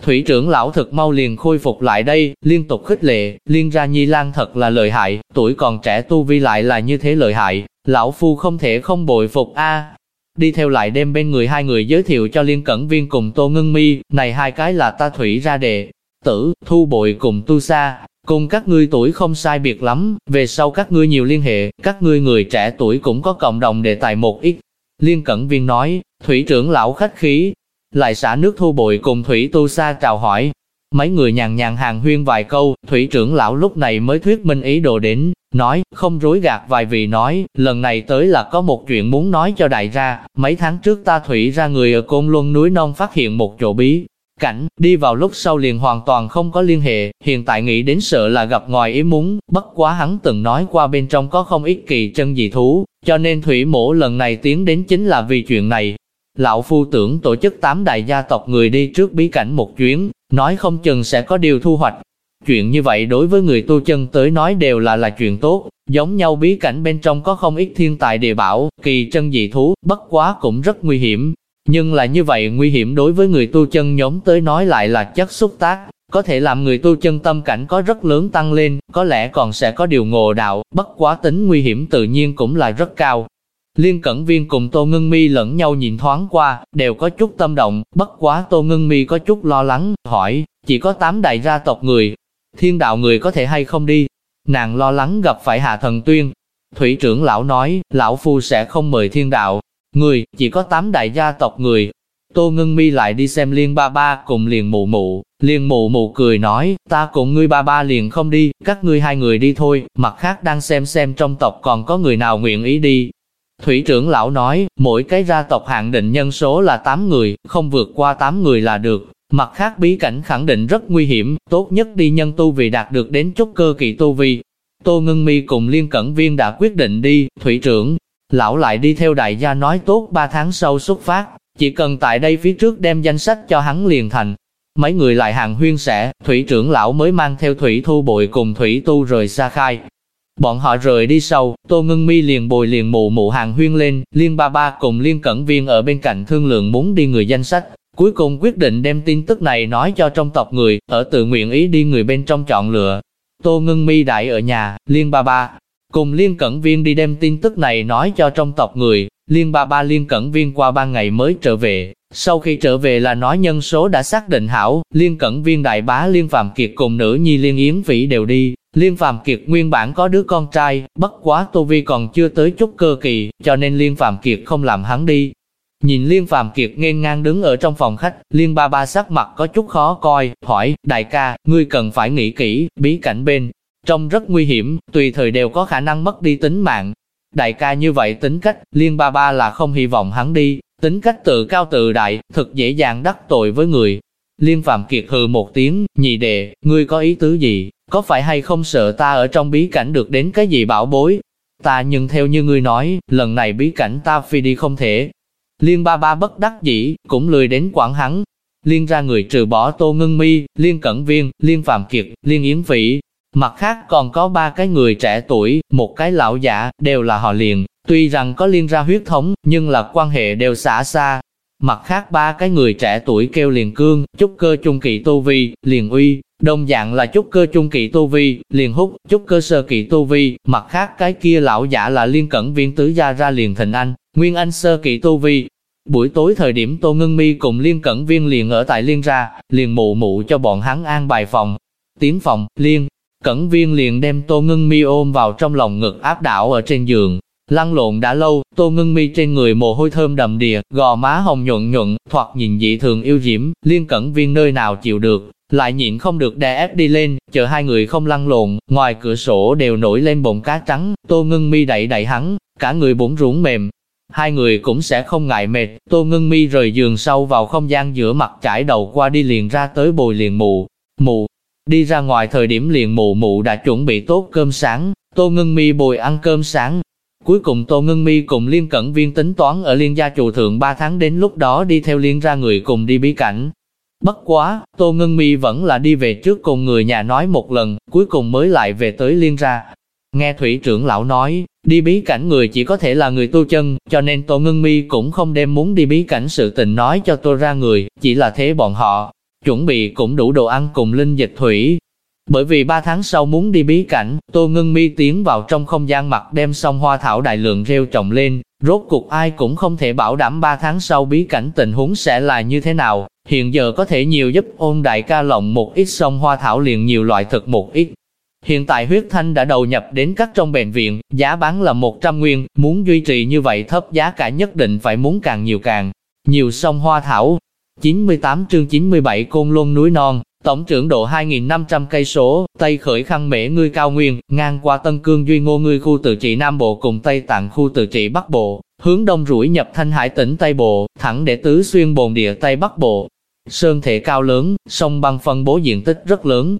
Thủy trưởng lão thực mau liền khôi phục lại đây, liên tục khích lệ, liên ra nhi lan thật là lợi hại, tuổi còn trẻ tu vi lại là như thế lợi hại, lão phu không thể không bội phục a. Đi theo lại đem bên người hai người giới thiệu cho liên cẩn viên cùng Tô Ngân Mi, này hai cái là ta thủy ra đệ, tử, thu bội cùng tu sa, Cùng các ngươi tuổi không sai biệt lắm, về sau các ngươi nhiều liên hệ, các ngươi người trẻ tuổi cũng có cộng đồng đề tài một ít. Liên Cẩn Viên nói, thủy trưởng lão khách khí. lại xả nước thu bội cùng thủy tu sa chào hỏi. Mấy người nhàn nhàn hàng huyên vài câu, thủy trưởng lão lúc này mới thuyết minh ý đồ đến, nói, không rối gạt vài vị nói, lần này tới là có một chuyện muốn nói cho đại ra, mấy tháng trước ta thủy ra người ở Côn Luân núi non phát hiện một chỗ bí, cảnh, đi vào lúc sau liền hoàn toàn không có liên hệ, hiện tại nghĩ đến sợ là gặp ngoài ý muốn, bất quá hắn từng nói qua bên trong có không ít kỳ chân dị thú, cho nên thủy mổ lần này tiến đến chính là vì chuyện này. Lão phu tưởng tổ chức tám đại gia tộc người đi trước bí cảnh một chuyến, nói không chừng sẽ có điều thu hoạch. Chuyện như vậy đối với người tu chân tới nói đều là là chuyện tốt, giống nhau bí cảnh bên trong có không ít thiên tài địa bảo, kỳ chân dị thú, bất quá cũng rất nguy hiểm, nhưng là như vậy nguy hiểm đối với người tu chân nhóm tới nói lại là chất xúc tác, có thể làm người tu chân tâm cảnh có rất lớn tăng lên, có lẽ còn sẽ có điều ngộ đạo, bất quá tính nguy hiểm tự nhiên cũng là rất cao. Liên Cẩn Viên cùng Tô Ngân Mi lẫn nhau nhìn thoáng qua, đều có chút tâm động, bất quá Tô Ngân Mi có chút lo lắng, hỏi, chỉ có tám đại gia tộc người, thiên đạo người có thể hay không đi? Nàng lo lắng gặp phải Hạ Thần Tuyên. Thủy trưởng lão nói, lão phu sẽ không mời thiên đạo, người, chỉ có tám đại gia tộc người. Tô Ngân Mi lại đi xem liên ba ba cùng liền mụ mụ, liền mụ mụ cười nói, ta cùng ngươi ba ba liền không đi, các ngươi hai người đi thôi, mặt khác đang xem xem trong tộc còn có người nào nguyện ý đi. Thủy trưởng lão nói, mỗi cái gia tộc hạn định nhân số là 8 người, không vượt qua 8 người là được. Mặt khác bí cảnh khẳng định rất nguy hiểm, tốt nhất đi nhân tu vì đạt được đến chút cơ kỳ tu vi. Tô Ngân Mi cùng Liên Cẩn Viên đã quyết định đi, Thủy trưởng, Lão lại đi theo đại gia nói tốt 3 tháng sau xuất phát, chỉ cần tại đây phía trước đem danh sách cho hắn liền thành. Mấy người lại hàng huyên sẽ, thủy trưởng lão mới mang theo thủy thu bội cùng thủy tu rời xa khai. Bọn họ rời đi sau, Tô Ngân Mi liền bồi liền mụ mụ hàng huyên lên, Liên Ba Ba cùng Liên Cẩn Viên ở bên cạnh thương lượng muốn đi người danh sách. Cuối cùng quyết định đem tin tức này nói cho trong tộc người, ở tự nguyện ý đi người bên trong chọn lựa. Tô Ngân Mi đại ở nhà, Liên Ba Ba, Cùng Liên Cẩn Viên đi đem tin tức này nói cho trong tộc người, Liên ba ba Liên Cẩn Viên qua ba ngày mới trở về. Sau khi trở về là nói nhân số đã xác định hảo, Liên Cẩn Viên đại bá Liên Phạm Kiệt cùng nữ nhi Liên Yến Vĩ đều đi. Liên Phạm Kiệt nguyên bản có đứa con trai, bất quá Tô Vi còn chưa tới chút cơ kỳ, cho nên Liên Phạm Kiệt không làm hắn đi. Nhìn Liên Phạm Kiệt nghênh ngang đứng ở trong phòng khách, Liên ba ba sắc mặt có chút khó coi, hỏi, đại ca, ngươi cần phải nghĩ kỹ, bí cảnh bên, Trông rất nguy hiểm, tùy thời đều có khả năng mất đi tính mạng. Đại ca như vậy tính cách, liên ba ba là không hy vọng hắn đi, tính cách tự cao tự đại, thật dễ dàng đắc tội với người. Liên Phạm Kiệt hừ một tiếng, nhị đệ, ngươi có ý tứ gì, có phải hay không sợ ta ở trong bí cảnh được đến cái gì bảo bối? Ta nhưng theo như ngươi nói, lần này bí cảnh ta phi đi không thể. Liên ba ba bất đắc dĩ, cũng lười đến quản hắn. Liên ra người trừ bỏ Tô Ngân Mi, Liên Cẩn Viên, Liên Phạm Kiệt, Liên Yến Vĩ, Mặt khác còn có ba cái người trẻ tuổi, một cái lão giả, đều là họ liền, tuy rằng có liên ra huyết thống, nhưng là quan hệ đều xả xa. Mặt khác ba cái người trẻ tuổi kêu liền cương, chúc cơ trung kỳ tu vi, liền uy, đồng dạng là chúc cơ trung kỳ tu vi, liền hút, chúc cơ sơ kỳ tu vi, mặt khác cái kia lão giả là liên cẩn viên tứ gia ra liền thịnh anh, nguyên anh sơ kỳ tu vi. Buổi tối thời điểm Tô Ngân Mi cùng liên cẩn viên liền ở tại liên ra, liền mụ mụ cho bọn hắn an bài phòng. Tiến phòng, liên, Cẩn viên liền đem Tô Ngưng Mi ôm vào trong lòng ngực áp đảo ở trên giường. Lăn lộn đã lâu, Tô Ngưng Mi trên người mồ hôi thơm đầm đìa, gò má hồng nhuận nhuận, thoạt nhìn dị thường yêu diễm, liên cẩn viên nơi nào chịu được, lại nhịn không được đè ép đi lên, chờ hai người không lăn lộn, ngoài cửa sổ đều nổi lên bụng cá trắng, Tô Ngưng Mi đẩy đẩy hắn, cả người bụng rũng mềm. Hai người cũng sẽ không ngại mệt, Tô Ngưng Mi rời giường sâu vào không gian giữa mặt trải đầu qua đi liền ra tới bồi liền mù. Mù, Đi ra ngoài thời điểm liền mụ mụ đã chuẩn bị tốt cơm sáng, Tô Ngân Mi bồi ăn cơm sáng. Cuối cùng Tô Ngân Mi cùng Liên Cẩn Viên tính toán ở Liên gia trụ thượng 3 tháng đến lúc đó đi theo Liên ra người cùng đi bí cảnh. Bất quá, Tô Ngân Mi vẫn là đi về trước cùng người nhà nói một lần, cuối cùng mới lại về tới Liên ra. Nghe Thủy trưởng lão nói, đi bí cảnh người chỉ có thể là người tu chân, cho nên Tô Ngân Mi cũng không đem muốn đi bí cảnh sự tình nói cho Tô ra người, chỉ là thế bọn họ, chuẩn bị cũng đủ đồ ăn cùng linh dịch thủy. Bởi vì ba tháng sau muốn đi bí cảnh, Tô Ngân Mi tiến vào trong không gian mặt đem xong hoa thảo đại lượng rêu trồng lên, rốt cuộc ai cũng không thể bảo đảm ba tháng sau bí cảnh tình huống sẽ là như thế nào, hiện giờ có thể nhiều giúp ôn đại ca lộng một ít xong hoa thảo liền nhiều loại thực một ít. Hiện tại huyết thanh đã đầu nhập đến các trong bệnh viện, giá bán là 100 nguyên, muốn duy trì như vậy thấp giá cả nhất định phải muốn càng nhiều càng nhiều sông hoa thảo, 98 chương 97 Côn Luân núi non, tổng trưởng độ 2.500 cây số, Tây khởi khăn mễ ngươi cao nguyên, ngang qua Tân Cương Duy Ngô ngươi khu tự trị Nam Bộ cùng Tây Tạng khu tự trị Bắc Bộ, hướng đông rủi nhập Thanh Hải tỉnh Tây Bộ, thẳng để tứ xuyên bồn địa Tây Bắc Bộ. Sơn thể cao lớn, sông băng phân bố diện tích rất lớn.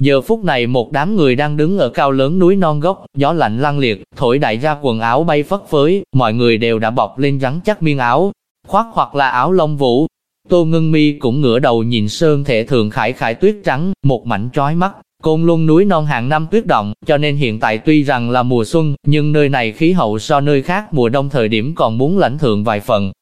Giờ phút này một đám người đang đứng ở cao lớn núi non gốc, gió lạnh lăng liệt, thổi đại ra quần áo bay phất phới, mọi người đều đã bọc lên rắn chắc miên áo, khoác hoặc là áo lông vũ, Tô Ngân Mi cũng ngửa đầu nhìn sơn thể thường khải khải tuyết trắng, một mảnh trói mắt. Côn Luân núi non hàng năm tuyết động, cho nên hiện tại tuy rằng là mùa xuân, nhưng nơi này khí hậu so nơi khác mùa đông thời điểm còn muốn lãnh thượng vài phần.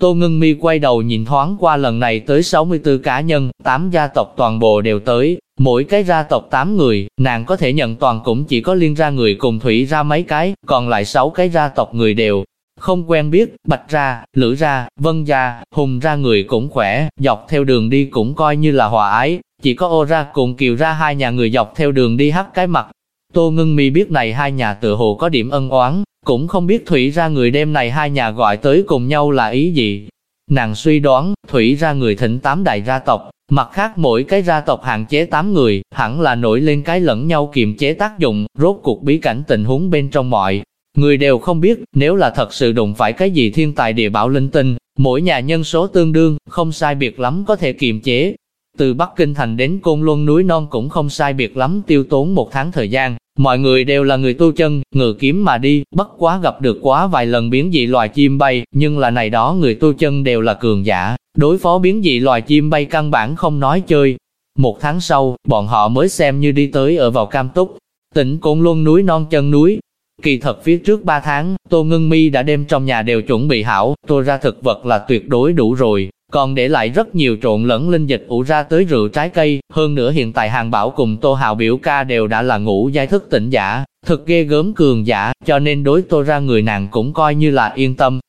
Tô Ngân Mi quay đầu nhìn thoáng qua lần này tới 64 cá nhân, 8 gia tộc toàn bộ đều tới, mỗi cái gia tộc 8 người, nàng có thể nhận toàn cũng chỉ có liên ra người cùng thủy ra mấy cái, còn lại 6 cái gia tộc người đều không quen biết, bạch ra, lữ ra, vân ra hùng ra người cũng khỏe, dọc theo đường đi cũng coi như là hòa ái, chỉ có ô ra cùng kiều ra hai nhà người dọc theo đường đi hắt cái mặt. Tô ngưng mi biết này hai nhà tự hồ có điểm ân oán, cũng không biết thủy ra người đêm này hai nhà gọi tới cùng nhau là ý gì. Nàng suy đoán, thủy ra người thỉnh tám đại gia tộc, mặt khác mỗi cái gia tộc hạn chế tám người, hẳn là nổi lên cái lẫn nhau kiềm chế tác dụng, rốt cuộc bí cảnh tình huống bên trong mọi Người đều không biết, nếu là thật sự đụng phải cái gì thiên tài địa bảo linh tinh, mỗi nhà nhân số tương đương, không sai biệt lắm có thể kiềm chế. Từ Bắc Kinh thành đến Côn Luân núi non cũng không sai biệt lắm tiêu tốn một tháng thời gian, mọi người đều là người tu chân, ngự kiếm mà đi, bất quá gặp được quá vài lần biến dị loài chim bay, nhưng là này đó người tu chân đều là cường giả, đối phó biến dị loài chim bay căn bản không nói chơi. Một tháng sau, bọn họ mới xem như đi tới ở vào Cam Túc, tỉnh Côn Luân núi non chân núi, Kỳ thật phía trước 3 tháng, Tô Ngân Mi đã đem trong nhà đều chuẩn bị hảo, tô ra thực vật là tuyệt đối đủ rồi, còn để lại rất nhiều trộn lẫn linh dịch ủ ra tới rượu trái cây, hơn nữa hiện tại hàng bảo cùng Tô Hào biểu ca đều đã là ngủ giai thức tỉnh giả, thực ghê gớm cường giả, cho nên đối Tô ra người nàng cũng coi như là yên tâm.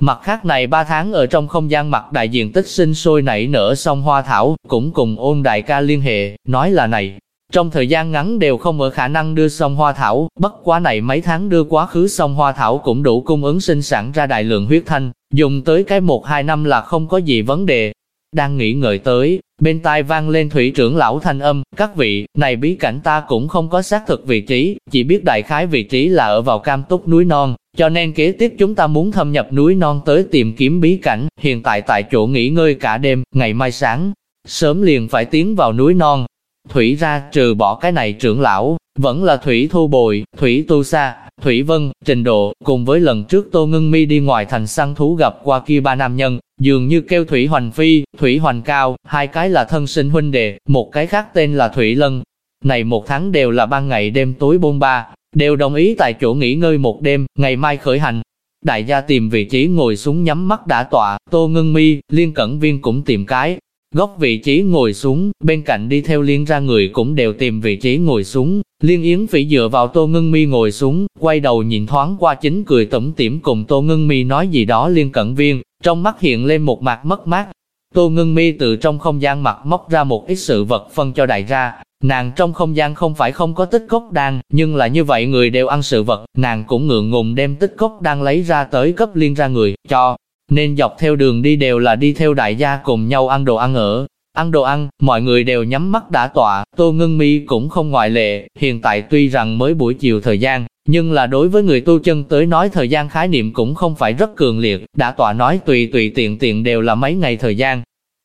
Mặt khác này 3 tháng ở trong không gian mặt đại diện tích sinh sôi nảy nở song hoa thảo, cũng cùng ôn đại ca liên hệ, nói là này, trong thời gian ngắn đều không ở khả năng đưa xong hoa thảo, bất quá này mấy tháng đưa quá khứ xong hoa thảo cũng đủ cung ứng sinh sản ra đại lượng huyết thanh, dùng tới cái một hai năm là không có gì vấn đề. Đang nghĩ ngợi tới, bên tai vang lên thủy trưởng lão thanh âm, các vị, này bí cảnh ta cũng không có xác thực vị trí, chỉ biết đại khái vị trí là ở vào cam túc núi non, cho nên kế tiếp chúng ta muốn thâm nhập núi non tới tìm kiếm bí cảnh, hiện tại tại chỗ nghỉ ngơi cả đêm, ngày mai sáng, sớm liền phải tiến vào núi non, Thủy ra trừ bỏ cái này trưởng lão, vẫn là Thủy Thu Bồi, Thủy Tu Sa, Thủy Vân, Trình Độ, cùng với lần trước Tô Ngân Mi đi ngoài thành săn thú gặp qua kia ba nam nhân, dường như kêu Thủy Hoành Phi, Thủy Hoành Cao, hai cái là thân sinh huynh đệ, một cái khác tên là Thủy Lân. Này một tháng đều là ban ngày đêm tối bôn ba, đều đồng ý tại chỗ nghỉ ngơi một đêm, ngày mai khởi hành. Đại gia tìm vị trí ngồi xuống nhắm mắt đã tọa, Tô Ngân Mi, Liên Cẩn Viên cũng tìm cái, Góc vị trí ngồi xuống, bên cạnh đi theo liên ra người cũng đều tìm vị trí ngồi xuống. Liên Yến Phỉ dựa vào Tô Ngân Mi ngồi xuống, quay đầu nhìn thoáng qua chính cười tẩm tỉm cùng Tô Ngân Mi nói gì đó liên cận viên, trong mắt hiện lên một mặt mất mát. Tô Ngân Mi từ trong không gian mặt móc ra một ít sự vật phân cho đại ra, nàng trong không gian không phải không có tích cốc đan, nhưng là như vậy người đều ăn sự vật, nàng cũng ngượng ngùng đem tích cốc đan lấy ra tới cấp liên ra người, cho nên dọc theo đường đi đều là đi theo đại gia cùng nhau ăn đồ ăn ở. Ăn đồ ăn, mọi người đều nhắm mắt đã tọa, Tô Ngân Mi cũng không ngoại lệ, hiện tại tuy rằng mới buổi chiều thời gian, nhưng là đối với người tu chân tới nói thời gian khái niệm cũng không phải rất cường liệt, đã tọa nói tùy tùy tiện tiện đều là mấy ngày thời gian.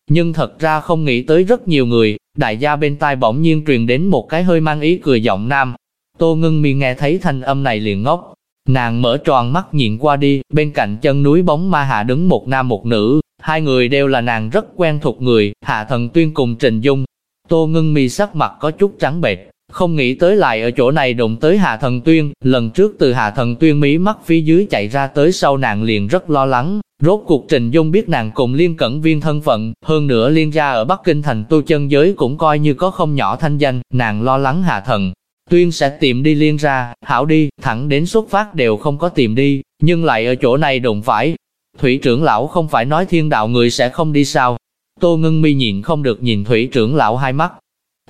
Nhưng thật ra không nghĩ tới rất nhiều người, đại gia bên tai bỗng nhiên truyền đến một cái hơi mang ý cười giọng nam. Tô Ngân Mi nghe thấy thanh âm này liền ngốc, Nàng mở tròn mắt nhìn qua đi, bên cạnh chân núi bóng ma hạ đứng một nam một nữ, hai người đều là nàng rất quen thuộc người, Hạ Thần Tuyên cùng Trình Dung. Tô ngưng mi sắc mặt có chút trắng bệch, không nghĩ tới lại ở chỗ này đụng tới Hạ Thần Tuyên, lần trước từ Hạ Thần Tuyên mí mắt phía dưới chạy ra tới sau nàng liền rất lo lắng, rốt cuộc Trình Dung biết nàng cùng liên cẩn viên thân phận, hơn nữa liên gia ở Bắc Kinh thành tu chân giới cũng coi như có không nhỏ thanh danh, nàng lo lắng Hạ Thần. Tuyên sẽ tìm đi liên ra, hảo đi, thẳng đến xuất phát đều không có tìm đi, nhưng lại ở chỗ này đụng phải. Thủy trưởng lão không phải nói thiên đạo người sẽ không đi sao. Tô ngưng mi nhìn không được nhìn thủy trưởng lão hai mắt.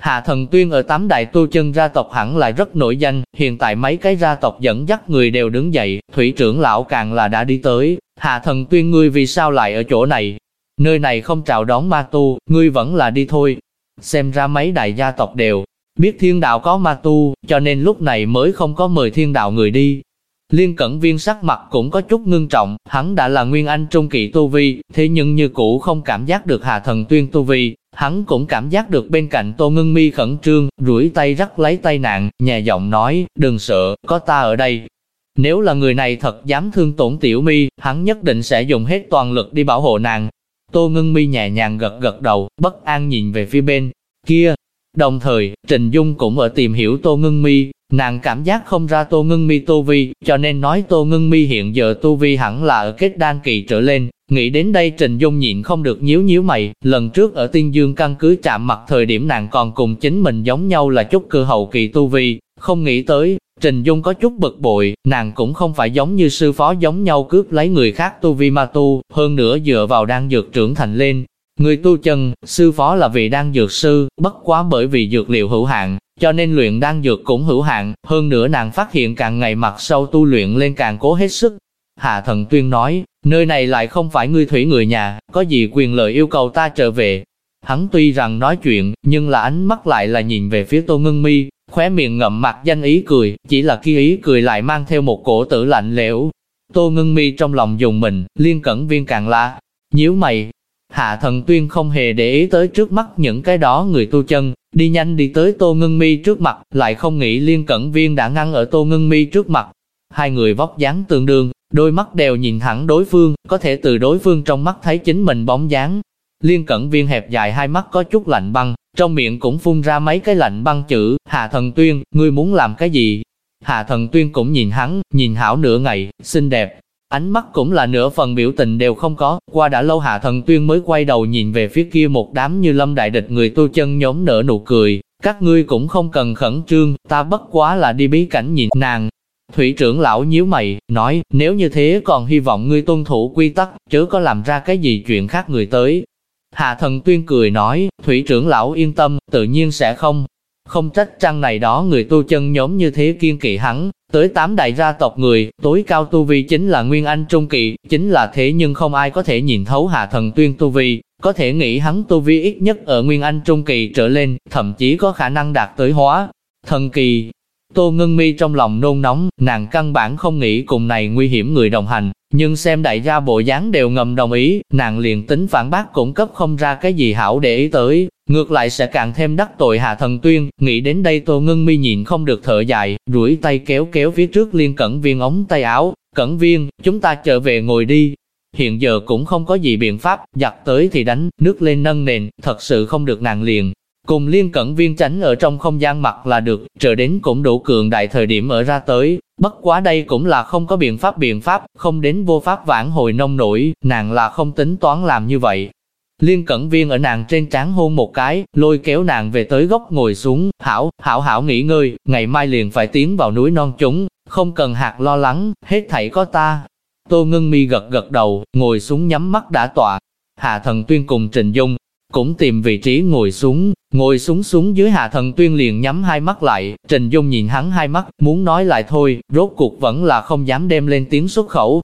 Hạ thần tuyên ở tám đại tu chân gia tộc hẳn lại rất nổi danh, hiện tại mấy cái gia tộc dẫn dắt người đều đứng dậy, thủy trưởng lão càng là đã đi tới. Hạ thần tuyên ngươi vì sao lại ở chỗ này? nơi này không chào đón ma tu, ngươi vẫn là đi thôi. Xem ra mấy đại gia tộc đều biết thiên đạo có ma tu, cho nên lúc này mới không có mời thiên đạo người đi. Liên cẩn viên sắc mặt cũng có chút ngưng trọng, hắn đã là nguyên anh trung kỳ tu vi, thế nhưng như cũ không cảm giác được hà thần tuyên tu vi, hắn cũng cảm giác được bên cạnh tô ngưng mi khẩn trương, rủi tay rắc lấy tay nạn, nhà giọng nói, đừng sợ, có ta ở đây. Nếu là người này thật dám thương tổn tiểu mi, hắn nhất định sẽ dùng hết toàn lực đi bảo hộ nàng. Tô ngưng mi nhẹ nhàng gật gật đầu, bất an nhìn về phía bên kia, Đồng thời, Trình Dung cũng ở tìm hiểu Tô Ngân Mi, nàng cảm giác không ra Tô Ngân Mi tu vi, cho nên nói Tô Ngân Mi hiện giờ tu vi hẳn là ở kết đan kỳ trở lên. Nghĩ đến đây Trình Dung nhịn không được nhíu nhíu mày, lần trước ở Tiên Dương căn cứ chạm mặt thời điểm nàng còn cùng chính mình giống nhau là chút cơ hậu kỳ tu vi, không nghĩ tới, Trình Dung có chút bực bội, nàng cũng không phải giống như sư phó giống nhau cướp lấy người khác tu vi ma tu, hơn nữa dựa vào đang dược trưởng thành lên, Người tu chân, sư phó là vị đan dược sư, bất quá bởi vì dược liệu hữu hạn, cho nên luyện đan dược cũng hữu hạn, hơn nữa nàng phát hiện càng ngày mặt sâu tu luyện lên càng cố hết sức. Hạ thần tuyên nói, nơi này lại không phải ngươi thủy người nhà, có gì quyền lợi yêu cầu ta trở về. Hắn tuy rằng nói chuyện, nhưng là ánh mắt lại là nhìn về phía tô ngưng mi, khóe miệng ngậm mặt danh ý cười, chỉ là kia ý cười lại mang theo một cổ tử lạnh lẽo. Tô ngưng mi trong lòng dùng mình, liên cẩn viên càng la, nhíu mày, Hạ thần tuyên không hề để ý tới trước mắt những cái đó người tu chân, đi nhanh đi tới Tô Ngưng Mi trước mặt, lại không nghĩ liên cẩn viên đã ngăn ở Tô Ngưng Mi trước mặt. Hai người vóc dáng tương đương, đôi mắt đều nhìn thẳng đối phương, có thể từ đối phương trong mắt thấy chính mình bóng dáng. Liên cẩn viên hẹp dài hai mắt có chút lạnh băng, trong miệng cũng phun ra mấy cái lạnh băng chữ, Hạ thần tuyên, ngươi muốn làm cái gì? Hạ thần tuyên cũng nhìn hắn, nhìn hảo nửa ngày, xinh đẹp, Ánh mắt cũng là nửa phần biểu tình đều không có, qua đã lâu hạ thần tuyên mới quay đầu nhìn về phía kia một đám như lâm đại địch người tu chân nhóm nở nụ cười, các ngươi cũng không cần khẩn trương, ta bất quá là đi bí cảnh nhìn nàng. Thủy trưởng lão nhíu mày, nói, nếu như thế còn hy vọng ngươi tuân thủ quy tắc, chớ có làm ra cái gì chuyện khác người tới. Hạ thần tuyên cười nói, thủy trưởng lão yên tâm, tự nhiên sẽ không, không trách trăng này đó người tu chân nhóm như thế kiên kỵ hắn, tới tám đại gia tộc người, tối cao tu vi chính là Nguyên Anh Trung Kỳ, chính là thế nhưng không ai có thể nhìn thấu hạ thần tuyên tu vi, có thể nghĩ hắn tu vi ít nhất ở Nguyên Anh Trung Kỳ trở lên, thậm chí có khả năng đạt tới hóa. Thần kỳ, Tô Ngân Mi trong lòng nôn nóng, nàng căn bản không nghĩ cùng này nguy hiểm người đồng hành, nhưng xem đại gia bộ dáng đều ngầm đồng ý, nàng liền tính phản bác cũng cấp không ra cái gì hảo để ý tới, ngược lại sẽ càng thêm đắc tội hạ thần tuyên, nghĩ đến đây Tô Ngân Mi nhịn không được thở dài, duỗi tay kéo kéo phía trước liên cẩn viên ống tay áo, cẩn viên, chúng ta trở về ngồi đi. Hiện giờ cũng không có gì biện pháp, giặt tới thì đánh, nước lên nâng nền, thật sự không được nàng liền, Cùng liên cẩn viên tránh ở trong không gian mặt là được, chờ đến cũng đủ cường đại thời điểm ở ra tới, bất quá đây cũng là không có biện pháp biện pháp, không đến vô pháp vãn hồi nông nổi, nàng là không tính toán làm như vậy. Liên cẩn viên ở nàng trên trán hôn một cái, lôi kéo nàng về tới góc ngồi xuống, hảo, hảo hảo nghỉ ngơi, ngày mai liền phải tiến vào núi non chúng, không cần hạt lo lắng, hết thảy có ta. Tô ngưng mi gật gật đầu, ngồi xuống nhắm mắt đã tọa. Hạ thần tuyên cùng Trình Dung, cũng tìm vị trí ngồi xuống, ngồi súng súng dưới hạ thần tuyên liền nhắm hai mắt lại, Trình Dung nhìn hắn hai mắt, muốn nói lại thôi, rốt cuộc vẫn là không dám đem lên tiếng xuất khẩu.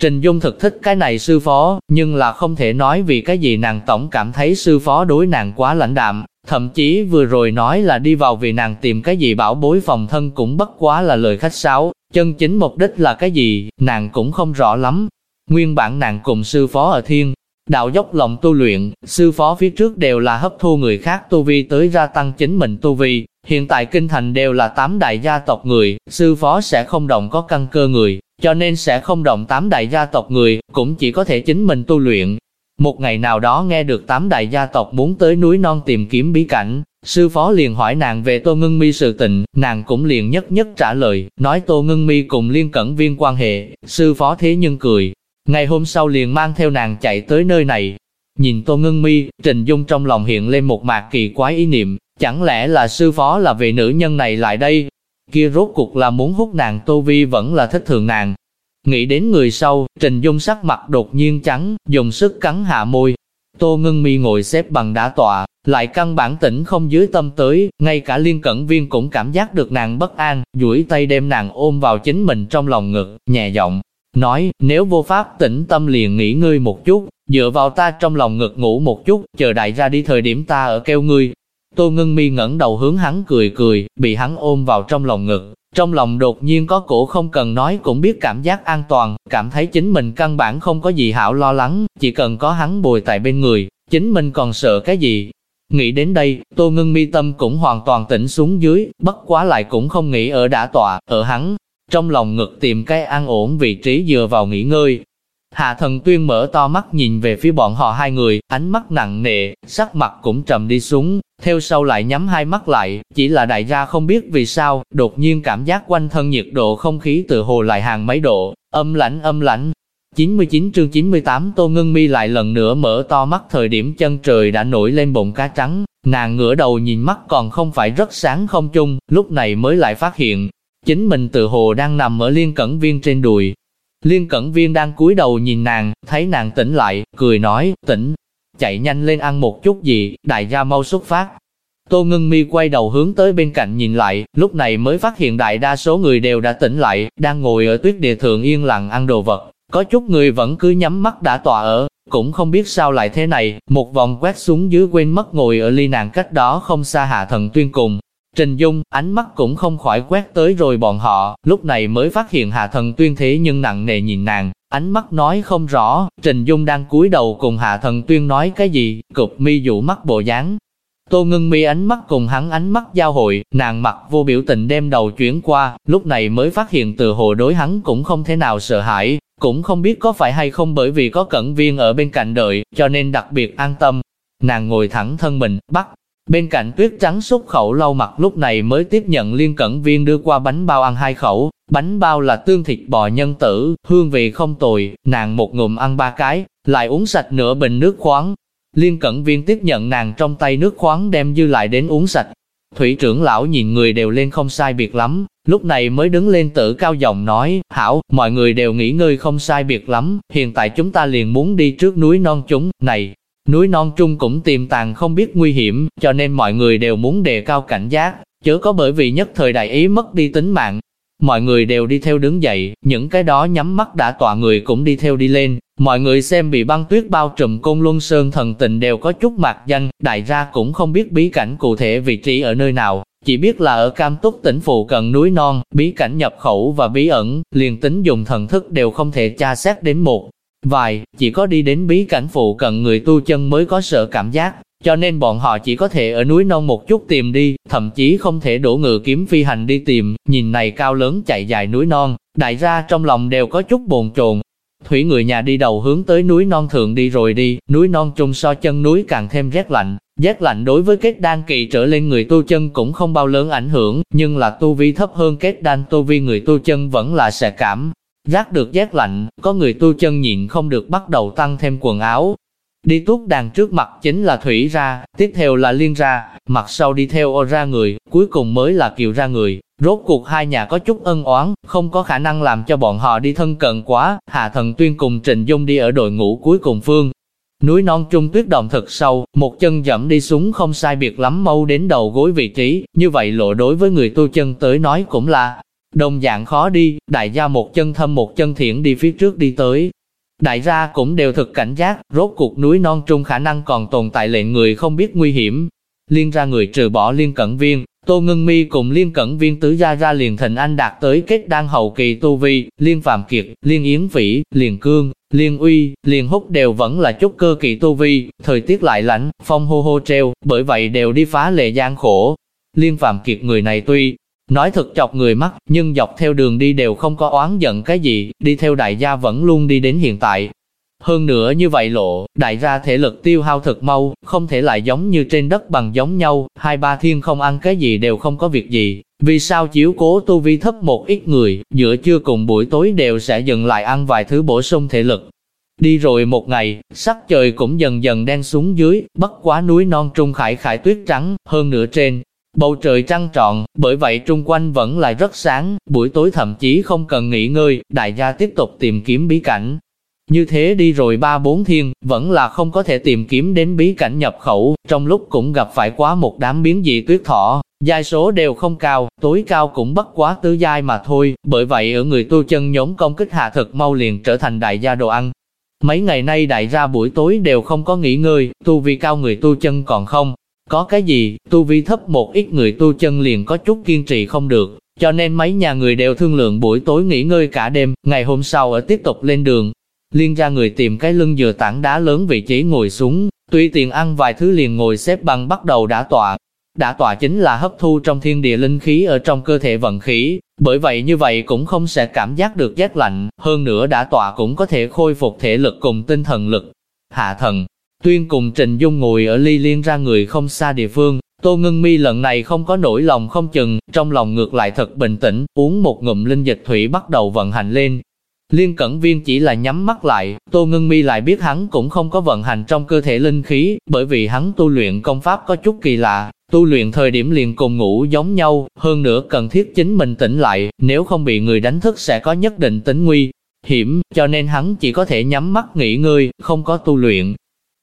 Trình Dung thực thích cái này sư phó, nhưng là không thể nói vì cái gì nàng tổng cảm thấy sư phó đối nàng quá lãnh đạm, thậm chí vừa rồi nói là đi vào vì nàng tìm cái gì bảo bối phòng thân cũng bất quá là lời khách sáo, chân chính mục đích là cái gì, nàng cũng không rõ lắm. Nguyên bản nàng cùng sư phó ở thiên, Đạo dốc lòng tu luyện, sư phó phía trước đều là hấp thu người khác tu vi tới gia tăng chính mình tu vi. Hiện tại kinh thành đều là tám đại gia tộc người, sư phó sẽ không động có căn cơ người, cho nên sẽ không động tám đại gia tộc người, cũng chỉ có thể chính mình tu luyện. Một ngày nào đó nghe được tám đại gia tộc muốn tới núi non tìm kiếm bí cảnh, sư phó liền hỏi nàng về Tô Ngân Mi sự tình, nàng cũng liền nhất nhất trả lời, nói Tô Ngân Mi cùng liên cẩn viên quan hệ, sư phó thế nhưng cười, Ngày hôm sau liền mang theo nàng chạy tới nơi này. Nhìn Tô Ngân Mi, Trình Dung trong lòng hiện lên một mạc kỳ quái ý niệm, chẳng lẽ là sư phó là vị nữ nhân này lại đây? Kia rốt cuộc là muốn hút nàng Tô Vi vẫn là thích thường nàng. Nghĩ đến người sau, Trình Dung sắc mặt đột nhiên trắng, dùng sức cắn hạ môi. Tô Ngân Mi ngồi xếp bằng đá tọa, lại căn bản tỉnh không dưới tâm tới, ngay cả liên cẩn viên cũng cảm giác được nàng bất an, duỗi tay đem nàng ôm vào chính mình trong lòng ngực, nhẹ giọng, nói, nếu vô pháp tĩnh tâm liền nghỉ ngơi một chút, dựa vào ta trong lòng ngực ngủ một chút, chờ đại ra đi thời điểm ta ở kêu ngươi. Tô ngưng mi ngẩng đầu hướng hắn cười cười, bị hắn ôm vào trong lòng ngực, trong lòng đột nhiên có cổ không cần nói cũng biết cảm giác an toàn, cảm thấy chính mình căn bản không có gì hảo lo lắng, chỉ cần có hắn bồi tại bên người, chính mình còn sợ cái gì. Nghĩ đến đây, Tô Ngân mi tâm cũng hoàn toàn tỉnh xuống dưới, bất quá lại cũng không nghĩ ở đã tọa, ở hắn, trong lòng ngực tìm cái an ổn vị trí dựa vào nghỉ ngơi. Hạ thần tuyên mở to mắt nhìn về phía bọn họ hai người, ánh mắt nặng nề, sắc mặt cũng trầm đi xuống, theo sau lại nhắm hai mắt lại, chỉ là đại gia không biết vì sao, đột nhiên cảm giác quanh thân nhiệt độ không khí từ hồ lại hàng mấy độ, âm lãnh âm lãnh. 99 chương 98 Tô Ngân Mi lại lần nữa mở to mắt thời điểm chân trời đã nổi lên bụng cá trắng, nàng ngửa đầu nhìn mắt còn không phải rất sáng không chung, lúc này mới lại phát hiện, chính mình tự hồ đang nằm ở liên cẩn viên trên đùi. Liên cẩn viên đang cúi đầu nhìn nàng, thấy nàng tỉnh lại, cười nói, tỉnh, chạy nhanh lên ăn một chút gì, đại gia mau xuất phát. Tô Ngân Mi quay đầu hướng tới bên cạnh nhìn lại, lúc này mới phát hiện đại đa số người đều đã tỉnh lại, đang ngồi ở tuyết địa thượng yên lặng ăn đồ vật. Có chút người vẫn cứ nhắm mắt đã tọa ở, cũng không biết sao lại thế này, một vòng quét xuống dưới quên mất ngồi ở ly nàng cách đó không xa hạ thần tuyên cùng. Trình Dung, ánh mắt cũng không khỏi quét tới rồi bọn họ, lúc này mới phát hiện hạ thần tuyên thế nhưng nặng nề nhìn nàng, ánh mắt nói không rõ, Trình Dung đang cúi đầu cùng hạ thần tuyên nói cái gì, cụp mi dụ mắt bộ dáng. Tô ngưng mi ánh mắt cùng hắn ánh mắt giao hội, nàng mặt vô biểu tình đem đầu chuyển qua, lúc này mới phát hiện từ hồ đối hắn cũng không thể nào sợ hãi, cũng không biết có phải hay không bởi vì có cẩn viên ở bên cạnh đợi, cho nên đặc biệt an tâm. Nàng ngồi thẳng thân mình, bắt Bên cạnh tuyết trắng xúc khẩu lau mặt lúc này mới tiếp nhận liên cẩn viên đưa qua bánh bao ăn hai khẩu, bánh bao là tương thịt bò nhân tử, hương vị không tồi, nàng một ngụm ăn ba cái, lại uống sạch nửa bình nước khoáng. Liên cẩn viên tiếp nhận nàng trong tay nước khoáng đem dư lại đến uống sạch. Thủy trưởng lão nhìn người đều lên không sai biệt lắm, lúc này mới đứng lên tự cao giọng nói, hảo, mọi người đều nghỉ ngơi không sai biệt lắm, hiện tại chúng ta liền muốn đi trước núi non chúng, này, Núi non trung cũng tiềm tàng không biết nguy hiểm, cho nên mọi người đều muốn đề cao cảnh giác, chớ có bởi vì nhất thời đại ý mất đi tính mạng. Mọi người đều đi theo đứng dậy, những cái đó nhắm mắt đã tọa người cũng đi theo đi lên. Mọi người xem bị băng tuyết bao trùm côn luân sơn thần tình đều có chút mạc danh, đại ra cũng không biết bí cảnh cụ thể vị trí ở nơi nào, chỉ biết là ở Cam Túc tỉnh phụ cận núi non, bí cảnh nhập khẩu và bí ẩn, liền tính dùng thần thức đều không thể tra xét đến một. Vài, chỉ có đi đến bí cảnh phụ cận người tu chân mới có sợ cảm giác, cho nên bọn họ chỉ có thể ở núi non một chút tìm đi, thậm chí không thể đổ ngựa kiếm phi hành đi tìm, nhìn này cao lớn chạy dài núi non, đại gia trong lòng đều có chút bồn chồn. Thủy người nhà đi đầu hướng tới núi non thượng đi rồi đi, núi non trung so chân núi càng thêm rét lạnh, rét lạnh đối với kết đan kỳ trở lên người tu chân cũng không bao lớn ảnh hưởng, nhưng là tu vi thấp hơn kết đan tu vi người tu chân vẫn là sẽ cảm Rác được rét lạnh, có người tu chân nhịn không được bắt đầu tăng thêm quần áo. Đi tuốt đàn trước mặt chính là Thủy ra, tiếp theo là Liên ra, mặt sau đi theo ô ra người, cuối cùng mới là Kiều ra người. Rốt cuộc hai nhà có chút ân oán, không có khả năng làm cho bọn họ đi thân cận quá, Hạ Thần Tuyên cùng Trình Dung đi ở đội ngũ cuối cùng phương. Núi non trung tuyết động thật sâu, một chân dẫm đi xuống không sai biệt lắm mâu đến đầu gối vị trí, như vậy lộ đối với người tu chân tới nói cũng là Đồng dạng khó đi, đại gia một chân thâm một chân thiện đi phía trước đi tới. Đại gia cũng đều thực cảnh giác, rốt cuộc núi non trung khả năng còn tồn tại lệnh người không biết nguy hiểm. Liên ra người trừ bỏ liên cẩn viên, Tô Ngân Mi cùng liên cẩn viên tứ gia ra liền thịnh anh đạt tới kết đan hậu kỳ tu vi, liên phạm kiệt, liên yến vĩ liên cương, liên uy, liên húc đều vẫn là chút cơ kỳ tu vi, thời tiết lại lạnh, phong hô hô treo, bởi vậy đều đi phá lệ gian khổ. Liên phạm kiệt người này tuy Nói thật chọc người mắt, nhưng dọc theo đường đi đều không có oán giận cái gì, đi theo đại gia vẫn luôn đi đến hiện tại. Hơn nữa như vậy lộ, đại gia thể lực tiêu hao thật mau, không thể lại giống như trên đất bằng giống nhau, hai ba thiên không ăn cái gì đều không có việc gì. Vì sao chiếu cố tu vi thấp một ít người, giữa trưa cùng buổi tối đều sẽ dừng lại ăn vài thứ bổ sung thể lực. Đi rồi một ngày, sắc trời cũng dần dần đen xuống dưới, bất quá núi non trung khải khải tuyết trắng, hơn nữa trên, Bầu trời trăng trọn, bởi vậy trung quanh vẫn lại rất sáng, buổi tối thậm chí không cần nghỉ ngơi, đại gia tiếp tục tìm kiếm bí cảnh. Như thế đi rồi ba bốn thiên, vẫn là không có thể tìm kiếm đến bí cảnh nhập khẩu, trong lúc cũng gặp phải quá một đám biến dị tuyết thỏ, giai số đều không cao, tối cao cũng bất quá tứ giai mà thôi, bởi vậy ở người tu chân nhóm công kích hạ thực mau liền trở thành đại gia đồ ăn. Mấy ngày nay đại gia buổi tối đều không có nghỉ ngơi, tu vi cao người tu chân còn không. Có cái gì, tu vi thấp một ít người tu chân liền có chút kiên trì không được, cho nên mấy nhà người đều thương lượng buổi tối nghỉ ngơi cả đêm, ngày hôm sau ở tiếp tục lên đường. Liên ra người tìm cái lưng dừa tảng đá lớn vị trí ngồi xuống, tuy tiền ăn vài thứ liền ngồi xếp bằng bắt đầu đã tọa. Đã tọa chính là hấp thu trong thiên địa linh khí ở trong cơ thể vận khí, bởi vậy như vậy cũng không sẽ cảm giác được rét lạnh, hơn nữa đã tọa cũng có thể khôi phục thể lực cùng tinh thần lực. Hạ thần, tuyên cùng Trình Dung ngồi ở ly liên ra người không xa địa phương, Tô Ngân Mi lần này không có nổi lòng không chừng, trong lòng ngược lại thật bình tĩnh, uống một ngụm linh dịch thủy bắt đầu vận hành lên. Liên Cẩn Viên chỉ là nhắm mắt lại, Tô Ngân Mi lại biết hắn cũng không có vận hành trong cơ thể linh khí, bởi vì hắn tu luyện công pháp có chút kỳ lạ, tu luyện thời điểm liền cùng ngủ giống nhau, hơn nữa cần thiết chính mình tỉnh lại, nếu không bị người đánh thức sẽ có nhất định tính nguy hiểm, cho nên hắn chỉ có thể nhắm mắt nghỉ ngơi, không có tu luyện.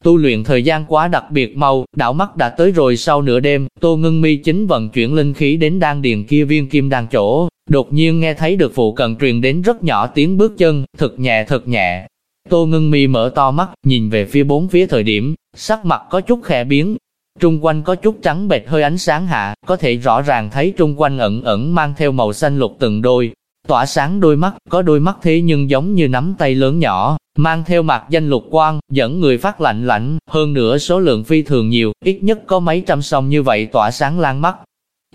Tu luyện thời gian quá đặc biệt mau, đảo mắt đã tới rồi sau nửa đêm, Tô Ngân Mi chính vận chuyển linh khí đến đan điền kia viên kim đan chỗ, đột nhiên nghe thấy được phụ cận truyền đến rất nhỏ tiếng bước chân, thật nhẹ thật nhẹ. Tô Ngân Mi mở to mắt, nhìn về phía bốn phía thời điểm, sắc mặt có chút khẽ biến. Trung quanh có chút trắng bệt hơi ánh sáng hạ, có thể rõ ràng thấy trung quanh ẩn ẩn mang theo màu xanh lục từng đôi, tỏa sáng đôi mắt, có đôi mắt thế nhưng giống như nắm tay lớn nhỏ, mang theo mặt danh lục quang, dẫn người phát lạnh lạnh, hơn nữa số lượng phi thường nhiều, ít nhất có mấy trăm song như vậy tỏa sáng lan mắt.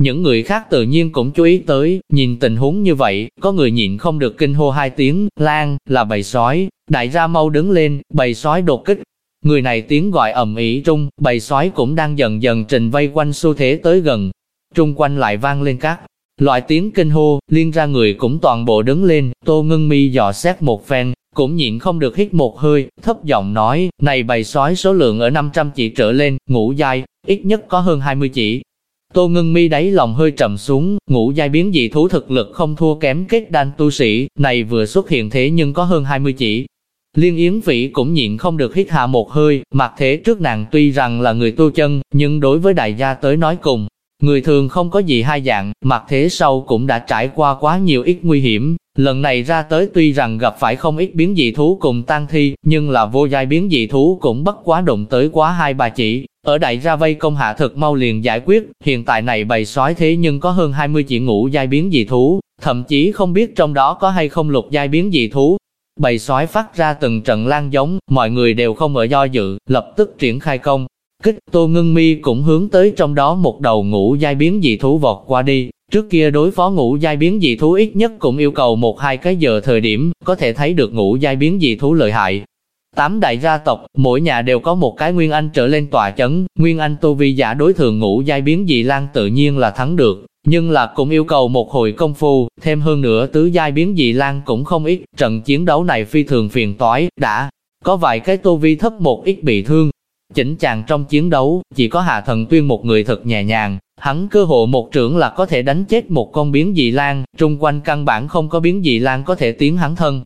Những người khác tự nhiên cũng chú ý tới, nhìn tình huống như vậy, có người nhịn không được kinh hô hai tiếng, lan, là bầy sói, đại ra mau đứng lên, bầy sói đột kích. Người này tiếng gọi ầm ĩ trung, bầy sói cũng đang dần dần trình vây quanh xu thế tới gần. Trung quanh lại vang lên các loại tiếng kinh hô, liên ra người cũng toàn bộ đứng lên, tô ngưng mi dò xét một phen, cũng nhịn không được hít một hơi, thấp giọng nói, này bầy sói số lượng ở 500 chỉ trở lên, ngũ dai, ít nhất có hơn 20 chỉ. Tô ngưng mi đáy lòng hơi trầm xuống, ngũ dai biến dị thú thực lực không thua kém kết đan tu sĩ, này vừa xuất hiện thế nhưng có hơn 20 chỉ. Liên Yến Vĩ cũng nhịn không được hít hạ một hơi, mặc thế trước nàng tuy rằng là người tu chân, nhưng đối với đại gia tới nói cùng, Người thường không có gì hai dạng, mặc thế sau cũng đã trải qua quá nhiều ít nguy hiểm, lần này ra tới tuy rằng gặp phải không ít biến dị thú cùng tan thi, nhưng là vô giai biến dị thú cũng bất quá đụng tới quá hai bà chỉ. Ở đại ra vây công hạ thực mau liền giải quyết, hiện tại này bầy sói thế nhưng có hơn 20 chỉ ngũ giai biến dị thú, thậm chí không biết trong đó có hay không lục giai biến dị thú. Bầy sói phát ra từng trận lan giống, mọi người đều không ở do dự, lập tức triển khai công, Kích Tô Ngân Mi cũng hướng tới trong đó một đầu ngũ giai biến dị thú vọt qua đi. Trước kia đối phó ngũ giai biến dị thú ít nhất cũng yêu cầu một hai cái giờ thời điểm, có thể thấy được ngũ giai biến dị thú lợi hại. Tám đại gia tộc, mỗi nhà đều có một cái Nguyên Anh trở lên tòa chấn, Nguyên Anh tu vi giả đối thường ngũ giai biến dị lan tự nhiên là thắng được, nhưng là cũng yêu cầu một hồi công phu, thêm hơn nữa tứ giai biến dị lan cũng không ít, trận chiến đấu này phi thường phiền toái, đã có vài cái tu vi thấp một ít bị thương, Chỉnh chàng trong chiến đấu, chỉ có Hạ Thần Tuyên một người thật nhẹ nhàng, hắn cơ hộ một trưởng là có thể đánh chết một con biến dị lan, trung quanh căn bản không có biến dị lan có thể tiến hắn thân.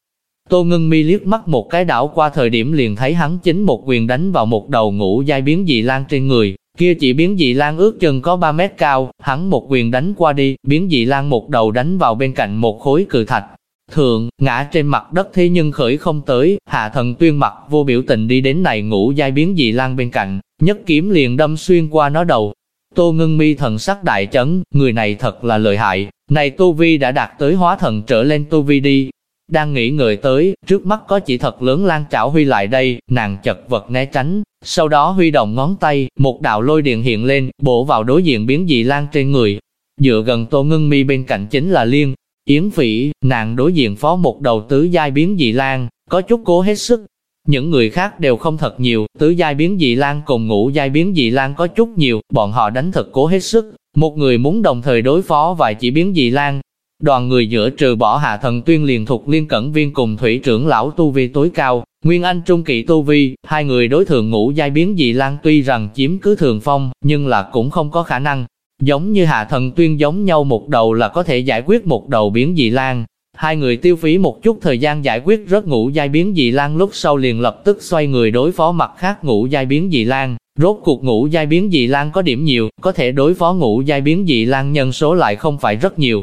Tô Ngân Mi liếc mắt một cái đảo qua thời điểm liền thấy hắn chính một quyền đánh vào một đầu ngũ giai biến dị lan trên người, kia chỉ biến dị lan ước chừng có 3 mét cao, hắn một quyền đánh qua đi, biến dị lan một đầu đánh vào bên cạnh một khối cự thạch, Thượng, ngã trên mặt đất thế nhưng khởi không tới, hạ thần tuyên mặt vô biểu tình đi đến này ngủ giai biến dị lan bên cạnh, nhất kiếm liền đâm xuyên qua nó đầu. Tô ngưng mi thần sắc đại chấn, người này thật là lợi hại, này tu vi đã đạt tới hóa thần trở lên tu vi đi. Đang nghĩ người tới, trước mắt có chỉ thật lớn lan trảo huy lại đây, nàng chật vật né tránh, sau đó huy động ngón tay, một đạo lôi điện hiện lên, bổ vào đối diện biến dị lan trên người. Dựa gần tô ngưng mi bên cạnh chính là liên, Yến Phỉ, nàng đối diện phó một đầu tứ giai biến dị lan, có chút cố hết sức. Những người khác đều không thật nhiều, tứ giai biến dị lan cùng ngũ giai biến dị lan có chút nhiều, bọn họ đánh thật cố hết sức. Một người muốn đồng thời đối phó vài chỉ biến dị lan. Đoàn người giữa trừ bỏ hạ thần tuyên liền thuộc liên cẩn viên cùng thủy trưởng lão tu vi tối cao, Nguyên Anh trung kỵ tu vi, hai người đối thường ngũ giai biến dị lan tuy rằng chiếm cứ thường phong, nhưng là cũng không có khả năng Giống như hạ thần tuyên giống nhau một đầu là có thể giải quyết một đầu biến dị lan. Hai người tiêu phí một chút thời gian giải quyết rất ngũ giai biến dị lan lúc sau liền lập tức xoay người đối phó mặt khác ngũ giai biến dị lan. Rốt cuộc ngũ giai biến dị lan có điểm nhiều, có thể đối phó ngũ giai biến dị lan nhân số lại không phải rất nhiều.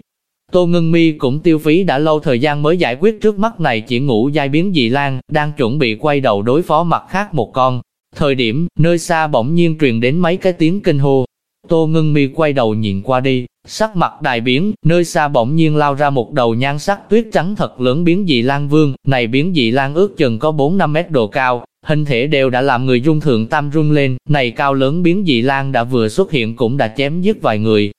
Tô Ngân Mi cũng tiêu phí đã lâu thời gian mới giải quyết trước mắt này chỉ ngủ giai biến dị lan, đang chuẩn bị quay đầu đối phó mặt khác một con. Thời điểm, nơi xa bỗng nhiên truyền đến mấy cái tiếng kinh hô. Tô Ngưng Mi quay đầu nhìn qua đi, sắc mặt đại biến, nơi xa bỗng nhiên lao ra một đầu nhan sắc tuyết trắng thật lớn biến dị lan vương, này biến dị lan ước chừng có 4-5 mét độ cao, hình thể đều đã làm người dung thượng tam rung lên, này cao lớn biến dị lan đã vừa xuất hiện cũng đã chém giết vài người,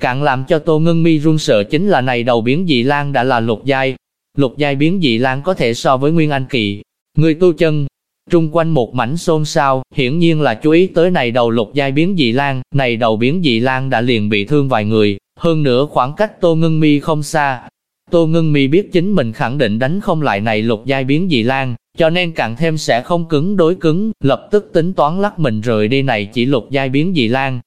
Cạn làm cho Tô Ngưng Mi run sợ chính là này đầu biến dị lan đã là lục giai. Lục giai biến dị lan có thể so với Nguyên Anh Kỵ. Người tu chân, trung quanh một mảnh xôn xao, hiển nhiên là chú ý tới này đầu lục giai biến dị lan, này đầu biến dị lan đã liền bị thương vài người, hơn nữa khoảng cách Tô Ngân Mi không xa. Tô Ngân Mi biết chính mình khẳng định đánh không lại này lục giai biến dị lan, cho nên càng thêm sẽ không cứng đối cứng, lập tức tính toán lắc mình rời đi này chỉ lục giai biến dị lan,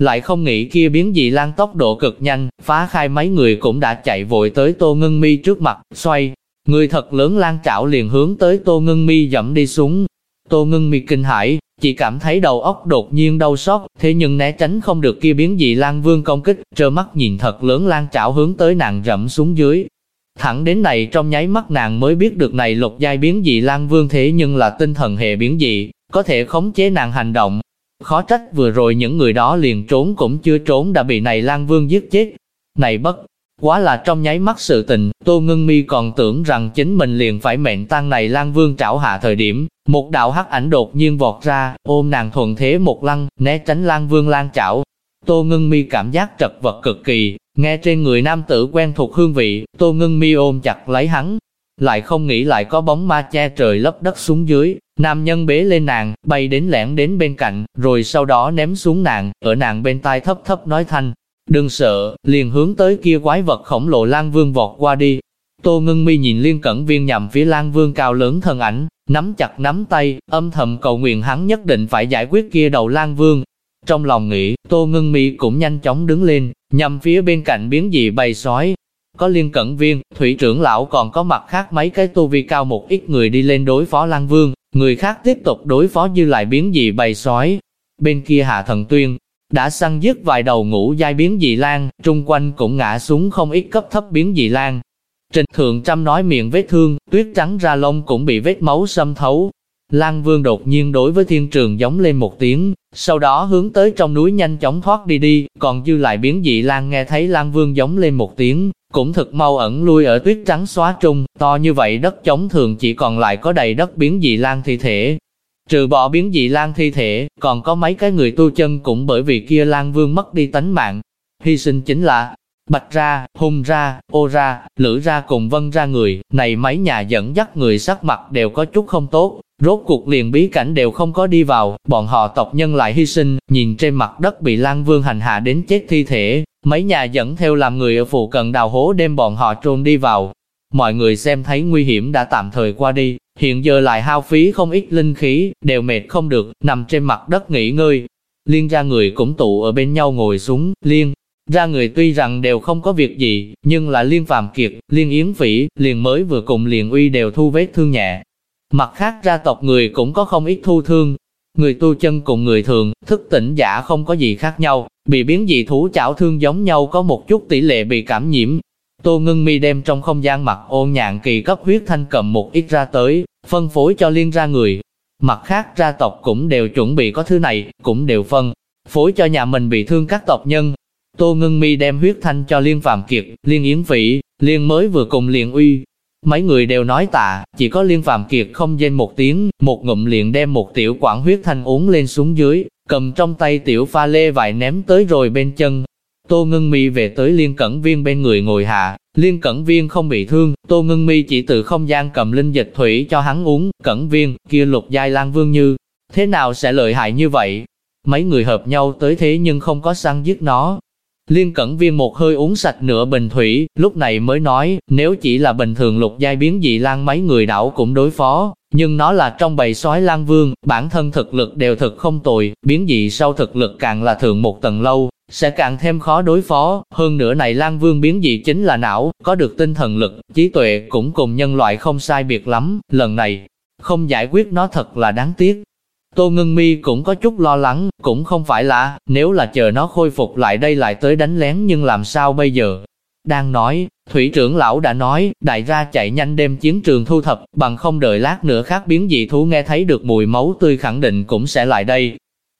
lại không nghĩ kia biến dị lan tốc độ cực nhanh, phá khai mấy người cũng đã chạy vội tới Tô Ngân Mi trước mặt, xoay. Người thật lớn lan trảo liền hướng tới Tô Ngân Mi dẫm đi xuống. Tô Ngân Mi kinh hãi, chỉ cảm thấy đầu óc đột nhiên đau xót, thế nhưng né tránh không được kia biến dị lan vương công kích, trơ mắt nhìn thật lớn lan trảo hướng tới nàng dẫm xuống dưới. Thẳng đến này trong nháy mắt nàng mới biết được này lục giai biến dị lan vương thế nhưng là tinh thần hệ biến dị, có thể khống chế nàng hành động, Khó trách vừa rồi những người đó liền trốn cũng chưa trốn đã bị này Lan Vương giết chết. Này bất, quá là trong nháy mắt sự tình, Tô Ngân Mi còn tưởng rằng chính mình liền phải mệnh tan này Lan Vương trảo hạ thời điểm, một đạo hắc ảnh đột nhiên vọt ra, ôm nàng thuận thế một lăng, né tránh Lan Vương lan trảo, Tô Ngân Mi cảm giác trật vật cực kỳ, nghe trên người nam tử quen thuộc hương vị, Tô Ngân Mi ôm chặt lấy hắn, lại không nghĩ lại có bóng ma che trời lấp đất xuống dưới, nam nhân bế lên nàng, bay đến lẻn đến bên cạnh, rồi sau đó ném xuống nàng, ở nàng bên tai thấp thấp nói thanh, đừng sợ, liền hướng tới kia quái vật khổng lồ Lan Vương vọt qua đi. Tô Ngân Mi nhìn Liên Cẩn Viên nhằm phía Lan Vương cao lớn thân ảnh, nắm chặt nắm tay, âm thầm cầu nguyện hắn nhất định phải giải quyết kia đầu Lan Vương. Trong lòng nghĩ, Tô Ngân Mi cũng nhanh chóng đứng lên, nhằm phía bên cạnh biến dị bầy sói, có liên cẩn viên, thủy trưởng lão còn có mặt khác mấy cái tu vi cao một ít người đi lên đối phó Lan Vương, người khác tiếp tục đối phó như lại biến dị bầy sói. Bên kia Hạ Thần Tuyên, đã săn giết vài đầu ngũ giai biến dị lan, trung quanh cũng ngã xuống không ít cấp thấp biến dị lan. Trình thượng trăm nói miệng vết thương, tuyết trắng ra lông cũng bị vết máu xâm thấu. Lan Vương đột nhiên đối với thiên trường giống lên một tiếng, sau đó hướng tới trong núi nhanh chóng thoát đi đi, còn dư lại biến dị Lan nghe thấy Lan Vương giống lên một tiếng, cũng thật mau ẩn lui ở tuyết trắng xóa trung, to như vậy đất chống thường chỉ còn lại có đầy đất biến dị lan thi thể. Trừ bỏ biến dị lan thi thể, còn có mấy cái người tu chân cũng bởi vì kia lan vương mất đi tánh mạng. Hy sinh chính là Bạch ra, hung ra, ô ra, lữ ra cùng vân ra người, này mấy nhà dẫn dắt người sắc mặt đều có chút không tốt, rốt cuộc liền bí cảnh đều không có đi vào, bọn họ tộc nhân lại hy sinh, nhìn trên mặt đất bị Lan Vương hành hạ đến chết thi thể, mấy nhà dẫn theo làm người ở phụ cận đào hố đem bọn họ trôn đi vào. Mọi người xem thấy nguy hiểm đã tạm thời qua đi, hiện giờ lại hao phí không ít linh khí, đều mệt không được, nằm trên mặt đất nghỉ ngơi. Liên ra người cũng tụ ở bên nhau ngồi xuống, liên, ra người tuy rằng đều không có việc gì, nhưng là liên phàm kiệt, liên yến phỉ, liền mới vừa cùng liền uy đều thu vết thương nhẹ. Mặt khác ra tộc người cũng có không ít thu thương. Người tu chân cùng người thường, thức tỉnh giả không có gì khác nhau, bị biến dị thú chảo thương giống nhau có một chút tỷ lệ bị cảm nhiễm. Tô Ngân Mi đem trong không gian mặt ôn nhạn kỳ cấp huyết thanh cầm một ít ra tới, phân phối cho liên ra người. Mặt khác ra tộc cũng đều chuẩn bị có thứ này, cũng đều phân phối cho nhà mình bị thương các tộc nhân, Tô Ngân Mi đem huyết thanh cho Liên Phạm Kiệt, Liên Yến Vĩ, Liên mới vừa cùng Liên Uy. Mấy người đều nói tạ, chỉ có Liên Phạm Kiệt không danh một tiếng, một ngụm liền đem một tiểu quản huyết thanh uống lên xuống dưới, cầm trong tay tiểu pha lê vài ném tới rồi bên chân. Tô Ngân Mi về tới Liên Cẩn Viên bên người ngồi hạ, Liên Cẩn Viên không bị thương, Tô Ngân Mi chỉ từ không gian cầm linh dịch thủy cho hắn uống, Cẩn Viên, kia lục giai lang vương như, thế nào sẽ lợi hại như vậy? Mấy người hợp nhau tới thế nhưng không có săn giết nó, Liên Cẩn Viên một hơi uống sạch nửa bình thủy, lúc này mới nói, nếu chỉ là bình thường lục giai biến dị lang mấy người đảo cũng đối phó, nhưng nó là trong bầy sói lang vương, bản thân thực lực đều thực không tồi, biến dị sau thực lực càng là thượng một tầng lâu, sẽ càng thêm khó đối phó, hơn nữa này lan vương biến dị chính là não, có được tinh thần lực, trí tuệ cũng cùng nhân loại không sai biệt lắm, lần này, không giải quyết nó thật là đáng tiếc, Tô Ngân Mi cũng có chút lo lắng, cũng không phải là, nếu là chờ nó khôi phục lại đây lại tới đánh lén nhưng làm sao bây giờ? Đang nói, thủy trưởng lão đã nói, đại gia chạy nhanh đem chiến trường thu thập, bằng không đợi lát nữa khác biến dị thú nghe thấy được mùi máu tươi khẳng định cũng sẽ lại đây.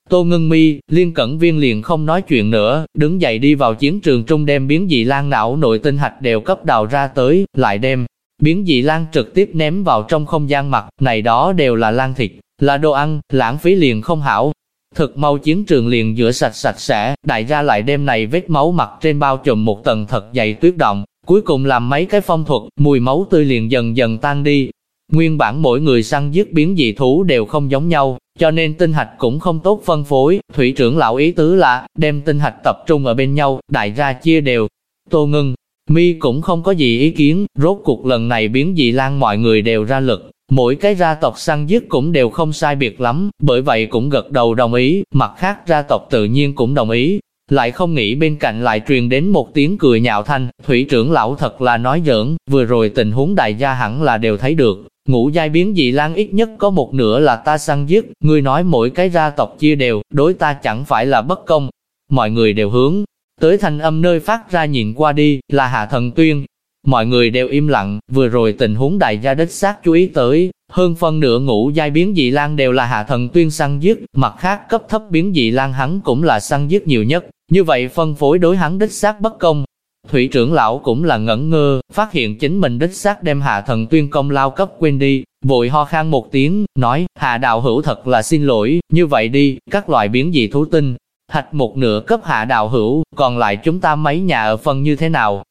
Tô Ngân Mi, Liên Cẩn Viên liền không nói chuyện nữa, đứng dậy đi vào chiến trường trung đem biến dị lan não nội tinh hạch đều cấp đào ra tới, lại đem biến dị lan trực tiếp ném vào trong không gian mặt, này đó đều là lan thịt, là đồ ăn, lãng phí liền không hảo. Thực mau chiến trường liền rửa sạch sạch sẽ, đại gia lại đem này vết máu mặt trên bao trùm một tầng thật dày tuyết động, cuối cùng làm mấy cái phong thuật, mùi máu tươi liền dần dần tan đi. Nguyên bản mỗi người săn giết biến dị thú đều không giống nhau, cho nên tinh hạch cũng không tốt phân phối, thủy trưởng lão ý tứ là, đem tinh hạch tập trung ở bên nhau, đại gia chia đều. Tô ngưng, mi cũng không có gì ý kiến, rốt cuộc lần này biến dị lan mọi người đều ra lực, mỗi cái gia tộc săn giết cũng đều không sai biệt lắm, bởi vậy cũng gật đầu đồng ý, mặt khác gia tộc tự nhiên cũng đồng ý. Lại không nghĩ bên cạnh lại truyền đến một tiếng cười nhạo thanh, thủy trưởng lão thật là nói giỡn, vừa rồi tình huống đại gia hẳn là đều thấy được, Ngũ giai biến dị lang ít nhất có một nửa là ta săn giết, ngươi nói mỗi cái gia tộc chia đều, đối ta chẳng phải là bất công. Mọi người đều hướng, tới thanh âm nơi phát ra nhìn qua đi, là Hạ Thần Tuyên. Mọi người đều im lặng, vừa rồi tình huống đại gia đích xác chú ý tới, hơn phân nửa ngũ giai biến dị lang đều là Hạ Thần Tuyên săn giết, mặt khác cấp thấp biến dị lang hắn cũng là săn giết nhiều nhất, như vậy phân phối đối hắn đích xác bất công, Thủy trưởng lão cũng là ngẩn ngơ, phát hiện chính mình đích xác đem hạ thần tuyên công lao cấp quên đi, vội ho khan một tiếng, nói, hạ đạo hữu thật là xin lỗi, như vậy đi, các loại biến dị thú tinh, thạch một nửa cấp hạ đạo hữu, còn lại chúng ta mấy nhà ở phân như thế nào?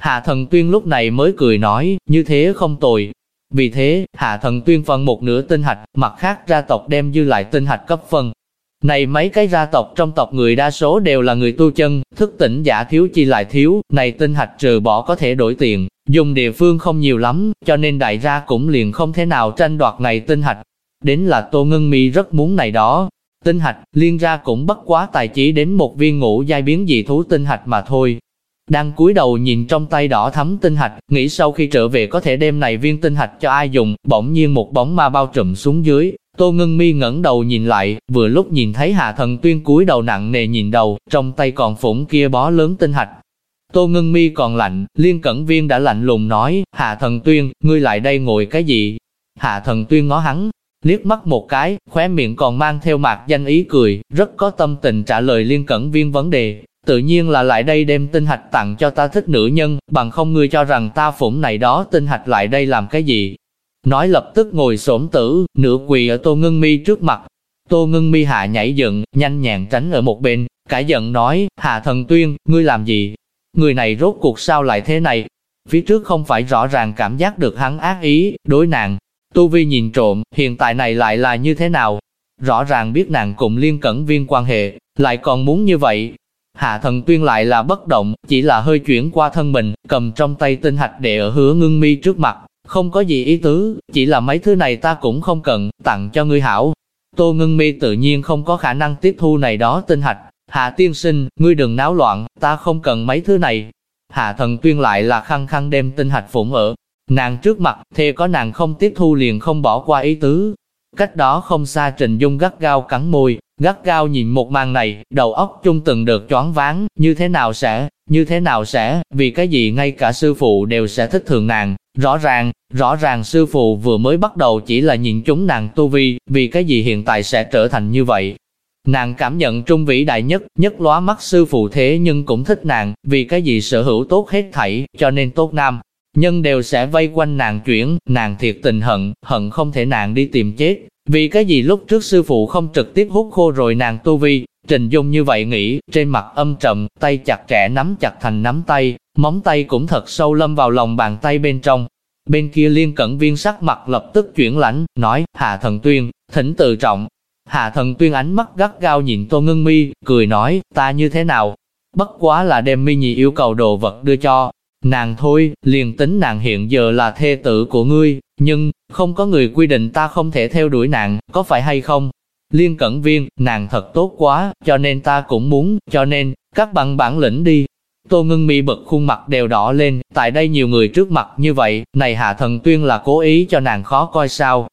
Hạ thần tuyên lúc này mới cười nói, như thế không tồi. Vì thế, hạ thần tuyên phân một nửa tinh hạch, mặt khác ra tộc đem dư lại tinh hạch cấp phân, này mấy cái gia tộc trong tộc người đa số đều là người tu chân, thức tỉnh giả thiếu chi lại thiếu, này tinh hạch trừ bỏ có thể đổi tiền, dùng địa phương không nhiều lắm, cho nên đại gia cũng liền không thể nào tranh đoạt này tinh hạch. Đến là Tô Ngân Mi rất muốn này đó. Tinh hạch, liên ra cũng bất quá tài chỉ đến một viên ngũ giai biến dị thú tinh hạch mà thôi. Đang cúi đầu nhìn trong tay đỏ thắm tinh hạch, nghĩ sau khi trở về có thể đem này viên tinh hạch cho ai dùng, bỗng nhiên một bóng ma bao trùm xuống dưới, Tô Ngân Mi ngẩng đầu nhìn lại, vừa lúc nhìn thấy Hạ Thần Tuyên cúi đầu nặng nề nhìn đầu, trong tay còn phủng kia bó lớn tinh hạch. Tô Ngân Mi còn lạnh, Liên Cẩn Viên đã lạnh lùng nói, Hạ Thần Tuyên, ngươi lại đây ngồi cái gì? Hạ Thần Tuyên ngó hắn, liếc mắt một cái, khóe miệng còn mang theo mạc danh ý cười, rất có tâm tình trả lời Liên Cẩn Viên vấn đề. Tự nhiên là lại đây đem tinh hạch tặng cho ta thích nữ nhân, bằng không ngươi cho rằng ta phủng này đó tinh hạch lại đây làm cái gì, Nói lập tức ngồi xổm tử, nửa quỳ ở Tô Ngân Mi trước mặt. Tô Ngân Mi hạ nhảy dựng, nhanh nhẹn tránh ở một bên, cả giận nói, Hạ Thần Tuyên, ngươi làm gì? Người này rốt cuộc sao lại thế này? Phía trước không phải rõ ràng cảm giác được hắn ác ý, đối nàng. Tu Vi nhìn trộm, hiện tại này lại là như thế nào? Rõ ràng biết nàng cùng liên cẩn viên quan hệ, lại còn muốn như vậy. Hạ thần tuyên lại là bất động, chỉ là hơi chuyển qua thân mình, cầm trong tay tinh hạch để ở hứa ngưng mi trước mặt, không có gì ý tứ, chỉ là mấy thứ này ta cũng không cần, tặng cho ngươi hảo. Tô ngưng mi tự nhiên không có khả năng tiếp thu này đó tinh hạch. Hạ tiên sinh, ngươi đừng náo loạn, ta không cần mấy thứ này. Hạ thần tuyên lại là khăng khăng đem tinh hạch phụng ở. Nàng trước mặt, thề có nàng không tiếp thu liền không bỏ qua ý tứ. Cách đó không xa Trình Dung gắt gao cắn môi, gắt gao nhìn một màn này, đầu óc chung từng được choáng váng, như thế nào sẽ, như thế nào sẽ, vì cái gì ngay cả sư phụ đều sẽ thích thường nàng, Rõ ràng, rõ ràng sư phụ vừa mới bắt đầu chỉ là nhìn chúng nàng tu vi, vì cái gì hiện tại sẽ trở thành như vậy. Nàng cảm nhận trung vĩ đại nhất, nhất lóa mắt sư phụ thế nhưng cũng thích nàng, vì cái gì sở hữu tốt hết thảy, cho nên tốt nam. Nhân đều sẽ vây quanh nàng chuyển, nàng thiệt tình hận, hận không thể nàng đi tìm chết. Vì cái gì lúc trước sư phụ không trực tiếp hút khô rồi nàng tu vi, Trình Dung như vậy nghĩ, trên mặt âm trầm, tay chặt trẻ nắm chặt thành nắm tay, móng tay cũng thật sâu lâm vào lòng bàn tay bên trong. Bên kia liên cẩn viên sắc mặt lập tức chuyển lãnh, nói, Hạ Thần Tuyên, thỉnh tự trọng. Hạ Thần Tuyên ánh mắt gắt gao nhìn Tô Ngân Mi, cười nói, ta như thế nào? Bất quá là đem mi nhị yêu cầu đồ vật đưa cho. Nàng thôi, liền tính nàng hiện giờ là thê tử của ngươi, nhưng, không có người quy định ta không thể theo đuổi nàng, có phải hay không? Liên cẩn viên, nàng thật tốt quá, cho nên ta cũng muốn, cho nên, các bạn bản lĩnh đi. Tô ngưng mi bật khuôn mặt đều đỏ lên, tại đây nhiều người trước mặt như vậy, này hạ thần tuyên là cố ý cho nàng khó coi sao.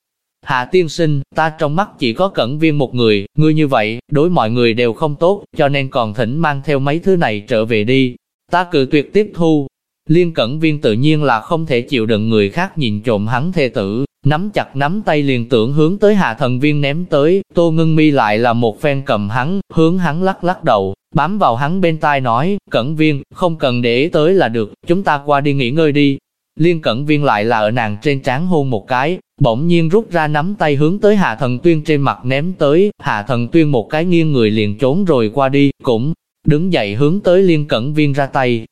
Hạ tiên sinh, ta trong mắt chỉ có cẩn viên một người, ngươi như vậy, đối mọi người đều không tốt, cho nên còn thỉnh mang theo mấy thứ này trở về đi. Ta cự tuyệt tiếp thu. Liên Cẩn Viên tự nhiên là không thể chịu đựng người khác nhìn trộm hắn thê tử, nắm chặt nắm tay liền tưởng hướng tới hạ thần viên ném tới, tô ngưng mi lại là một phen cầm hắn, hướng hắn lắc lắc đầu, bám vào hắn bên tai nói, Cẩn Viên, không cần để ý tới là được, chúng ta qua đi nghỉ ngơi đi. Liên Cẩn Viên lại là ở nàng trên trán hôn một cái, bỗng nhiên rút ra nắm tay hướng tới Hạ Thần Tuyên trên mặt ném tới, Hạ Thần Tuyên một cái nghiêng người liền trốn rồi qua đi, cũng đứng dậy hướng tới Liên Cẩn Viên ra tay.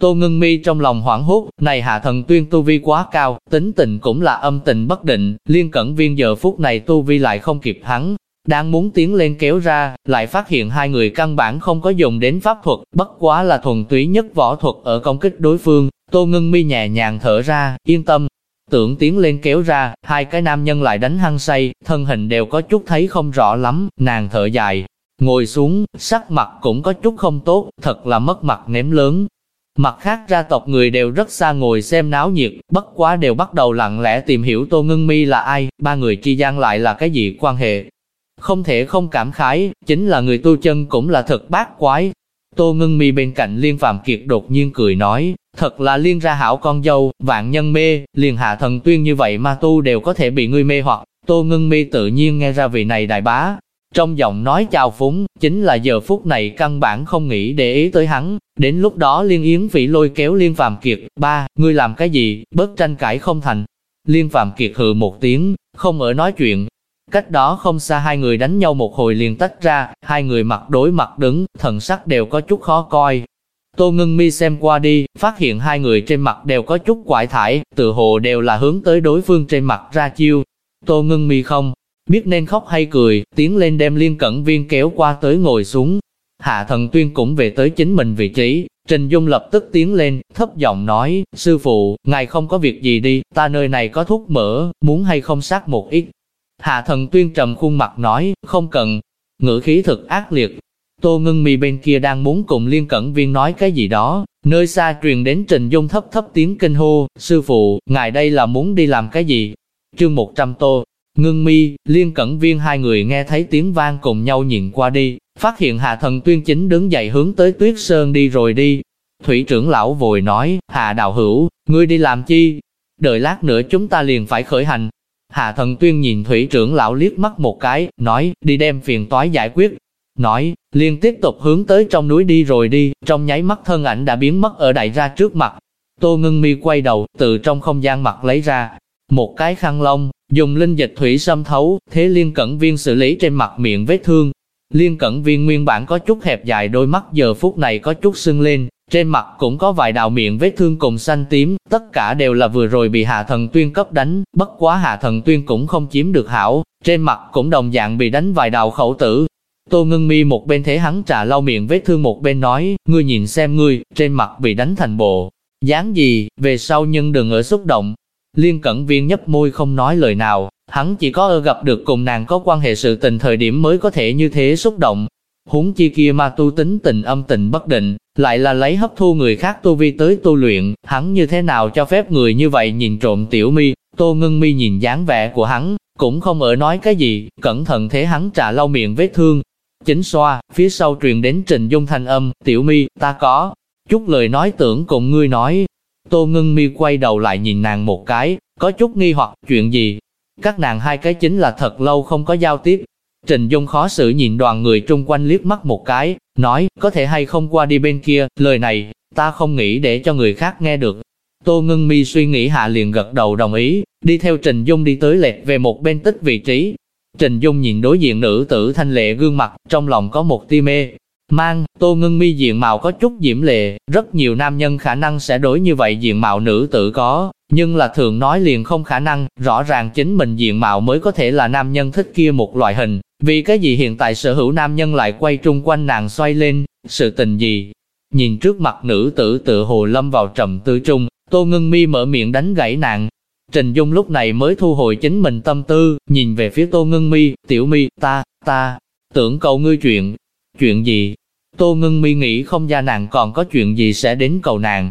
Tô Ngưng Mi trong lòng hoảng hốt, này Hạ Thần Tuyên tu vi quá cao, tính tình cũng là âm tình bất định, Liên Cẩn Viên giờ phút này tu vi lại không kịp hắn, đang muốn tiến lên kéo ra, lại phát hiện hai người căn bản không có dùng đến pháp thuật, bất quá là thuần túy nhất võ thuật ở công kích đối phương. Tô Ngưng Mi nhẹ nhàng thở ra, yên tâm. Tưởng tiến lên kéo ra, hai cái nam nhân lại đánh hăng say, thân hình đều có chút thấy không rõ lắm, nàng thở dài, ngồi xuống, sắc mặt cũng có chút không tốt, thật là mất mặt ném lớn. Mặt khác ra tộc người đều rất xa ngồi xem náo nhiệt, bất quá đều bắt đầu lặng lẽ tìm hiểu Tô Ngân Mi là ai, ba người chi gian lại là cái gì quan hệ. Không thể không cảm khái, chính là người tu chân cũng là thật bát quái. Tô Ngân Mi bên cạnh Liên Phạm Kiệt đột nhiên cười nói, thật là liên ra hảo con dâu, vạn nhân mê, liền hạ thần tuyên như vậy mà tu đều có thể bị ngươi mê hoặc. Tô Ngân Mi tự nhiên nghe ra vị này đại bá, trong giọng nói chào phúng, chính là giờ phút này căn bản không nghĩ để ý tới hắn. Đến lúc đó Liên Yến Vĩ lôi kéo Liên Phạm Kiệt, ba, ngươi làm cái gì, bớt tranh cãi không thành. Liên Phạm Kiệt hừ một tiếng, không ở nói chuyện. Cách đó không xa hai người đánh nhau một hồi liền tách ra, hai người mặt đối mặt đứng, thần sắc đều có chút khó coi. Tô Ngân Mi xem qua đi, phát hiện hai người trên mặt đều có chút quải thải, tự hồ đều là hướng tới đối phương trên mặt ra chiêu. Tô Ngân Mi không biết nên khóc hay cười, tiến lên đem liên cẩn viên kéo qua tới ngồi xuống. Hạ thần tuyên cũng về tới chính mình vị trí, Trình Dung lập tức tiến lên, thấp giọng nói, sư phụ, ngài không có việc gì đi, ta nơi này có thuốc mỡ, muốn hay không sát một ít. Hạ thần tuyên trầm khuôn mặt nói, không cần, ngữ khí thực ác liệt. Tô ngưng mì bên kia đang muốn cùng liên cẩn viên nói cái gì đó, nơi xa truyền đến Trình Dung thấp thấp tiếng kinh hô, sư phụ, ngài đây là muốn đi làm cái gì? Chương 100 tô, Ngưng mi, liên cẩn viên hai người nghe thấy tiếng vang cùng nhau nhìn qua đi, phát hiện hạ thần tuyên chính đứng dậy hướng tới tuyết sơn đi rồi đi. Thủy trưởng lão vội nói, hạ Đào hữu, ngươi đi làm chi? Đợi lát nữa chúng ta liền phải khởi hành. Hạ thần tuyên nhìn thủy trưởng lão liếc mắt một cái, nói, đi đem phiền toái giải quyết. Nói, liền tiếp tục hướng tới trong núi đi rồi đi, trong nháy mắt thân ảnh đã biến mất ở đại ra trước mặt. Tô ngưng mi quay đầu, từ trong không gian mặt lấy ra, một cái khăn lông, dùng linh dịch thủy xâm thấu, thế liên cẩn viên xử lý trên mặt miệng vết thương. Liên cẩn viên nguyên bản có chút hẹp dài đôi mắt giờ phút này có chút sưng lên, trên mặt cũng có vài đạo miệng vết thương cùng xanh tím, tất cả đều là vừa rồi bị hạ thần tuyên cấp đánh, bất quá hạ thần tuyên cũng không chiếm được hảo, trên mặt cũng đồng dạng bị đánh vài đạo khẩu tử. Tô ngưng mi một bên thế hắn trà lau miệng vết thương một bên nói, ngươi nhìn xem ngươi, trên mặt bị đánh thành bộ, dáng gì, về sau nhưng đừng ở xúc động, Liên Cẩn Viên nhấp môi không nói lời nào, hắn chỉ có ở gặp được cùng nàng có quan hệ sự tình thời điểm mới có thể như thế xúc động. Húng chi kia ma tu tính tình âm tình bất định, lại là lấy hấp thu người khác tu vi tới tu luyện, hắn như thế nào cho phép người như vậy nhìn trộm tiểu mi, tô ngưng mi nhìn dáng vẻ của hắn, cũng không ở nói cái gì, cẩn thận thế hắn trả lau miệng vết thương. Chính xoa, phía sau truyền đến trình dung thanh âm, tiểu mi, ta có, chút lời nói tưởng cùng ngươi nói, Tô ngưng mi quay đầu lại nhìn nàng một cái, có chút nghi hoặc, chuyện gì? Các nàng hai cái chính là thật lâu không có giao tiếp. Trình Dung khó xử nhìn đoàn người trung quanh liếc mắt một cái, nói, có thể hay không qua đi bên kia, lời này, ta không nghĩ để cho người khác nghe được. Tô ngưng mi suy nghĩ hạ liền gật đầu đồng ý, đi theo Trình Dung đi tới lệch về một bên tích vị trí. Trình Dung nhìn đối diện nữ tử thanh lệ gương mặt, trong lòng có một tia mê, Mang, tô ngưng mi diện mạo có chút diễm lệ, rất nhiều nam nhân khả năng sẽ đối như vậy diện mạo nữ tử có, nhưng là thường nói liền không khả năng, rõ ràng chính mình diện mạo mới có thể là nam nhân thích kia một loại hình, vì cái gì hiện tại sở hữu nam nhân lại quay trung quanh nàng xoay lên, sự tình gì? Nhìn trước mặt nữ tử tự hồ lâm vào trầm tư trung, tô ngưng mi mở miệng đánh gãy nàng. Trình Dung lúc này mới thu hồi chính mình tâm tư, nhìn về phía tô ngưng mi, tiểu mi, ta, ta, tưởng cầu ngươi chuyện, Chuyện gì? Tô ngưng mi nghĩ không ra nàng còn có chuyện gì sẽ đến cầu nàng.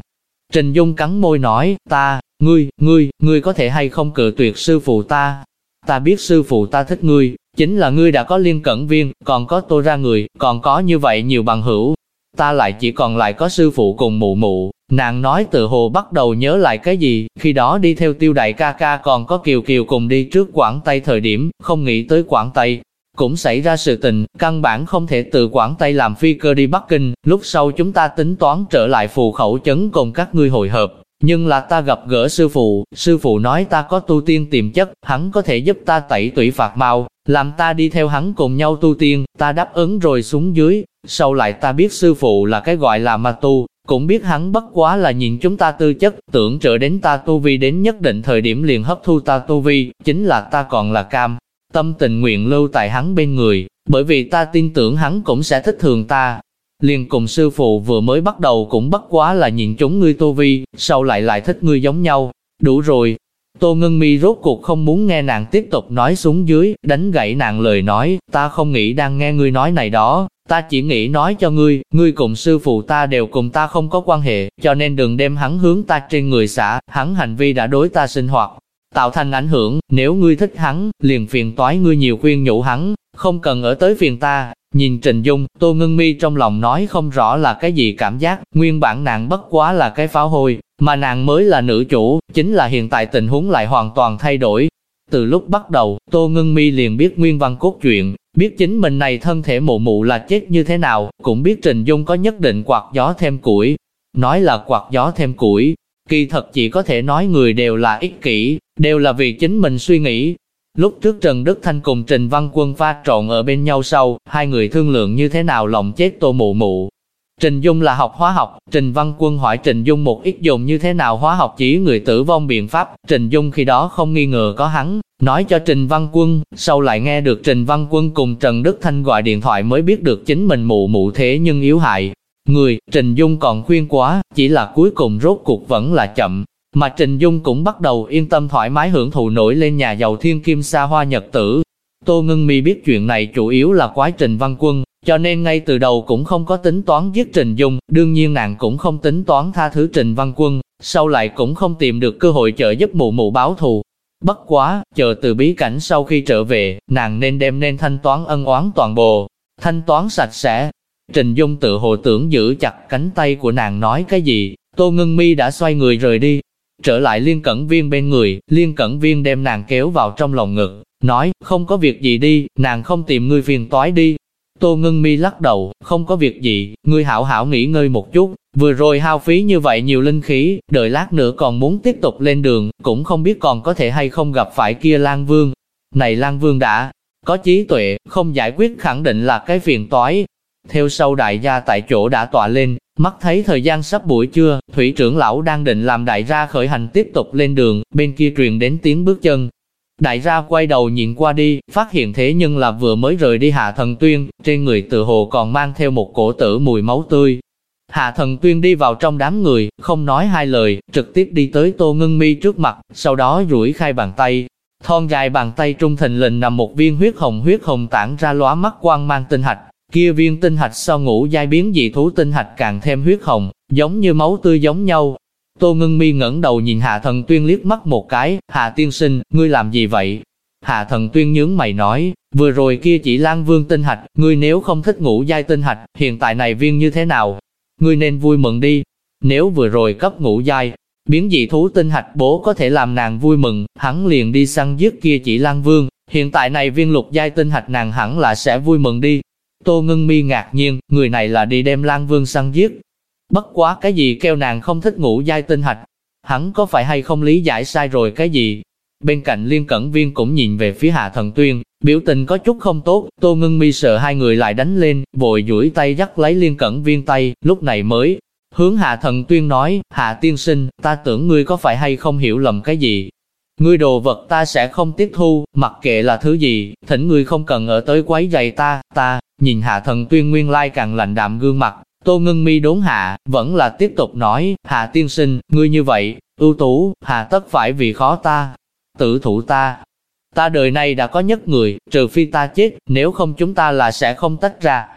Trình Dung cắn môi nói, ta, ngươi, ngươi, ngươi có thể hay không cự tuyệt sư phụ ta. Ta biết sư phụ ta thích ngươi, chính là ngươi đã có liên cẩn viên, còn có tôi ra người, còn có như vậy nhiều bằng hữu. Ta lại chỉ còn lại có sư phụ cùng mụ mụ, Nàng nói tự hồ bắt đầu nhớ lại cái gì, khi đó đi theo tiêu đại ca ca còn có Kiều Kiều cùng đi trước Quảng Tây thời điểm, không nghĩ tới Quảng Tây. Cũng xảy ra sự tình, căn bản không thể tự Quảng Tây làm phi cơ đi Bắc Kinh, lúc sau chúng ta tính toán trở lại phù khẩu chấn cùng các ngươi hội hợp. Nhưng là ta gặp gỡ sư phụ, sư phụ nói ta có tu tiên tiềm chất, hắn có thể giúp ta tẩy tủy phạt mau, làm ta đi theo hắn cùng nhau tu tiên, ta đáp ứng rồi xuống dưới, sau lại ta biết sư phụ là cái gọi là ma tu, cũng biết hắn bất quá là nhìn chúng ta tư chất, tưởng trợ đến ta tu vi đến nhất định thời điểm liền hấp thu ta tu vi, chính là ta còn là cam, tâm tình nguyện lưu tại hắn bên người, bởi vì ta tin tưởng hắn cũng sẽ thích thường ta. Liền cùng sư phụ vừa mới bắt đầu cũng bất quá là nhìn chúng ngươi tô vi, sau lại lại thích ngươi giống nhau, đủ rồi. Tô Ngân Mi rốt cuộc không muốn nghe nàng tiếp tục nói xuống dưới, đánh gãy nàng lời nói, ta không nghĩ đang nghe ngươi nói này đó, ta chỉ nghĩ nói cho ngươi, ngươi cùng sư phụ ta đều cùng ta không có quan hệ, cho nên đừng đem hắn hướng ta trên người xả, hắn hành vi đã đối ta sinh hoạt, tạo thành ảnh hưởng, nếu ngươi thích hắn, liền phiền toái ngươi nhiều khuyên nhủ hắn, không cần ở tới phiền ta. Nhìn Trình Dung, Tô Ngân Mi trong lòng nói không rõ là cái gì cảm giác, nguyên bản nàng bất quá là cái pháo hôi, mà nàng mới là nữ chủ, chính là hiện tại tình huống lại hoàn toàn thay đổi. Từ lúc bắt đầu, Tô Ngân Mi liền biết nguyên văn cốt truyện, biết chính mình này thân thể mụ mụ là chết như thế nào, cũng biết Trình Dung có nhất định quạt gió thêm củi. Nói là quạt gió thêm củi, kỳ thật chỉ có thể nói người đều là ích kỷ, đều là vì chính mình suy nghĩ. Lúc trước Trần Đức Thanh cùng Trình Văn Quân pha trộn ở bên nhau sau, hai người thương lượng như thế nào lòng chết tô mụ mụ. Trình Dung là học hóa học, Trình Văn Quân hỏi Trình Dung một ít dùng như thế nào hóa học chỉ người tử vong biện pháp, Trình Dung khi đó không nghi ngờ có hắn, nói cho Trình Văn Quân, sau lại nghe được Trình Văn Quân cùng Trần Đức Thanh gọi điện thoại mới biết được chính mình mụ mụ thế nhưng yếu hại. Người, Trình Dung còn khuyên quá, chỉ là cuối cùng rốt cuộc vẫn là chậm, mà Trình Dung cũng bắt đầu yên tâm thoải mái hưởng thụ nổi lên nhà giàu thiên kim xa hoa nhật tử. Tô Ngân Mi biết chuyện này chủ yếu là quái Trình Văn Quân, cho nên ngay từ đầu cũng không có tính toán giết Trình Dung, đương nhiên nàng cũng không tính toán tha thứ Trình Văn Quân, sau lại cũng không tìm được cơ hội trợ giúp mụ mụ báo thù. Bất quá, chờ từ bí cảnh sau khi trở về, nàng nên đem nên thanh toán ân oán toàn bộ, thanh toán sạch sẽ. Trình Dung tự hồ tưởng giữ chặt cánh tay của nàng nói cái gì, Tô Ngân Mi đã xoay người rời đi, Trở lại liên cẩn viên bên người, liên cẩn viên đem nàng kéo vào trong lòng ngực, nói, không có việc gì đi, nàng không tìm ngươi phiền toái đi. Tô ngưng mi lắc đầu, không có việc gì, ngươi hảo hảo nghỉ ngơi một chút, vừa rồi hao phí như vậy nhiều linh khí, đợi lát nữa còn muốn tiếp tục lên đường, cũng không biết còn có thể hay không gặp phải kia Lan Vương. Này Lan Vương đã có trí tuệ, không giải quyết khẳng định là cái phiền toái. Theo sau đại gia tại chỗ đã tọa lên, Mắt thấy thời gian sắp buổi trưa, thủy trưởng lão đang định làm đại gia khởi hành tiếp tục lên đường, bên kia truyền đến tiếng bước chân. Đại gia quay đầu nhìn qua đi, phát hiện thế nhưng là vừa mới rời đi hạ thần tuyên, trên người tự hồ còn mang theo một cổ tử mùi máu tươi. Hạ thần tuyên đi vào trong đám người, không nói hai lời, trực tiếp đi tới tô ngưng mi trước mặt, sau đó duỗi khai bàn tay. Thon dài bàn tay trung thình lình nằm một viên huyết hồng huyết hồng tản ra lóa mắt quang mang tinh hạch, Kia viên tinh hạch sau ngủ dai biến dị thú tinh hạch càng thêm huyết hồng, giống như máu tươi giống nhau. Tô Ngân Mi ngẩng đầu nhìn Hạ Thần Tuyên liếc mắt một cái, Hạ Tiên Sinh, ngươi làm gì vậy? Hạ Thần Tuyên nhướng mày nói, vừa rồi kia chỉ Lan Vương tinh hạch, ngươi nếu không thích ngủ dai tinh hạch, hiện tại này viên như thế nào? Ngươi nên vui mừng đi. Nếu vừa rồi cấp ngủ dai biến dị thú tinh hạch bố có thể làm nàng vui mừng, hắn liền đi săn giết kia chỉ Lan Vương, hiện tại này viên lục giai tinh hạch nàng hẳn là sẽ vui mừng đi, Tô Ngân Mi ngạc nhiên, người này là đi đem Lan Vương săn giết. Bất quá cái gì kêu nàng không thích ngủ dai tinh hạch. Hắn có phải hay không lý giải sai rồi cái gì? Bên cạnh liên cẩn viên cũng nhìn về phía Hạ Thần Tuyên, biểu tình có chút không tốt, Tô Ngưng Mi sợ hai người lại đánh lên, vội duỗi tay dắt lấy liên cẩn viên tay, lúc này mới hướng Hạ Thần Tuyên nói, Hạ Tiên Sinh, ta tưởng ngươi có phải hay không hiểu lầm cái gì, Ngươi đồ vật ta sẽ không tiếp thu, mặc kệ là thứ gì, thỉnh ngươi không cần ở tới quấy giày ta, ta, nhìn hạ thần tuyên nguyên lai càng lạnh đạm gương mặt, tô ngưng mi đốn hạ, vẫn là tiếp tục nói, hạ tiên sinh, ngươi như vậy, ưu tú, hạ tất phải vì khó ta, tử thủ ta. Ta đời này đã có nhất người, trừ phi ta chết, nếu không chúng ta là sẽ không tách ra.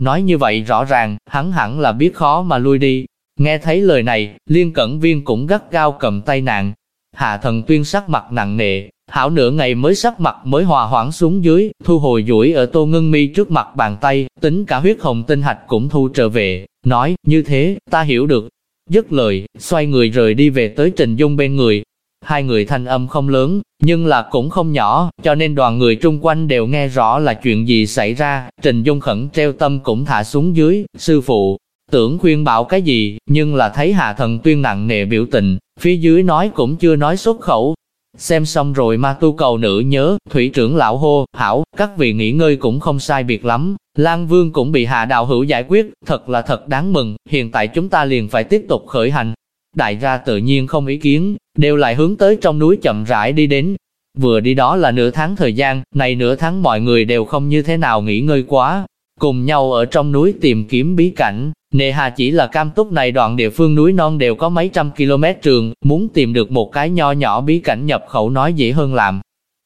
Nói như vậy rõ ràng, hắn hẳn là biết khó mà lui đi. Nghe thấy lời này, liên cẩn viên cũng gắt gao cầm tay nạn, Hạ thần tuyên sắc mặt nặng nề, hảo nửa ngày mới sắc mặt mới hòa hoãn xuống dưới, thu hồi duỗi ở tô ngân mi trước mặt bàn tay, tính cả huyết hồng tinh hạch cũng thu trở về, nói, như thế, ta hiểu được. Dứt lời, xoay người rời đi về tới Trình Dung bên người. Hai người thanh âm không lớn, nhưng là cũng không nhỏ, cho nên đoàn người trung quanh đều nghe rõ là chuyện gì xảy ra. Trình Dung khẩn treo tâm cũng thả xuống dưới, sư phụ, tưởng khuyên bảo cái gì, nhưng là thấy Hạ Thần Tuyên nặng nề biểu tình, phía dưới nói cũng chưa nói xuất khẩu. Xem xong rồi ma tu cầu nữ nhớ, thủy trưởng lão hô, hảo, các vị nghỉ ngơi cũng không sai biệt lắm. Lan Vương cũng bị hạ đạo hữu giải quyết, thật là thật đáng mừng, hiện tại chúng ta liền phải tiếp tục khởi hành. Đại gia tự nhiên không ý kiến, đều lại hướng tới trong núi chậm rãi đi đến. Vừa đi đó là nửa tháng thời gian, này nửa tháng mọi người đều không như thế nào nghỉ ngơi quá, cùng nhau ở trong núi tìm kiếm bí cảnh. Nề hà chỉ là cam túc này đoạn địa phương núi non đều có mấy trăm km trường, muốn tìm được một cái nho nhỏ bí cảnh nhập khẩu nói dễ hơn làm.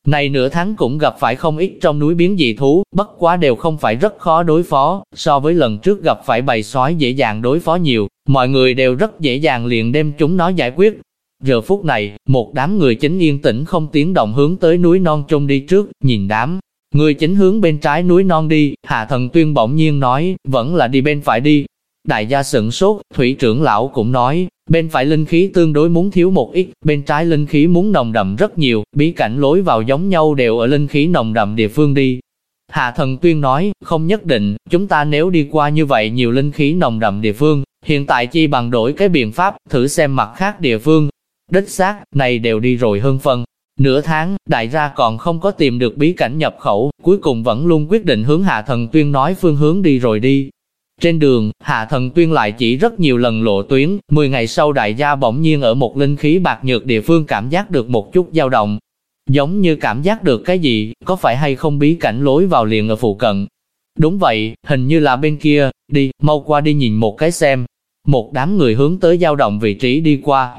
Này nửa tháng cũng gặp phải không ít trong núi biến dị thú, bất quá đều không phải rất khó đối phó, so với lần trước gặp phải bầy sói dễ dàng đối phó nhiều, mọi người đều rất dễ dàng liền đem chúng nó giải quyết. Giờ phút này, một đám người chính yên tĩnh không tiếng động hướng tới núi non trông đi trước, nhìn đám. Người chính hướng bên trái núi non đi, Hạ Thần Tuyên bỗng nhiên nói, vẫn là đi bên phải đi. Đại gia sửng sốt, thủy trưởng lão cũng nói, bên phải linh khí tương đối muốn thiếu một ít, bên trái linh khí muốn nồng đậm rất nhiều, bí cảnh lối vào giống nhau đều ở linh khí nồng đậm địa phương đi. Hạ Thần Tuyên nói, không nhất định, chúng ta nếu đi qua như vậy nhiều linh khí nồng đậm địa phương, hiện tại chi bằng đổi cái biện pháp, thử xem mặt khác địa phương. Đích xác, này đều đi rồi hơn phần Nửa tháng, đại gia còn không có tìm được bí cảnh nhập khẩu, cuối cùng vẫn luôn quyết định hướng Hạ Thần Tuyên nói phương hướng đi rồi đi. Trên đường, Hạ Thần Tuyên lại chỉ rất nhiều lần lộ tuyến, 10 ngày sau đại gia bỗng nhiên ở một linh khí bạc nhược địa phương cảm giác được một chút dao động. Giống như cảm giác được cái gì, có phải hay không bí cảnh lối vào liền ở phụ cận. Đúng vậy, hình như là bên kia, đi, mau qua đi nhìn một cái xem. Một đám người hướng tới dao động vị trí đi qua,